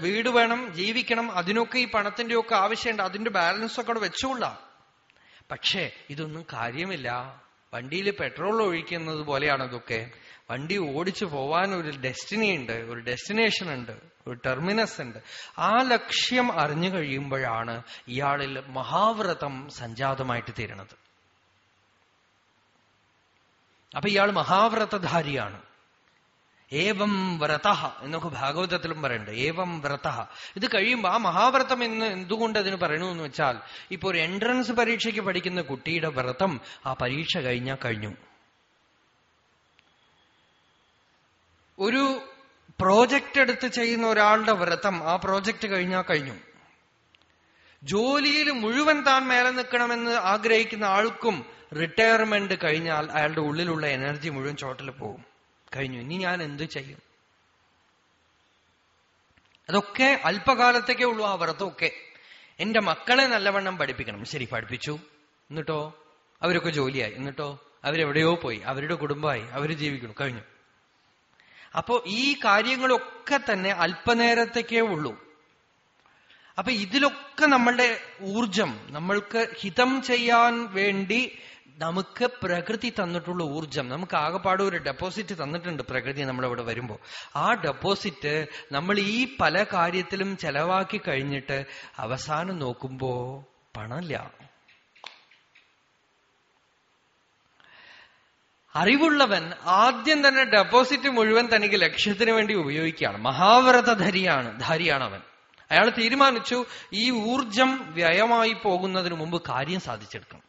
വീട് വേണം ജീവിക്കണം. അതിനൊക്കെ ഈ പണത്തിന്റെ ഒക്കെ ആവശ്യമുണ്ട്. അതിന്റെ ബാലൻസ് ഒക്കെ വെച്ചുകൊള്ളാം. പക്ഷേ ഇതൊന്നും കാര്യമില്ല. വണ്ടിയിൽ പെട്രോൾ ഒഴിക്കുന്നത് പോലെയാണ് ഇതൊക്കെ. വണ്ടി ഓടിച്ചു പോവാൻ ഒരു ഡെസ്റ്റിനി ഉണ്ട് ഒരു ഡെസ്റ്റിനേഷൻ ഉണ്ട് ഒരു ടെർമിനസ് ഉണ്ട്. ആ ലക്ഷ്യം അറിഞ്ഞു കഴിയുമ്പോഴാണ് ഇയാളിൽ മഹാവ്രതം സഞ്ജാതമായിട്ട് തീരണത് അപ്പൊ ഇയാൾ മഹാവ്രതധാരിയാണ്. ഏവം വ്രത എന്നൊക്കെ ഭാഗവതത്തിലും പറയുന്നുണ്ട്. ഏവം വ്രത. ഇത് കഴിയുമ്പോൾ ആ മഹാവ്രതം എന്ന് എന്തുകൊണ്ട് അതിന് പറയണമെന്ന് വെച്ചാൽ ഇപ്പൊ ഒരു എൻട്രൻസ് പരീക്ഷയ്ക്ക് പഠിക്കുന്ന കുട്ടിയുടെ വ്രതം ആ പരീക്ഷ കഴിഞ്ഞാൽ കഴിഞ്ഞു. ഒരു പ്രോജക്റ്റ് എടുത്ത് ചെയ്യുന്ന ഒരാളുടെ വ്രതം ആ പ്രോജക്റ്റ് കഴിഞ്ഞാൽ കഴിഞ്ഞു. ജോലിയിൽ മുഴുവൻ താൻ മേലെ നിൽക്കണമെന്ന് ആഗ്രഹിക്കുന്ന ആൾക്കും റിട്ടയർമെന്റ് കഴിഞ്ഞാൽ അയാളുടെ ഉള്ളിലുള്ള എനർജി മുഴുവൻ ചോട്ടിൽ പോകും. കഴിഞ്ഞു. ഇനി ഞാൻ എന്ത് ചെയ്യും? അതൊക്കെ അല്പകാലത്തേക്കേ ഉള്ളൂ ആ വ്രതമൊക്കെ. എന്റെ മക്കളെ നല്ലവണ്ണം പഠിപ്പിക്കണം. ശരി പഠിപ്പിച്ചു. എന്നിട്ടോ? അവരൊക്കെ ജോലിയായി. എന്നിട്ടോ? അവരെവിടെയോ പോയി. അവരുടെ കുടുംബമായി. അവർ ജീവിക്കണം കഴിഞ്ഞു. അപ്പോ ഈ കാര്യങ്ങളൊക്കെ തന്നെ അല്പനേരത്തേക്കേ ഉള്ളൂ. അപ്പൊ ഇതിലൊക്കെ നമ്മളുടെ ഊർജം നമ്മൾക്ക് ഹിതം ചെയ്യാൻ വേണ്ടി നമുക്ക് പ്രകൃതി തന്നിട്ടുള്ള ഊർജം നമുക്ക് ആകെപ്പാട് ഒരു ഡെപ്പോസിറ്റ് തന്നിട്ടുണ്ട് പ്രകൃതി നമ്മളിവിടെ വരുമ്പോൾ ആ ഡെപ്പോസിറ്റ് നമ്മൾ ഈ പല കാര്യത്തിലും ചെലവാക്കി കഴിഞ്ഞിട്ട് അവസാനം നോക്കുമ്പോ പണമില്ല. അറിവുള്ളവൻ ആദ്യം തന്നെ ഡെപ്പോസിറ്റ് മുഴുവൻ തനിക്ക് ലക്ഷ്യത്തിന് വേണ്ടി ഉപയോഗിക്കുകയാണ്. മഹാവ്രതധരിയാണ് ധാരിയാണ് അവൻ അയാൾ തീരുമാനിച്ചു ഈ ഊർജം വ്യയമായി പോകുന്നതിന് മുമ്പ് കാര്യം സാധിച്ചെടുക്കണം.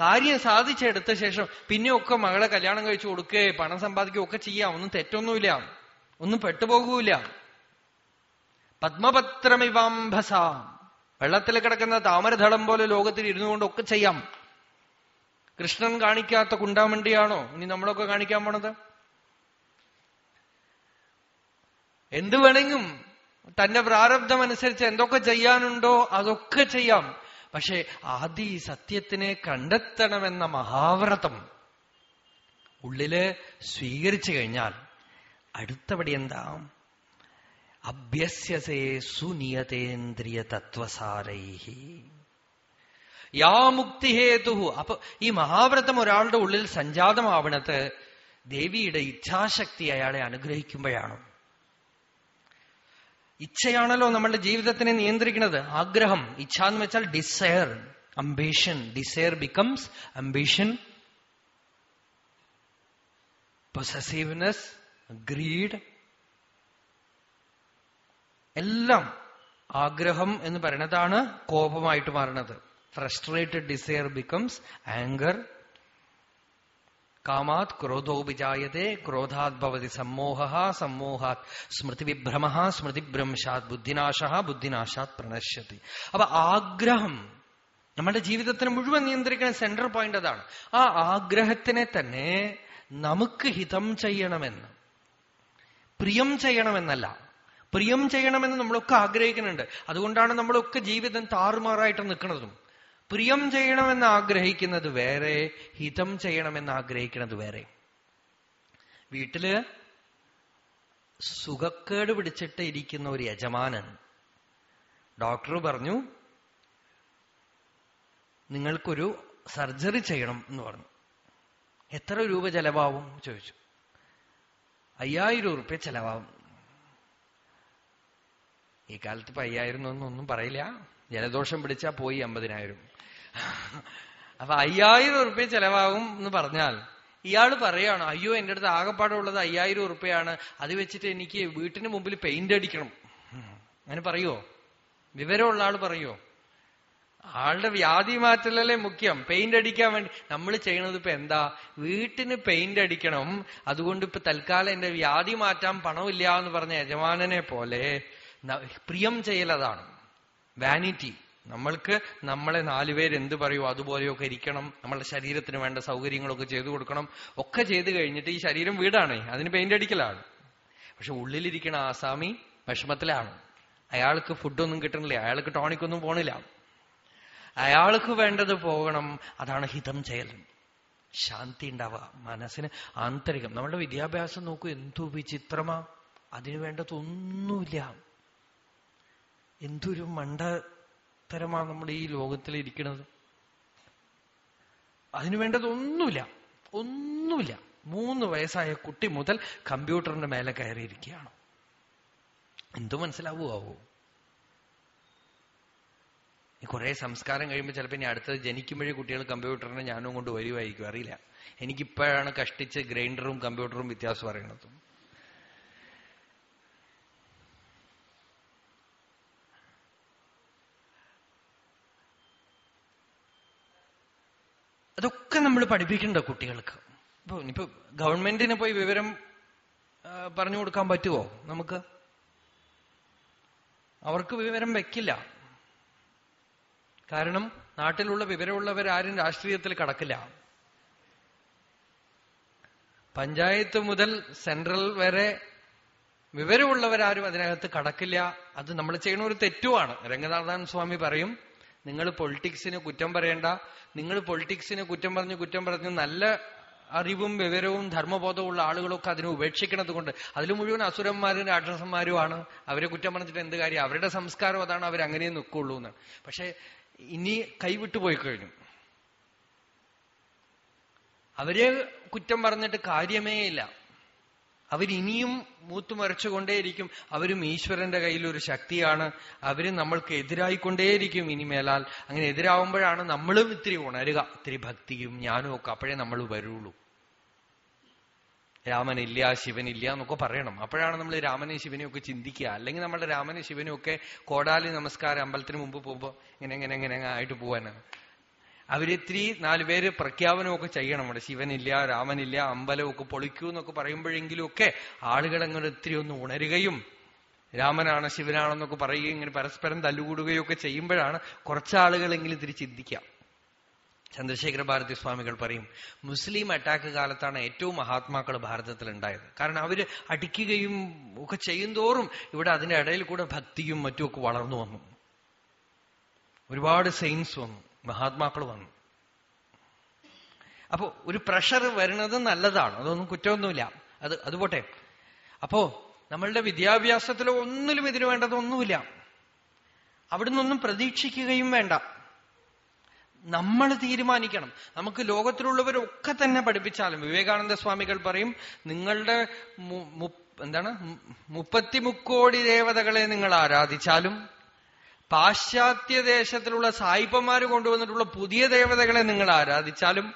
കാര്യം സാധിച്ചെടുത്ത ശേഷം പിന്നെ ഒക്കെ മകളെ കല്യാണം കഴിച്ചു കൊടുക്കേ പണം സമ്പാദിക്കുകയോ ഒക്കെ ചെയ്യാം. ഒന്നും തെറ്റൊന്നുമില്ല. ഒന്നും പെട്ടുപോകൂല പത്മപത്രമിവാംഭസ വെള്ളത്തിൽ കിടക്കുന്ന താമരധളം പോലെ ലോകത്തിൽ ഇരുന്നു കൊണ്ട് ഒക്കെ ചെയ്യാം. കൃഷ്ണൻ കാണിക്കാത്ത കുണ്ടാമണ്ടിയാണോ? ഇനി നമ്മളൊക്കെ കാണിക്കാൻ പോണത്? എന്ത് വേണമെങ്കിലും തന്റെ പ്രാരബ്ധം അനുസരിച്ച് എന്തൊക്കെ ചെയ്യാനുണ്ടോ അതൊക്കെ ചെയ്യാം. പക്ഷെ ആദ്യ ഈ സത്യത്തിനെ കണ്ടെത്തണമെന്ന മഹാവ്രതം ഉള്ളിൽ സ്വീകരിച്ചു കഴിഞ്ഞാൽ അടുത്തപടി എന്താ അഭ്യസ്യസേ സുനിയതേന്ദ്രിയ തത്വസാരൈഹി യാ മുക്തിഹേതു അപ്പൊ ഈ മഹാവ്രതം ഒരാളുടെ ഉള്ളിൽ സഞ്ജാതമാവണത് ദേവിയുടെ ഇച്ഛാശക്തി അയാളെ അനുഗ്രഹിക്കുമ്പോഴാണ്. ഇച്ഛയാണല്ലോ നമ്മളുടെ ജീവിതത്തിനെ നിയന്ത്രിക്കുന്നത്. ആഗ്രഹം ഇച്ഛ എന്ന് വെച്ചാൽ desire ambition desire becomes ambition possessiveness greed എല്ലാം ആഗ്രഹം എന്ന് പറയുന്നതാണ് കോപമായിട്ട് മാറുന്നത്. ഫ്രസ്ട്രേറ്റഡ് ഡിസയർ ബിക്കംസ് ആങ്കർ കാമാത് ക്രോധോ വിജായത്തെ ക്രോധാത് ഭവതി സമ്മോഹ സമ്മോഹാത് സ്മൃതിവിഭ്രമ സ്മൃതിഭ്രംശാത് ബുദ്ധിനാശ ബുദ്ധിനാശാത് പ്രണശ്യത്തി അപ്പൊ ആഗ്രഹം നമ്മുടെ ജീവിതത്തിന് മുഴുവൻ നിയന്ത്രിക്കുന്ന സെന്റർ പോയിന്റ് അതാണ്. ആ ആഗ്രഹത്തിനെ തന്നെ നമുക്ക് ഹിതം ചെയ്യണമെന്ന്. പ്രിയം ചെയ്യണമെന്നല്ല. പ്രിയം ചെയ്യണമെന്ന് നമ്മളൊക്കെ ആഗ്രഹിക്കുന്നുണ്ട്. അതുകൊണ്ടാണ് നമ്മളൊക്കെ ജീവിതം താറുമാറായിട്ട് നിൽക്കുന്നതും. പ്രിയം ചെയ്യണമെന്ന് ആഗ്രഹിക്കുന്നത് വേറെ ഹിതം ചെയ്യണമെന്ന് ആഗ്രഹിക്കുന്നത് വേറെ. വീട്ടിൽ സുഖക്കേട് പിടിച്ചിട്ട് ഇരിക്കുന്ന ഒരു യജമാനൻ ഡോക്ടർ പറഞ്ഞു നിങ്ങൾക്കൊരു സർജറി ചെയ്യണം എന്ന് പറഞ്ഞു. എത്ര രൂപ ചെലവാവും? ചോദിച്ചു. അയ്യായിരം ഉറുപ്പ്യ ചെലവാവും. ഈ കാലത്ത് ഇപ്പൊ അയ്യായിരം ഒന്നും പറയില്ല. ജലദോഷം പിടിച്ചാ പോയി അമ്പതിനായിരം. അപ്പൊ അയ്യായിരം ഉറുപ്പ്യ ചെലവാകും എന്ന് പറഞ്ഞാൽ ഇയാൾ പറയാണ് അയ്യോ എന്റെ അടുത്ത് ആകെപ്പാടുള്ളത് അയ്യായിരം ഉറുപ്പ്യാണ് അത് വെച്ചിട്ട് എനിക്ക് വീട്ടിന് മുമ്പിൽ പെയിന്റ് അടിക്കണം. അങ്ങനെ പറയുവോ വിവരമുള്ള ആൾ പറയുവോ ആളുടെ വ്യാധി മാറ്റലല്ലേ മുഖ്യം. പെയിന്റ് അടിക്കാൻ വേണ്ടി നമ്മൾ ചെയ്യണത് ഇപ്പൊ എന്താ? വീട്ടിന് പെയിന്റ് അടിക്കണം. അതുകൊണ്ട് ഇപ്പൊ തൽക്കാലം എന്റെ വ്യാധി മാറ്റാൻ പണമില്ല എന്ന് പറഞ്ഞ യജമാനനെ പോലെ പ്രിയം ചെയ്യലതാണ് വാനിറ്റി നമ്മൾക്ക് നമ്മളെ നാലുപേരെന്ത് പറയൂ അതുപോലെയൊക്കെ ഇരിക്കണം. നമ്മളുടെ ശരീരത്തിന് വേണ്ട സൗകര്യങ്ങളൊക്കെ ചെയ്തു കൊടുക്കണം. ഒക്കെ ചെയ്ത് കഴിഞ്ഞിട്ട് ഈ ശരീരം വീടാണേ. അതിന് പെയിന്റ് അടിക്കലാണ്. പക്ഷെ ഉള്ളിലിരിക്കണ ആസാമി വിഷമത്തിലാണ്. അയാൾക്ക് ഫുഡൊന്നും കിട്ടണില്ല. അയാൾക്ക് ടോണിക്കൊന്നും പോണില്ല. അയാൾക്ക് വേണ്ടത് പോകണം. അതാണ് ഹിതം ചെയ്യൽ. ശാന്തി ഉണ്ടാവുക. മനസ്സിന് ആന്തരികം. നമ്മളുടെ വിദ്യാഭ്യാസം നോക്കൂ എന്തു വിചിത്രമാ. അതിനു വേണ്ടതൊന്നുമില്ല. എന്തൊരു മണ്ടത്തരമാണ് നമ്മൾ ഈ ലോകത്തിൽ ഇരിക്കുന്നത് അതിനു വേണ്ടതൊന്നുമില്ല ഒന്നുമില്ല. മൂന്ന് വയസ്സായ കുട്ടി മുതൽ കമ്പ്യൂട്ടറിന്റെ മേലെ കയറിയിരിക്കുകയാണ്. എന്തു മനസ്സിലാവുമാവോ കുറെ സംസ്കാരം കഴിയുമ്പോൾ ചിലപ്പോൾ ഇനി അടുത്തത് ജനിക്കുമ്പോഴേ കുട്ടികൾ കമ്പ്യൂട്ടറിനെ ഞാനും കൊണ്ട് വരുമായിരിക്കും അറിയില്ല. എനിക്കിപ്പോഴാണ് കഷ്ടിച്ച് ഗ്രൈൻഡറും കമ്പ്യൂട്ടറും വ്യത്യാസം അറിയണത്. അതൊക്കെ നമ്മൾ പഠിപ്പിക്കണ്ട കുട്ടികൾക്ക്. ഇപ്പൊ ഇനിയിപ്പോ ഗവൺമെന്റിന് പോയി വിവരം പറഞ്ഞു കൊടുക്കാൻ പറ്റുമോ നമുക്ക്? അവർക്ക് വിവരം വെക്കില്ല. കാരണം നാട്ടിലുള്ള വിവരമുള്ളവരാരും രാഷ്ട്രീയത്തിൽ കടക്കില്ല. പഞ്ചായത്ത് മുതൽ സെൻട്രൽ വരെ വിവരമുള്ളവരാരും അതിനകത്ത് കടക്കില്ല. അത് നമ്മൾ ചെയ്യുന്ന ഒരു തെറ്റുമാണ് രംഗനാഥൻ സ്വാമി പറയും നിങ്ങൾ പൊളിറ്റിക്സിന് കുറ്റം പറയണ്ട. നിങ്ങൾ പൊളിറ്റിക്സിന് കുറ്റം പറഞ്ഞ് കുറ്റം പറഞ്ഞ് നല്ല അറിവും വിവരവും ധർമ്മബോധവും ഉള്ള ആളുകളൊക്കെ അതിനെ ഉപേക്ഷിക്കണത് കൊണ്ട് അതിൽ മുഴുവൻ അസുരന്മാരും രാക്ഷസന്മാരുമാണ്. അവരെ കുറ്റം പറഞ്ഞിട്ട് എന്ത് കാര്യം? അവരുടെ സംസ്കാരം അതാണ് അവരങ്ങനെ നിൽക്കുള്ളൂ എന്നാണ് പക്ഷെ ഇനി കൈവിട്ടു പോയി കഴിഞ്ഞു. അവരെ കുറ്റം പറഞ്ഞിട്ട് കാര്യമേ ഇല്ല. അവരിനിയും മൂത്തുമരച്ചുകൊണ്ടേയിരിക്കും അവരും ഈശ്വരന്റെ കയ്യിൽ ഒരു ശക്തിയാണ്. അവരും നമ്മൾക്ക് എതിരായിക്കൊണ്ടേയിരിക്കും ഇനി മേലാൽ. അങ്ങനെ എതിരാവുമ്പോഴാണ് നമ്മളും ഇത്തിരി ഉണരുക. ഇത്തിരി ഭക്തിയും ജ്ഞാനവും ഒക്കെ അപ്പോഴേ നമ്മൾ വരുള്ളൂ. രാമനില്ല ശിവനില്ല എന്നൊക്കെ പറയണം. അപ്പോഴാണ് നമ്മൾ രാമനെ ശിവനെ ഒക്കെ ചിന്തിക്കുക. അല്ലെങ്കിൽ നമ്മുടെ രാമനെ ശിവനും ഒക്കെ കോടാലി നമസ്കാരം അമ്പലത്തിന് മുമ്പ് പോകുമ്പോ ഇങ്ങനെ ഇങ്ങനെ ഇങ്ങനെ ആയിട്ട് പോവാനാണ്. അവരിത്തിരി നാലുപേര് പ്രഖ്യാപനമൊക്കെ ചെയ്യണം. അവിടെ ശിവനില്ല രാമനില്ല അമ്പലമൊക്കെ പൊളിക്കൂ എന്നൊക്കെ പറയുമ്പോഴെങ്കിലും ഒക്കെ ആളുകൾ അങ്ങനെ ഒത്തിരി ഒന്ന് ഉണരുകയും രാമനാണ് ശിവനാണെന്നൊക്കെ പറയുകയും ഇങ്ങനെ പരസ്പരം തല്ലുകൂടുകയും ഒക്കെ ചെയ്യുമ്പോഴാണ് കുറച്ചാളുകളെങ്കിലും ഇത്തിരി ചിന്തിക്കാം ചന്ദ്രശേഖര ഭാരതി സ്വാമികൾ പറയും മുസ്ലിം അറ്റാക്ക് കാലത്താണ് ഏറ്റവും മഹാത്മാക്കൾ ഭാരതത്തിൽ ഉണ്ടായത് കാരണം അവർ അടിക്കുകയും ഒക്കെ ചെയ്യുന്തോറും ഇവിടെ അതിന്റെ ഇടയിൽ കൂടെ ഭക്തിയും മറ്റുമൊക്കെ വളർന്നു വന്നു. ഒരുപാട് സെയിൻസ് വന്നു. മഹാത്മാക്കൾ വന്നു. അപ്പോ ഒരു പ്രഷർ വരുന്നത് നല്ലതാണ്. അതൊന്നും കുറ്റമൊന്നുമില്ല. അത് അതുപോട്ടെ. അപ്പോ നമ്മളുടെ വിദ്യാഭ്യാസത്തിലോ ഒന്നിലും ഇതിനു വേണ്ടതൊന്നുമില്ല. അവിടുന്നൊന്നും പ്രതീക്ഷിക്കുകയും വേണ്ട. നമ്മൾ തീരുമാനിക്കണം. നമുക്ക് ലോകത്തിലുള്ളവരൊക്കെ തന്നെ പഠിപ്പിച്ചാലും വിവേകാനന്ദ സ്വാമികൾ പറയും നിങ്ങളുടെ എന്താണ്? മുപ്പത്തിമുക്കോടി ദേവതകളെ നിങ്ങൾ ആരാധിച്ചാലും പാശ്ചാത്യ ദേശത്തിലുള്ള സായിപ്പന്മാർ കൊണ്ടുവന്നിട്ടുള്ള പുതിയ ദേവതകളെ നിങ്ങൾ ആരാധിച്ചാലും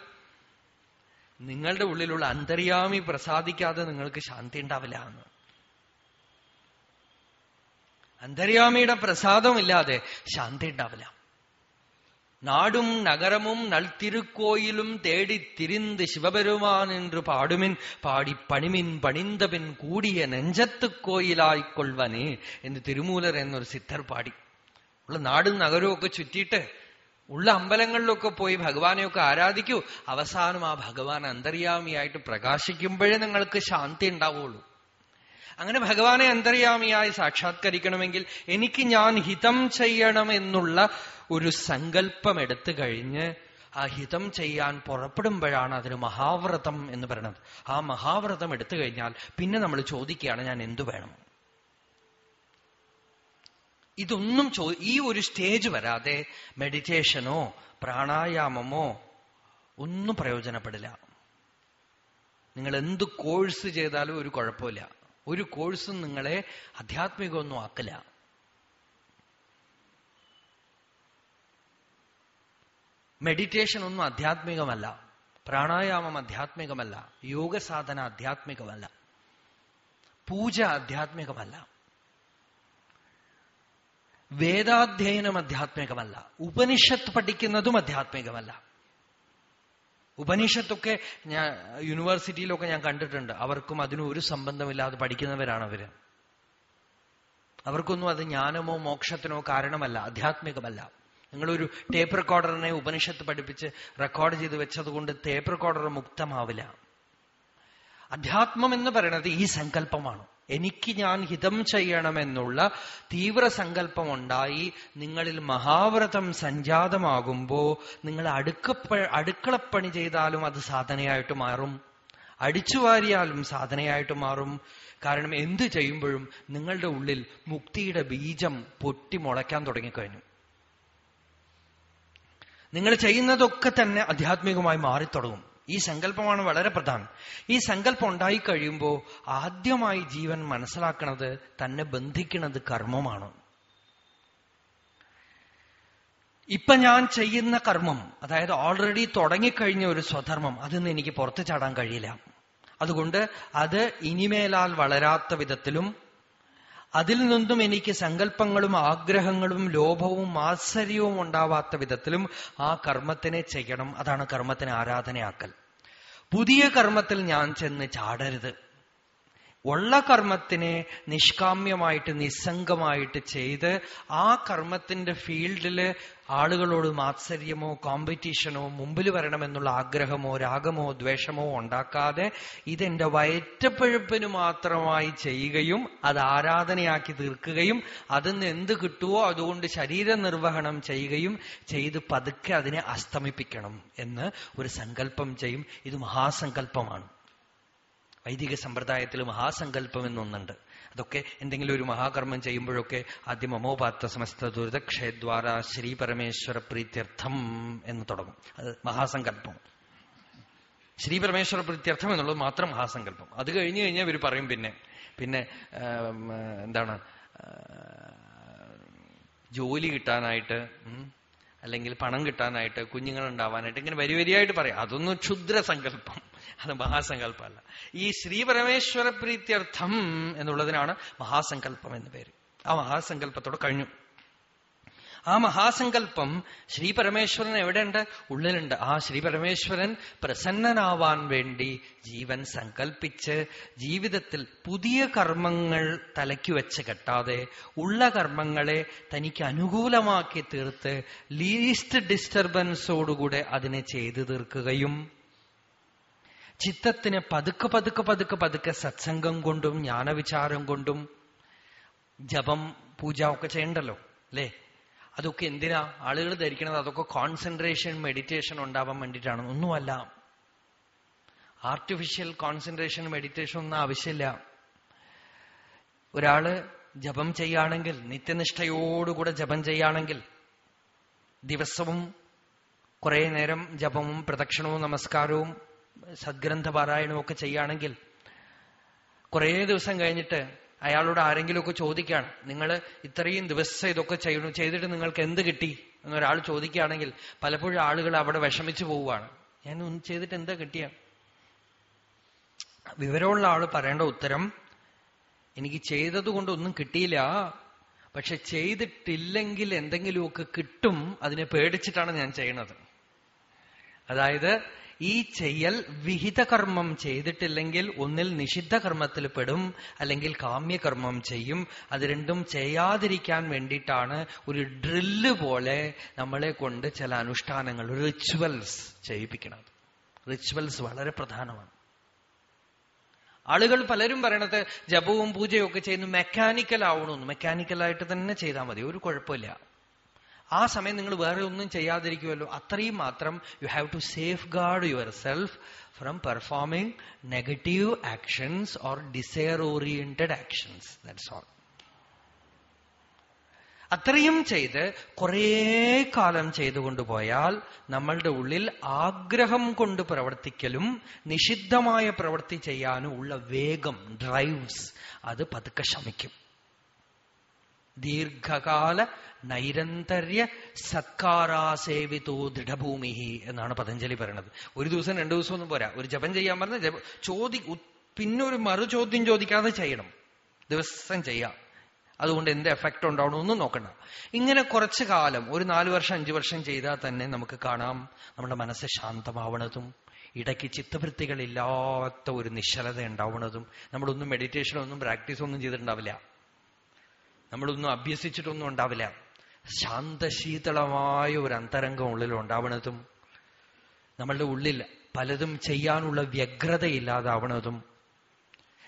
നിങ്ങളുടെ ഉള്ളിലുള്ള അന്തര്യാമി പ്രസാദിക്കാതെ നിങ്ങൾക്ക് ശാന്തി ഉണ്ടാവില്ല എന്ന് അന്തര്യാമിയുടെ പ്രസാദമില്ലാതെ ശാന്തി ഉണ്ടാവില്ല நாடும் நகரமும் நல்திருக்கோயிலும் தேடித் திரிந்து சிவபெருமான் என்று பாடுமின் பாடி പണിമിൻ പണിന്തപിൻ കൂടിയ നെഞ്ചത്ത് കോയിലായിക്കൊള്ളുവനേ കൊള്ളുവനേ എന്ന് തിരുമൂലർ എന്നൊരു സിദ്ധർ പാടി ഉള്ള നാടും നഗരവും ഒക്കെ ചുറ്റിയിട്ട് ഉള്ള അമ്പലങ്ങളിലൊക്കെ പോയി ഭഗവാനെയൊക്കെ ആരാധിക്കൂ. അവസാനം ആ ഭഗവാൻ അന്തര്യാമിയായിട്ട് പ്രകാശിക്കുമ്പോഴേ നിങ്ങൾക്ക് ശാന്തി ഉണ്ടാവുള്ളൂ. അങ്ങനെ ഭഗവാനെ അന്തര്യാമിയായി സാക്ഷാത്കരിക്കണമെങ്കിൽ എനിക്ക് ഞാൻ ഹിതം ചെയ്യണം എന്നുള്ള ഒരു സങ്കല്പം എടുത്തു കഴിഞ്ഞ് ആ ഹിതം ചെയ്യാൻ പുറപ്പെടുമ്പോഴാണ് അതിന് മഹാവ്രതം എന്ന് പറയുന്നത്. ആ മഹാവ്രതം എടുത്തു കഴിഞ്ഞാൽ പിന്നെ നമ്മൾ ചോദിക്കുകയാണ് ഞാൻ എന്തു വേണം? ഇതൊന്നും ചോ ഈ ഒരു സ്റ്റേജ് വരാതെ മെഡിറ്റേഷനോ പ്രാണായാമമോ ഒന്നും പ്രയോജനപ്പെടില്ല. നിങ്ങൾ എന്ത് കോഴ്സ് ചെയ്താലും ഒരു കുഴപ്പമില്ല. ഒരു കോഴ്സും നിങ്ങളെ ആധ്യാത്മികമൊന്നും ആക്കില്ല. മെഡിറ്റേഷൻ ഒന്നും ആധ്യാത്മികമല്ല. പ്രാണായാമം ആധ്യാത്മികമല്ല. യോഗസാധന ആധ്യാത്മികമല്ല. പൂജ ആധ്യാത്മികമല്ല. വേദാധ്യയനം അധ്യാത്മികമല്ല. ഉപനിഷത്ത് പഠിക്കുന്നതും അധ്യാത്മികമല്ല. ഉപനിഷത്തൊക്കെ ഞാൻ യൂണിവേഴ്സിറ്റിയിലൊക്കെ ഞാൻ കണ്ടിട്ടുണ്ട്. അവർക്കും അതിനും ഒരു സംബന്ധമില്ലാതെ പഠിക്കുന്നവരാണ് അവർ. അവർക്കൊന്നും അത് ജ്ഞാനമോ മോക്ഷത്തിനോ കാരണമല്ല. അധ്യാത്മികമല്ല. നിങ്ങളൊരു ടേപ്പ് റെക്കോർഡറിനെ ഉപനിഷത്ത് പഠിപ്പിച്ച് റെക്കോർഡ് ചെയ്ത് വെച്ചതുകൊണ്ട് ടേപ്പ് റെക്കോർഡർ മുക്തമാവില്ല. അധ്യാത്മം എന്ന് പറയുന്നത് ഈ സങ്കല്പമാണ്. എനിക്ക് ഞാൻ ഹിതം ചെയ്യണമെന്നുള്ള തീവ്ര സങ്കല്പമുണ്ടായി നിങ്ങളിൽ മഹാവ്രതം സംജാതമാകുമ്പോ നിങ്ങൾ അടുക്കപ്പ അടുക്കളപ്പണി ചെയ്താലും അത് സാധനയായിട്ട് മാറും. അടിച്ചു വാരിയാലും സാധനയായിട്ട് മാറും. കാരണം എന്ത് ചെയ്യുമ്പോഴും നിങ്ങളുടെ ഉള്ളിൽ മുക്തിയുടെ ബീജം പൊട്ടി മുളയ്ക്കാൻ തുടങ്ങിക്കഴിഞ്ഞു. നിങ്ങൾ ചെയ്യുന്നതൊക്കെ തന്നെ ആധ്യാത്മികമായി മാറിത്തുടങ്ങും. ഈ സങ്കല്പമാണ് വളരെ പ്രധാനം. ഈ സങ്കല്പം ഉണ്ടായി കഴിയുമ്പോൾ ആദ്യമായി ജീവൻ മനസ്സിലാക്കുന്നത് തന്നെ ബന്ധിക്കുന്നത് കർമ്മമാണ്. ഇപ്പൊ ഞാൻ ചെയ്യുന്ന കർമ്മം അതായത് ഓൾറെഡി തുടങ്ങിക്കഴിഞ്ഞ ഒരു സ്വധർമ്മം അതിന്ന് എനിക്ക് പുറത്തു ചാടാൻ കഴിയില്ല. അതുകൊണ്ട് അത് ഇനിമേലാൽ വളരാത്ത വിധത്തിലും അതിൽ നിന്നും എനിക്ക് സങ്കല്പങ്ങളും ആഗ്രഹങ്ങളും ലോഭവും ആശ്ചര്യവും ഉണ്ടാവാത്ത വിധത്തിലും ആ കർമ്മത്തിനെ ചെയ്യണം. അതാണ് കർമ്മത്തിന് ആരാധനയാക്കൽ. പുതിയ കർമ്മത്തിൽ ഞാൻ ചെന്ന് ചാടരുത്. ഉള്ള കർമ്മത്തിനെ നിഷ്കാമ്യമായിട്ട് നിസ്സംഗമായിട്ട് ചെയ്ത് ആ കർമ്മത്തിന്റെ ഫീൽഡിൽ ആളുകളോട് മാത്സര്യമോ കോമ്പറ്റീഷനോ മുമ്പിൽ വരണമെന്നുള്ള ആഗ്രഹമോ രാഗമോ ദ്വേഷമോ ഉണ്ടാക്കാതെ ഇതെന്റെ വയറ്റപ്പഴുപ്പിന് മാത്രമായി ചെയ്യുകയും അത് ആരാധനയാക്കി തീർക്കുകയും അതിൽ നിന്ന് എന്ത് കിട്ടുവോ അതുകൊണ്ട് ശരീര നിർവഹണം ചെയ്യുകയും ചെയ്ത് പതുക്കെ അതിനെ അസ്തമിപ്പിക്കണം എന്ന് ഒരു സങ്കല്പം ചെയ്യും. ഇത് മഹാസങ്കല്പമാണ്. വൈദിക സമ്പ്രദായത്തിൽ മഹാസങ്കല്പം എന്നൊന്നുണ്ട് അതൊക്കെ എന്തെങ്കിലും ഒരു മഹാകർമ്മം ചെയ്യുമ്പോഴൊക്കെ ആദ്യം അമോപാത്ത സമസ്ത ദുരിതക്ഷേദ്വാര ശ്രീ പരമേശ്വര പ്രീത്യർത്ഥം എന്ന് തുടങ്ങും. അത് മഹാസങ്കല്പം. ശ്രീ പരമേശ്വര പ്രീത്യർത്ഥം എന്നുള്ളത് മാത്രം മഹാസങ്കല്പം. അത് കഴിഞ്ഞു കഴിഞ്ഞാൽ ഇവർ പറയും പിന്നെ. പിന്നെ എന്താണ് ജോലി കിട്ടാനായിട്ട് അല്ലെങ്കിൽ പണം കിട്ടാനായിട്ട് കുഞ്ഞുങ്ങൾ ഉണ്ടാവാനായിട്ട് ഇങ്ങനെ വരി വരിയായിട്ട് പറയാം. അതൊന്നും ക്ഷുദ്ര സങ്കല്പം അത് മഹാസങ്കല്പമല്ല. ഈ ശ്രീ പരമേശ്വര പ്രീത്യർത്ഥം എന്നുള്ളതിനാണ് മഹാസങ്കല്പം എന്ന് പേര്. ആ മഹാസങ്കല്പത്തോടെ കഴിഞ്ഞു. ആ മഹാസങ്കല്പം ശ്രീ പരമേശ്വരൻ എവിടെയുണ്ട്? ഉള്ളിലുണ്ട്. ആ ശ്രീ പരമേശ്വരൻ പ്രസന്നനാവാൻ വേണ്ടി ജീവൻ സങ്കല്പിച്ച് ജീവിതത്തിൽ പുതിയ കർമ്മങ്ങൾ തലയ്ക്ക് വെച്ച് കെട്ടാതെ ഉള്ള കർമ്മങ്ങളെ തനിക്ക് അനുകൂലമാക്കി തീർത്ത് ലീസ്റ്റ് ഡിസ്റ്റർബൻസോടുകൂടെ അതിനെ ചെയ്തു തീർക്കുകയും ചിത്തത്തിന് പതുക്കെ പതുക്കെ പതുക്കെ പതുക്കെ സത്സംഗം കൊണ്ടും ജ്ഞാനവിചാരം കൊണ്ടും ജപം പൂജ ഒക്കെ ചെയ്യണ്ടല്ലോ അല്ലേ? അതൊക്കെ എന്തിനാ? ആളുകൾ ധരിക്കണത് അതൊക്കെ കോൺസെൻട്രേഷൻ മെഡിറ്റേഷൻ ഉണ്ടാവാൻ വേണ്ടിയിട്ടാണ്. ഒന്നുമല്ല. ആർട്ടിഫിഷ്യൽ കോൺസെൻട്രേഷൻ മെഡിറ്റേഷൻ ഒന്നും ആവശ്യമില്ല. ഒരാൾ ജപം ചെയ്യുകയാണെങ്കിൽ നിത്യനിഷ്ഠയോടുകൂടെ ജപം ചെയ്യുകയാണെങ്കിൽ ദിവസവും കുറെ നേരം ജപവും പ്രദക്ഷിണവും നമസ്കാരവും സദ്ഗ്രന്ഥ പാരായണവും ഒക്കെ ചെയ്യുകയാണെങ്കിൽ കുറേ ദിവസം കഴിഞ്ഞിട്ട് അയാളോട് ആരെങ്കിലുമൊക്കെ ചോദിക്കുകയാണ്. നിങ്ങൾ ഇത്രയും ദിവസം ഇതൊക്കെ ചെയ്യണം ചെയ്തിട്ട് നിങ്ങൾക്ക് എന്ത് കിട്ടി? എന്നൊരാൾ ചോദിക്കുകയാണെങ്കിൽ പലപ്പോഴും ആളുകൾ അവിടെ വിഷമിച്ചു പോവുകയാണ്. ഞാൻ ഒന്ന് ചെയ്തിട്ട് എന്താ കിട്ടിയ? വിവരമുള്ള ആൾ പറയേണ്ട ഉത്തരം എനിക്ക് ചെയ്തത് കൊണ്ടൊന്നും കിട്ടിയില്ല. പക്ഷെ ചെയ്തിട്ടില്ലെങ്കിൽ എന്തെങ്കിലുമൊക്കെ കിട്ടും. അതിനെ പേടിച്ചിട്ടാണ് ഞാൻ ചെയ്യണത് അതായത് ഈ ചെയ്യൽ വിഹിത കർമ്മം ചെയ്തിട്ടില്ലെങ്കിൽ ഒന്നിൽ നിഷിദ്ധ കർമ്മത്തിൽ പെടും അല്ലെങ്കിൽ കാമ്യകർമ്മം ചെയ്യും. അത് രണ്ടും ചെയ്യാതിരിക്കാൻ വേണ്ടിയിട്ടാണ് ഒരു ഡ്രില്ല് പോലെ നമ്മളെ കൊണ്ട് ചില അനുഷ്ഠാനങ്ങൾ റിച്വൽസ് ചെയ്യിപ്പിക്കുന്നത്. റിച്വൽസ് വളരെ പ്രധാനമാണ്. ആളുകൾ പലരും പറയണത് ജപവും പൂജയും ഒക്കെ ചെയ്യുന്നു മെക്കാനിക്കൽ ആവണമെന്ന് മെക്കാനിക്കലായിട്ട് തന്നെ ചെയ്താൽ മതി. ഒരു കുഴപ്പമില്ല. ആ സമയം നിങ്ങൾ വേറെ ഒന്നും ചെയ്യാതിരിക്കുമല്ലോ. അത്രയും മാത്രം you have to safeguard yourself from performing negative actions or desire oriented actions that's all അത്രയും ചെയ്ത് കുറേ കാലം ചെയ്തുകൊണ്ടുപോയാൽ നമ്മളുടെ ഉള്ളിൽ ആഗ്രഹം കൊണ്ട് പ്രവർത്തിക്കലും നിഷിദ്ധമായ പ്രവൃത്തി ചെയ്യാനും ഉള്ള വേഗം ഡ്രൈവ്സ് അത് പതുക്കെ ശമിക്കും. ദീർഘകാല നൈരന്തര്യ സത്കാരാസേവിതോ ദൃഢഭൂമി എന്നാണ് പതഞ്ജലി പറയുന്നത്. ഒരു ദിവസം രണ്ടു ദിവസം ഒന്നും പോരാ. ഒരു ജപം ചെയ്യാൻ പറഞ്ഞ ജപ ചോദി പിന്നെ ഒരു മറു ചോദ്യം ചോദിക്കാതെ ചെയ്യണം. ദിവസം ചെയ്യാം. അതുകൊണ്ട് എന്ത് എഫക്റ്റ് ഉണ്ടാവണമെന്നും നോക്കണ്ട. ഇങ്ങനെ കുറച്ചു കാലം ഒരു നാലു വർഷം അഞ്ചു വർഷം ചെയ്താൽ തന്നെ നമുക്ക് കാണാം നമ്മുടെ മനസ്സ് ശാന്തമാവണതും ഇടയ്ക്ക് ചിത്തവൃത്തികളില്ലാത്ത ഒരു നിശ്ചലത ഉണ്ടാവുന്നതും നമ്മളൊന്നും മെഡിറ്റേഷനൊന്നും പ്രാക്ടീസ് ഒന്നും ചെയ്തിട്ടുണ്ടാവില്ല. നമ്മളൊന്നും അഭ്യസിച്ചിട്ടൊന്നും ഉണ്ടാവില്ല. ശാന്തശീതളമായ ഒരു അന്തരംഗം ഉള്ളിൽ ഉണ്ടാവണതും നമ്മളുടെ ഉള്ളിൽ പലതും ചെയ്യാനുള്ള വ്യഗ്രതയില്ലാതാവണതും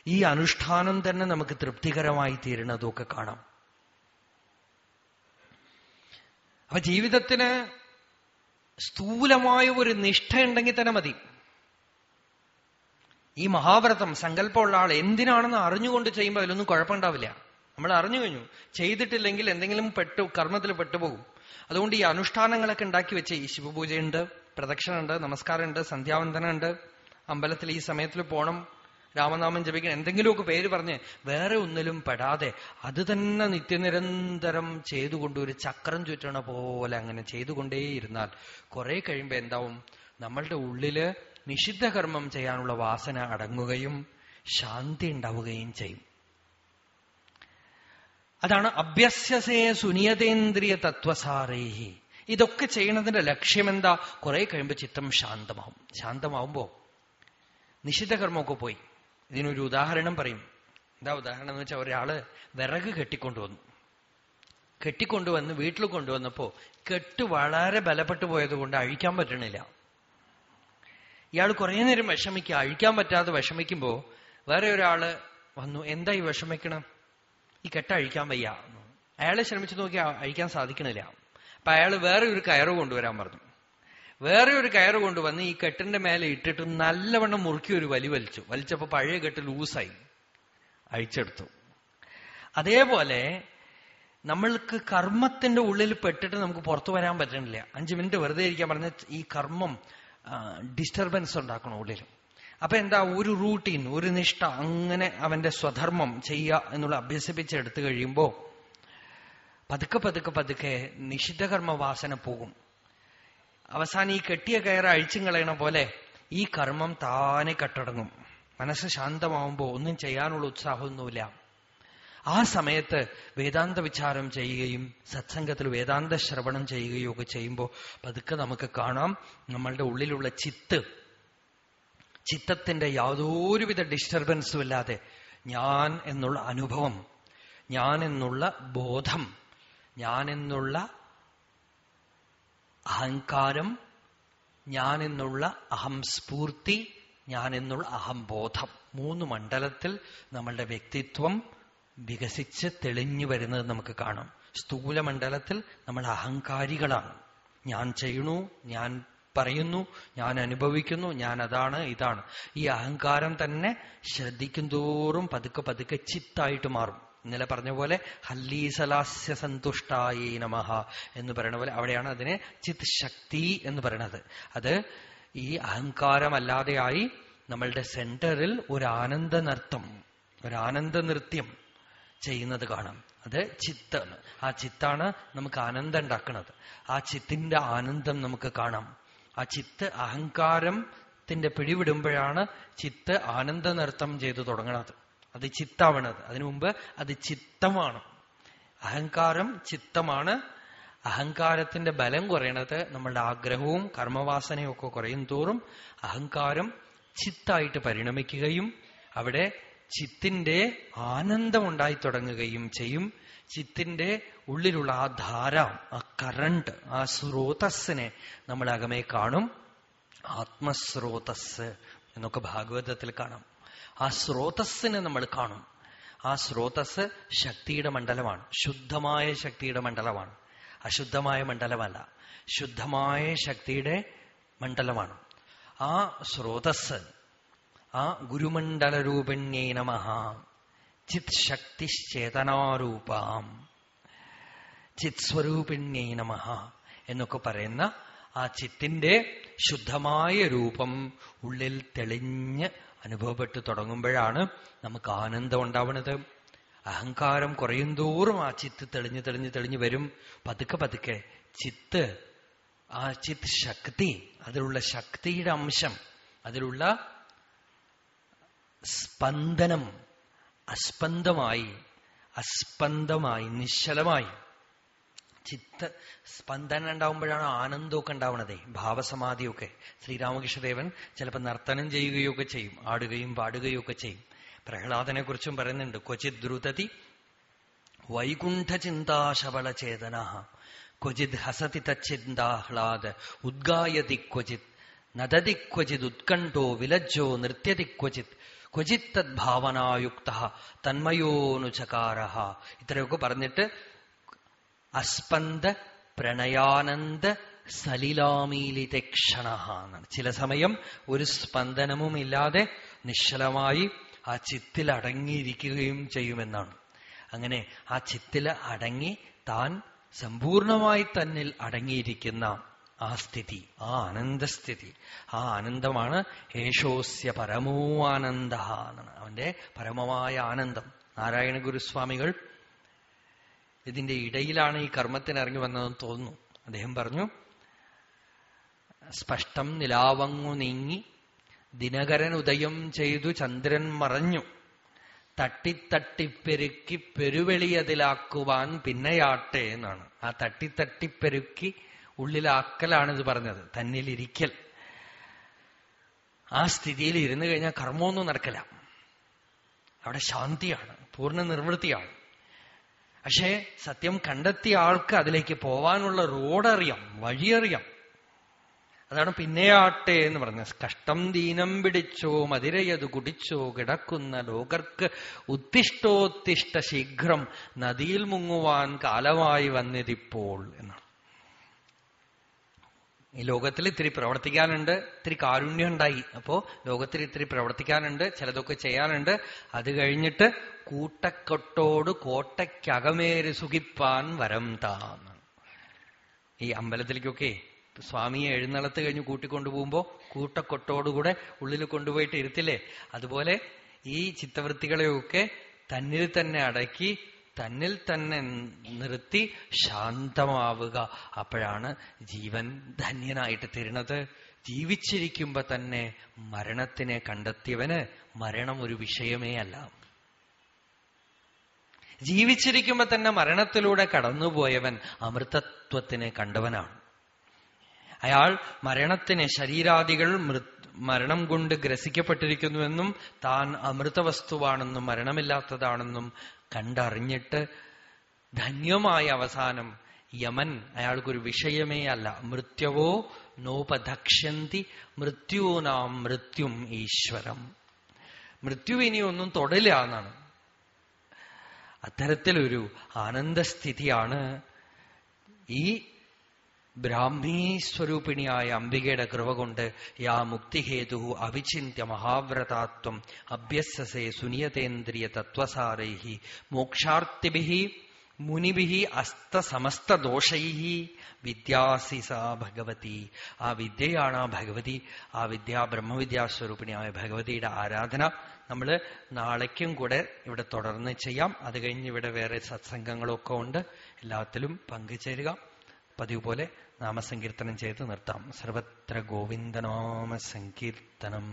ഈ അനുഷ്ഠാനം തന്നെ നമുക്ക് തൃപ്തികരമായി തീരുന്നതൊക്കെ കാണാം. അപ്പൊ ജീവിതത്തിന് സ്ഥൂലമായ ഒരു നിഷ്ഠ ഉണ്ടെങ്കിൽ തന്നെ മതി. ഈ മഹാവ്രതം സങ്കല്പമുള്ള ആൾ എന്തിനാണെന്ന് അറിഞ്ഞുകൊണ്ട് ചെയ്യുമ്പോൾ അതിലൊന്നും കുഴപ്പമുണ്ടാവില്ല. നമ്മൾ അറിഞ്ഞു കഴിഞ്ഞു. ചെയ്തിട്ടില്ലെങ്കിൽ എന്തെങ്കിലും പെട്ടു കർമ്മത്തിൽ പെട്ടുപോകും. അതുകൊണ്ട് ഈ അനുഷ്ഠാനങ്ങളൊക്കെ ഉണ്ടാക്കി വെച്ച് ഈ ശിവപൂജയുണ്ട് പ്രദക്ഷിണുണ്ട് നമസ്കാരമുണ്ട് സന്ധ്യാവന്തനുണ്ട് അമ്പലത്തിൽ ഈ സമയത്തിൽ പോണം രാമനാമം ജപിക്കണം എന്തെങ്കിലുമൊക്കെ പേര് പറഞ്ഞ് വേറെ ഒന്നിലും പെടാതെ അത് തന്നെ നിത്യനിരന്തരം ചെയ്തുകൊണ്ട് ഒരു ചക്രം ചുറ്റണ പോലെ അങ്ങനെ ചെയ്തുകൊണ്ടേയിരുന്നാൽ കുറെ കഴിയുമ്പോൾ എന്താവും? നമ്മളുടെ ഉള്ളിൽ നിഷിദ്ധകർമ്മം ചെയ്യാനുള്ള വാസന അടങ്ങുകയും ശാന്തി ഉണ്ടാവുകയും ചെയ്യും. അതാണ് അഭ്യസ്യസേ സുനിയതേന്ദ്രിയ തത്വസാരേഹി ഇതൊക്കെ ചെയ്യണതിന്റെ ലക്ഷ്യമെന്താ? കുറെ കഴിയുമ്പോൾ ചിത്തം ശാന്തമാവും. ശാന്തമാവുമ്പോ നിഷിദ്ധകർമ്മമൊക്കെ പോയി. ഇതിനൊരു ഉദാഹരണം പറയും. എന്താ ഉദാഹരണം എന്ന് വെച്ചാൽ ഒരാൾ വിറക് കെട്ടിക്കൊണ്ടുവന്നു കെട്ടിക്കൊണ്ടുവന്ന് വീട്ടിൽ കൊണ്ടുവന്നപ്പോ കെട്ട് വളരെ ബലപ്പെട്ടു പോയതുകൊണ്ട് അഴിക്കാൻ പറ്റണില്ല. ഇയാൾ കുറെ നേരം വിഷമിക്കുക. അഴിക്കാൻ പറ്റാതെ വിഷമിക്കുമ്പോ വേറെ ഒരാൾ വന്നു എന്താ ഈ വിഷമിക്കണം? ഈ കെട്ട അഴിക്കാൻ വയ്യ. അയാളെ ശ്രമിച്ചു നോക്കി അഴിക്കാൻ സാധിക്കണില്ല. അപ്പൊ അയാൾ വേറെ ഒരു കയറ് കൊണ്ടുവരാൻ പറഞ്ഞു. വേറെ ഒരു കയറ് കൊണ്ടുവന്ന് ഈ കെട്ടിന്റെ മേലെ ഇട്ടിട്ട് നല്ലവണ്ണം മുറുക്കി ഒരു വലി വലിച്ചു. വലിച്ചപ്പോ പഴയ കെട്ട് ലൂസായി. അഴിച്ചെടുത്തു. അതേപോലെ നമ്മൾക്ക് കർമ്മത്തിന്റെ ഉള്ളിൽ പെട്ടിട്ട് നമുക്ക് പുറത്തു വരാൻ പറ്റണില്ല. അഞ്ചു മിനിറ്റ് വെറുതെ ഇരിക്കാൻ പറഞ്ഞ ഈ കർമ്മം ഡിസ്റ്റർബൻസ് ഉണ്ടാക്കണം ഉള്ളിൽ അപ്പൊ എന്താ ഒരു റൂട്ടീൻ ഒരു നിഷ്ഠ അങ്ങനെ അവന്റെ സ്വധർമ്മം ചെയ്യുക എന്നുള്ള അഭ്യസിപ്പിച്ചെടുത്തു കഴിയുമ്പോൾ പതുക്കെ പതുക്കെ പതുക്കെ നിഷിദ്ധകർമ്മ വാസന പോകും. അവസാനം ഈ കെട്ടിയ കയറ് അഴിച്ചും കളയണ പോലെ ഈ കർമ്മം താനെ കട്ടടങ്ങും. മനസ്സ് ശാന്തമാവുമ്പോൾ ഒന്നും ചെയ്യാനുള്ള ഉത്സാഹമൊന്നുമില്ല. ആ സമയത്ത് വേദാന്ത വിചാരം ചെയ്യുകയും സത്സംഗത്തിൽ വേദാന്ത ശ്രവണം ചെയ്യുകയും ഒക്കെ ചെയ്യുമ്പോൾ പതുക്കെ നമുക്ക് കാണാം നമ്മളുടെ ഉള്ളിലുള്ള ചിത്ത് ചിത്തത്തിന്റെ യാതൊരുവിധ ഡിസ്റ്റർബൻസും ഇല്ലാതെ ഞാൻ എന്നുള്ള അനുഭവം ഞാൻ എന്നുള്ള ബോധം ഞാൻ എന്നുള്ള അഹങ്കാരം ഞാൻ എന്നുള്ള അഹംസ്ഫൂർത്തി ഞാൻ എന്നുള്ള അഹംബോധം. മൂന്ന് മണ്ഡലത്തിൽ നമ്മളുടെ വ്യക്തിത്വം വികസിച്ച് തെളിഞ്ഞു വരുന്നത് നമുക്ക് കാണാം. സ്ഥൂല മണ്ഡലത്തിൽ നമ്മൾ അഹങ്കാരികളാണ്. ഞാൻ ചെയ്യണു ഞാൻ പറയുന്നു ഞാൻ അനുഭവിക്കുന്നു ഞാൻ അതാണ് ഇതാണ്. ഈ അഹങ്കാരം തന്നെ ശ്രദ്ധിക്കും തോറും പതുക്കെ പതുക്കെ ചിത്തായിട്ട് മാറും. ഇന്നലെ പറഞ്ഞ പോലെ ഹല്ലീസലാസ്യ സന്തുഷ്ടായി നമഹ എന്ന് പറയുന്ന പോലെ അവിടെയാണ് അതിനെ ചിത് ശക്തി എന്ന് പറയുന്നത് അത് ഈ അഹങ്കാരമല്ലാതെയായി നമ്മളുടെ സെന്ററിൽ ഒരു ആനന്ദ നൃത്തം ഒരു ആനന്ദ നൃത്യം ചെയ്യുന്നത് കാണാം. അത് ചിത്താണ് ആ ചിത്താണ് നമുക്ക് ആനന്ദം ഉണ്ടാക്കുന്നത് ആ ചിത്തിന്റെ ആനന്ദം നമുക്ക് കാണാം. ആ ചിത്ത് അഹങ്കാരത്തിന്റെ പിടിവിടുമ്പോഴാണ് ചിത്ത് ആനന്ദ നൃത്തം ചെയ്തു തുടങ്ങണത്. അത് ചിത്താവണത്. അതിനു മുമ്പ് അത് ചിത്തമാണ്. അഹങ്കാരം ചിത്തമാണ്. അഹങ്കാരത്തിന്റെ ബലം കുറയണത് നമ്മളുടെ ആഗ്രഹവും കർമ്മവാസനയും ഒക്കെ കുറയും തോറും അഹങ്കാരം ചിത്തായിട്ട് പരിണമിക്കുകയും അവിടെ ചിത്തിന്റെ ആനന്ദം ഉണ്ടായി തുടങ്ങുകയും ചെയ്യും. ചിത്തിന്റെ ഉള്ളിലുള്ള ആ ധാര ആ കറണ്ട് ആ സ്രോതസ്സിനെ നമ്മൾ അകമേ കാണും. ആത്മസ്രോതസ് എന്നൊക്കെ ഭാഗവതത്തിൽ കാണാം. ആ സ്രോതസ്സിനെ നമ്മൾ കാണും. ആ സ്രോതസ് ശക്തിയുടെ മണ്ഡലമാണ്. ശുദ്ധമായ ശക്തിയുടെ മണ്ഡലമാണ്. അശുദ്ധമായ മണ്ഡലമല്ല. ശുദ്ധമായ ശക്തിയുടെ മണ്ഡലമാണ്. ആ സ്രോതസ് ആ ഗുരുമണ്ഡലരൂപിണ്യേ നമ. ചിത് ശക്തിശ്ചേതനാരൂപാം. ചിത് സ്വരൂപിണ്യേ നമ എന്നൊക്കെ പറയുന്ന ആ ചിത്തിന്റെ ശുദ്ധമായ രൂപം ഉള്ളിൽ തെളിഞ്ഞ് അനുഭവപ്പെട്ടു തുടങ്ങുമ്പോഴാണ് നമുക്ക് ആനന്ദം ഉണ്ടാവുന്നത്. അഹങ്കാരം കുറയും തോറും ആ ചിത്ത് തെളിഞ്ഞ് തെളിഞ്ഞ് തെളിഞ്ഞ് വരും. പതുക്കെ പതുക്കെ ചിത്ത് ആ ചിത് ശക്തി അതിലുള്ള ശക്തിയുടെ അംശം അതിലുള്ള സ്പന്ദനം അസ്പന്ദമായി അസ്പന്ദമായി നിശ്ചലമായി. ചിത്ത സ്പന്ദനം ഉണ്ടാവുമ്പോഴാണ് ആനന്ദമൊക്കെ ഉണ്ടാവണതേ ഭാവസമാധിയൊക്കെ. ശ്രീരാമകൃഷ്ണദേവൻ ചിലപ്പോൾ നർത്തനം ചെയ്യുകയൊക്കെ ചെയ്യും ആടുകയും പാടുകയും ഒക്കെ ചെയ്യും. പ്രഹ്ലാദനെ കുറിച്ചും പറയുന്നുണ്ട് ക്വചിത് ദ്രുതതി വൈകുണ്ഠചിന്താശബള ചേതന ക്വചിത് ഹസതി തച്ചിന്താഹ്ലാദ ഉദ്ഗായതി ക്വചിത് നദതി ക്വചിത് ഉത്കണ്ഠോ വിലജ്ജോ നൃത്യതി ക്വചിത് ക്വചിത്തത് ഭാവനായുക്ത തന്മയോനുചകാര ഇത്രയൊക്കെ പറഞ്ഞിട്ട് അസ്പന്ദ പ്രണയാനന്ദ സലിലാമീലിതക്ഷണ ചില സമയം ഒരു സ്പന്ദനവുമില്ലാതെ നിശ്ചലമായി ആ ചിത്തിൽ അടങ്ങിയിരിക്കുകയും ചെയ്യുമെന്നാണ്. അങ്ങനെ ആ ചിത്തിൽ അടങ്ങി താൻ സമ്പൂർണമായി തന്നിൽ അടങ്ങിയിരിക്കുന്ന ആ സ്ഥിതി ആ ആനന്ദസ്ഥിതി. ആ ആനന്ദമാണ് ഏഷോസ്യ പരമോ ആനന്ദ എന്നാണ്. അവന്റെ പരമമായ ആനന്ദം. നാരായണ ഗുരുസ്വാമികൾ ഇതിന്റെ ഇടയിലാണ് ഈ കർമ്മത്തിന് ഇറങ്ങി വന്നതെന്ന് തോന്നുന്നു. അദ്ദേഹം പറഞ്ഞു സ്പഷ്ടം നിലാവങ്ങു നീങ്ങി ദിനകരൻ ഉദയം ചെയ്തു ചന്ദ്രൻ മറഞ്ഞു. തട്ടിത്തട്ടിപ്പെരുക്കി പെരുവെളിയതിലാക്കുവാൻ പിന്നെയാട്ടെ എന്നാണ്. ആ തട്ടിത്തട്ടിപ്പെരുക്കി ഉള്ളിലാക്കലാണ് ഇത് പറഞ്ഞത്. തന്നിലിരിക്കൽ. ആ സ്ഥിതിയിൽ ഇരുന്നു കഴിഞ്ഞാൽ കർമ്മമൊന്നും നടക്കില്ല. അവിടെ ശാന്തിയാണ് പൂർണ നിർവൃത്തിയാണ്. പക്ഷേ സത്യം കണ്ടെത്തിയ ആൾക്ക് അതിലേക്ക് പോവാനുള്ള റോഡറിയാം വഴിയറിയാം. അതാണ് പിന്നെയാട്ടെ എന്ന് പറഞ്ഞ കഷ്ടം ദീനം പിടിച്ചോ മതിരയത് കുടിച്ചോ കിടക്കുന്ന ലോകർക്ക് ഉത്തിഷ്ടോത്തിഷ്ട ശീഘ്രം നദിയിൽ മുങ്ങുവാൻ കാലമായി വന്നിതിപ്പോൾ എന്നാണ്. ഈ ലോകത്തിൽ ഇത്തിരി പ്രവർത്തിക്കാനുണ്ട് ഇത്തിരി കാരുണ്യം ഉണ്ടായി. അപ്പോ ലോകത്തിൽ ഇത്തിരി പ്രവർത്തിക്കാനുണ്ട് ചിലതൊക്കെ ചെയ്യാനുണ്ട്. അത് കഴിഞ്ഞിട്ട് കൂട്ടക്കൊട്ടോട് കോട്ടയ്ക്കകമേറി സുഖിപ്പാൻ വരം താന്ന് ഈ അമ്പലത്തിലേക്കൊക്കെ സ്വാമിയെ എഴുന്നള്ളത്ത് കഴിഞ്ഞ് കൂട്ടിക്കൊണ്ടുപോകുമ്പോ കൂട്ടക്കൊട്ടോടുകൂടെ ഉള്ളിൽ കൊണ്ടുപോയിട്ട് ഇരുത്തില്ലേ? അതുപോലെ ഈ ചിത്തവൃത്തികളെയൊക്കെ തന്നിൽ തന്നെ അടക്കി തന്നിൽ തന്നെ നിർത്തി ശാന്തമാവുക. അപ്പോഴാണ് ജീവൻ ധന്യനായിട്ട് തരുന്നത്. ജീവിച്ചിരിക്കുമ്പോ തന്നെ മരണത്തിനെ കണ്ടെത്തിയവന് മരണം ഒരു വിഷയമേ അല്ല. ജീവിച്ചിരിക്കുമ്പോ തന്നെ മരണത്തിലൂടെ കടന്നുപോയവൻ അമൃതത്വത്തിനെ കണ്ടവനാണ്. അയാൾ മരണത്തിന് ശരീരാദികൾ മരണം കൊണ്ട് ഗ്രസിക്കപ്പെട്ടിരിക്കുന്നുവെന്നും താൻ അമൃതവസ്തുവാണെന്നും മരണമില്ലാത്തതാണെന്നും കണ്ടറിഞ്ഞിട്ട് ധന്യമായ അവസാനം യമൻ അയാൾക്കൊരു വിഷയമേ അല്ല. മൃത്യവോ നോപദക്ഷ്യന്തി മൃത്യുവോ നാം മൃത്യും ഈശ്വരം. മൃത്യു ഇനി ഒന്നും തൊടില്ല എന്നാണ്. അത്തരത്തിലൊരു ആനന്ദസ്ഥിതിയാണ് ഈ ബ്രാഹ്മീ സ്വരൂപിണിയായ അംബികയുടെ കൃപ കൊണ്ട് യാ മുക്തിഹേതു അവിചിന്യ മഹാവ്രതാത്വം അഭ്യസസേ സുനിയതേന്ദ്രിയ തത്വസാരൈ മോക്ഷാർത്തിഭി മുനിഭി അസ്തസമസ്തദോഷൈ വിദ്യാസി സാ ഭഗവതി. ആ വിദ്യയാണ് ആ ഭഗവതി. ആ വിദ്യ ബ്രഹ്മവിദ്യാസ്വരൂപിണിയായ ഭഗവതിയുടെ ആരാധന. നമ്മൾ നാളേക്കും കൂടെ ഇവിടെ തുടർന്ന് ചെയ്യാം. അത് കഴിഞ്ഞ് ഇവിടെ വേറെ സത്സംഗങ്ങളൊക്കെ ഉണ്ട്. എല്ലാത്തിലും പങ്കുചേരുക. പതിവ് പോലെ നാമസങ്കീർത്തനം ചെയ്ത് നിർത്താം സർവത്ര ഗോവിന്ദനാമ സങ്കീർത്തനം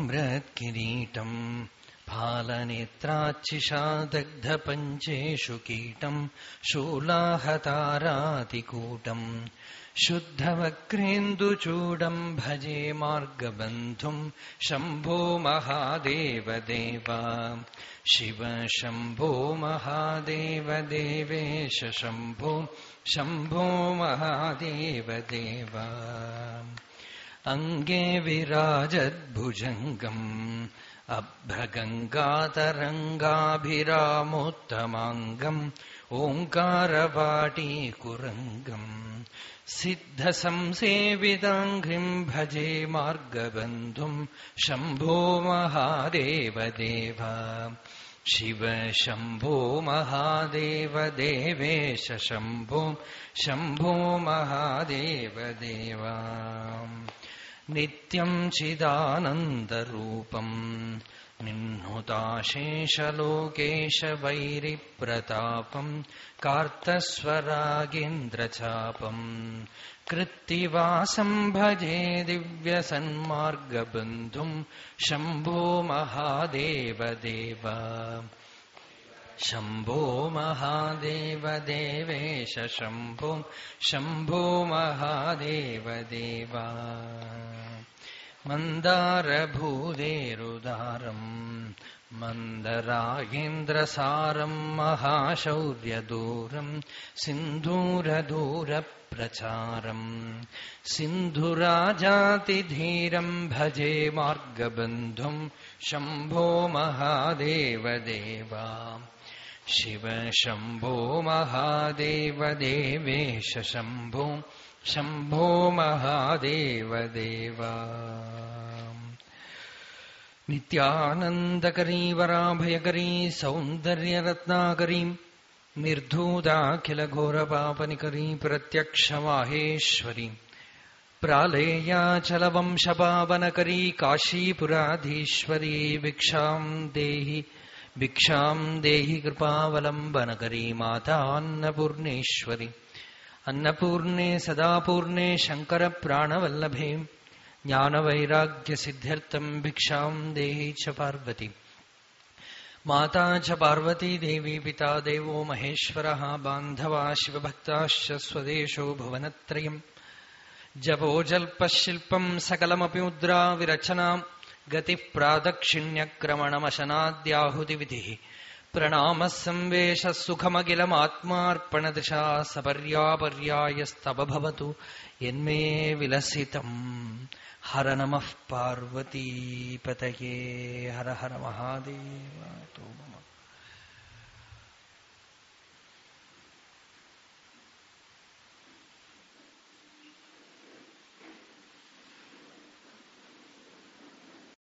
फालावनम्रत्किरीटम् फालनेत्राच्छिषादग्धपञ्चेषु कीटम् शूलाहतारातिकूटम् शुद्धवक्रेन्दुचूडम् भजे मार्गबन्धुम् शम्भो महादेवदेव शिव शम्भो महादेवदेवेश शम्भो शम्भो महादेवदेव अङ्गे विराजद्भुजङ्गम् अभ्रगङ्गातरङ्गाभिरामोत्तमाङ्गम् ओङ्कारवाटीकुरङ्गम् सिद्धसंसेविताङ्घ्रिम् भजे मार्गबन्धुम् शम्भो महादेवदेव शिव शम्भो महादेवदेवेश शम्भो शम्भो महादेवदेव नित्यम् चिदानन्दरूपम् निह्नुताशेषलोकेशवैरिप्रतापम् कार्तस्वरागेन्द्रचापम् कृत्तिवासम् भजे दिव्यसन्मार्गबन्धुम् शम्भो महादेवदेव शम्भो महादेवदेवेश शम्भो शम्भो महादेवदेव मन्दारभूदेरुदारम् मन्दरागेन्द्रसारम् महाशौर्यदूरम् सिन्धूरदूरप्रसारम् प्रचारम् सिन्धुराजातिधीरम् भजे मार्गबन्धुम् शम्भो महादेवदेवा शिव शंभो महादेव शम्भो महादेवदेवेश शम्भो शम्भो महादेवदेवा। नित्यानन्दकरी वराभयकरी सौन्दर्यरत्नाकरीम् निर्धूदाखिलघोरपापनिकरी प्रत्यक्षमाहेश्वरी। प्रालेयाचलवंशपावनकरी, काशीपुराधीश्वरी भिक्षाम् देहि भिक्षाम् देहि कृपावलम्बनकरी मातान्नपूर्णेश्वरी अन्नपूर्णे सदापूर्णे शङ्करप्राणवल्लभे ज्ञानवैराग्यसिद्ध्यर्थम् भिक्षाम् देहि च पार्वती। माता च पार्वती देवी पिता देवो महेश्वरः, बान्धवा शिवभक्ताश्च स्वदेशो भुवनत्रयम्। जपो जल्पशिल्पम् सकलमपि मुद्रा विरचनाम्। ഗതിപ്രാദക്ഷിണ്യക്രമണമശനാദ്യാഹുതിവിധി. പ്രണാമസംവേശസുഖമഖിലമാത്മാർപ്പണദൃശാ സപര്യാപര്യായസ്തവഭവതു എന്മേ വിലസിതം. ഹര നമഃ പാർവതീപതയേ. ഹര ഹര മഹാദേവ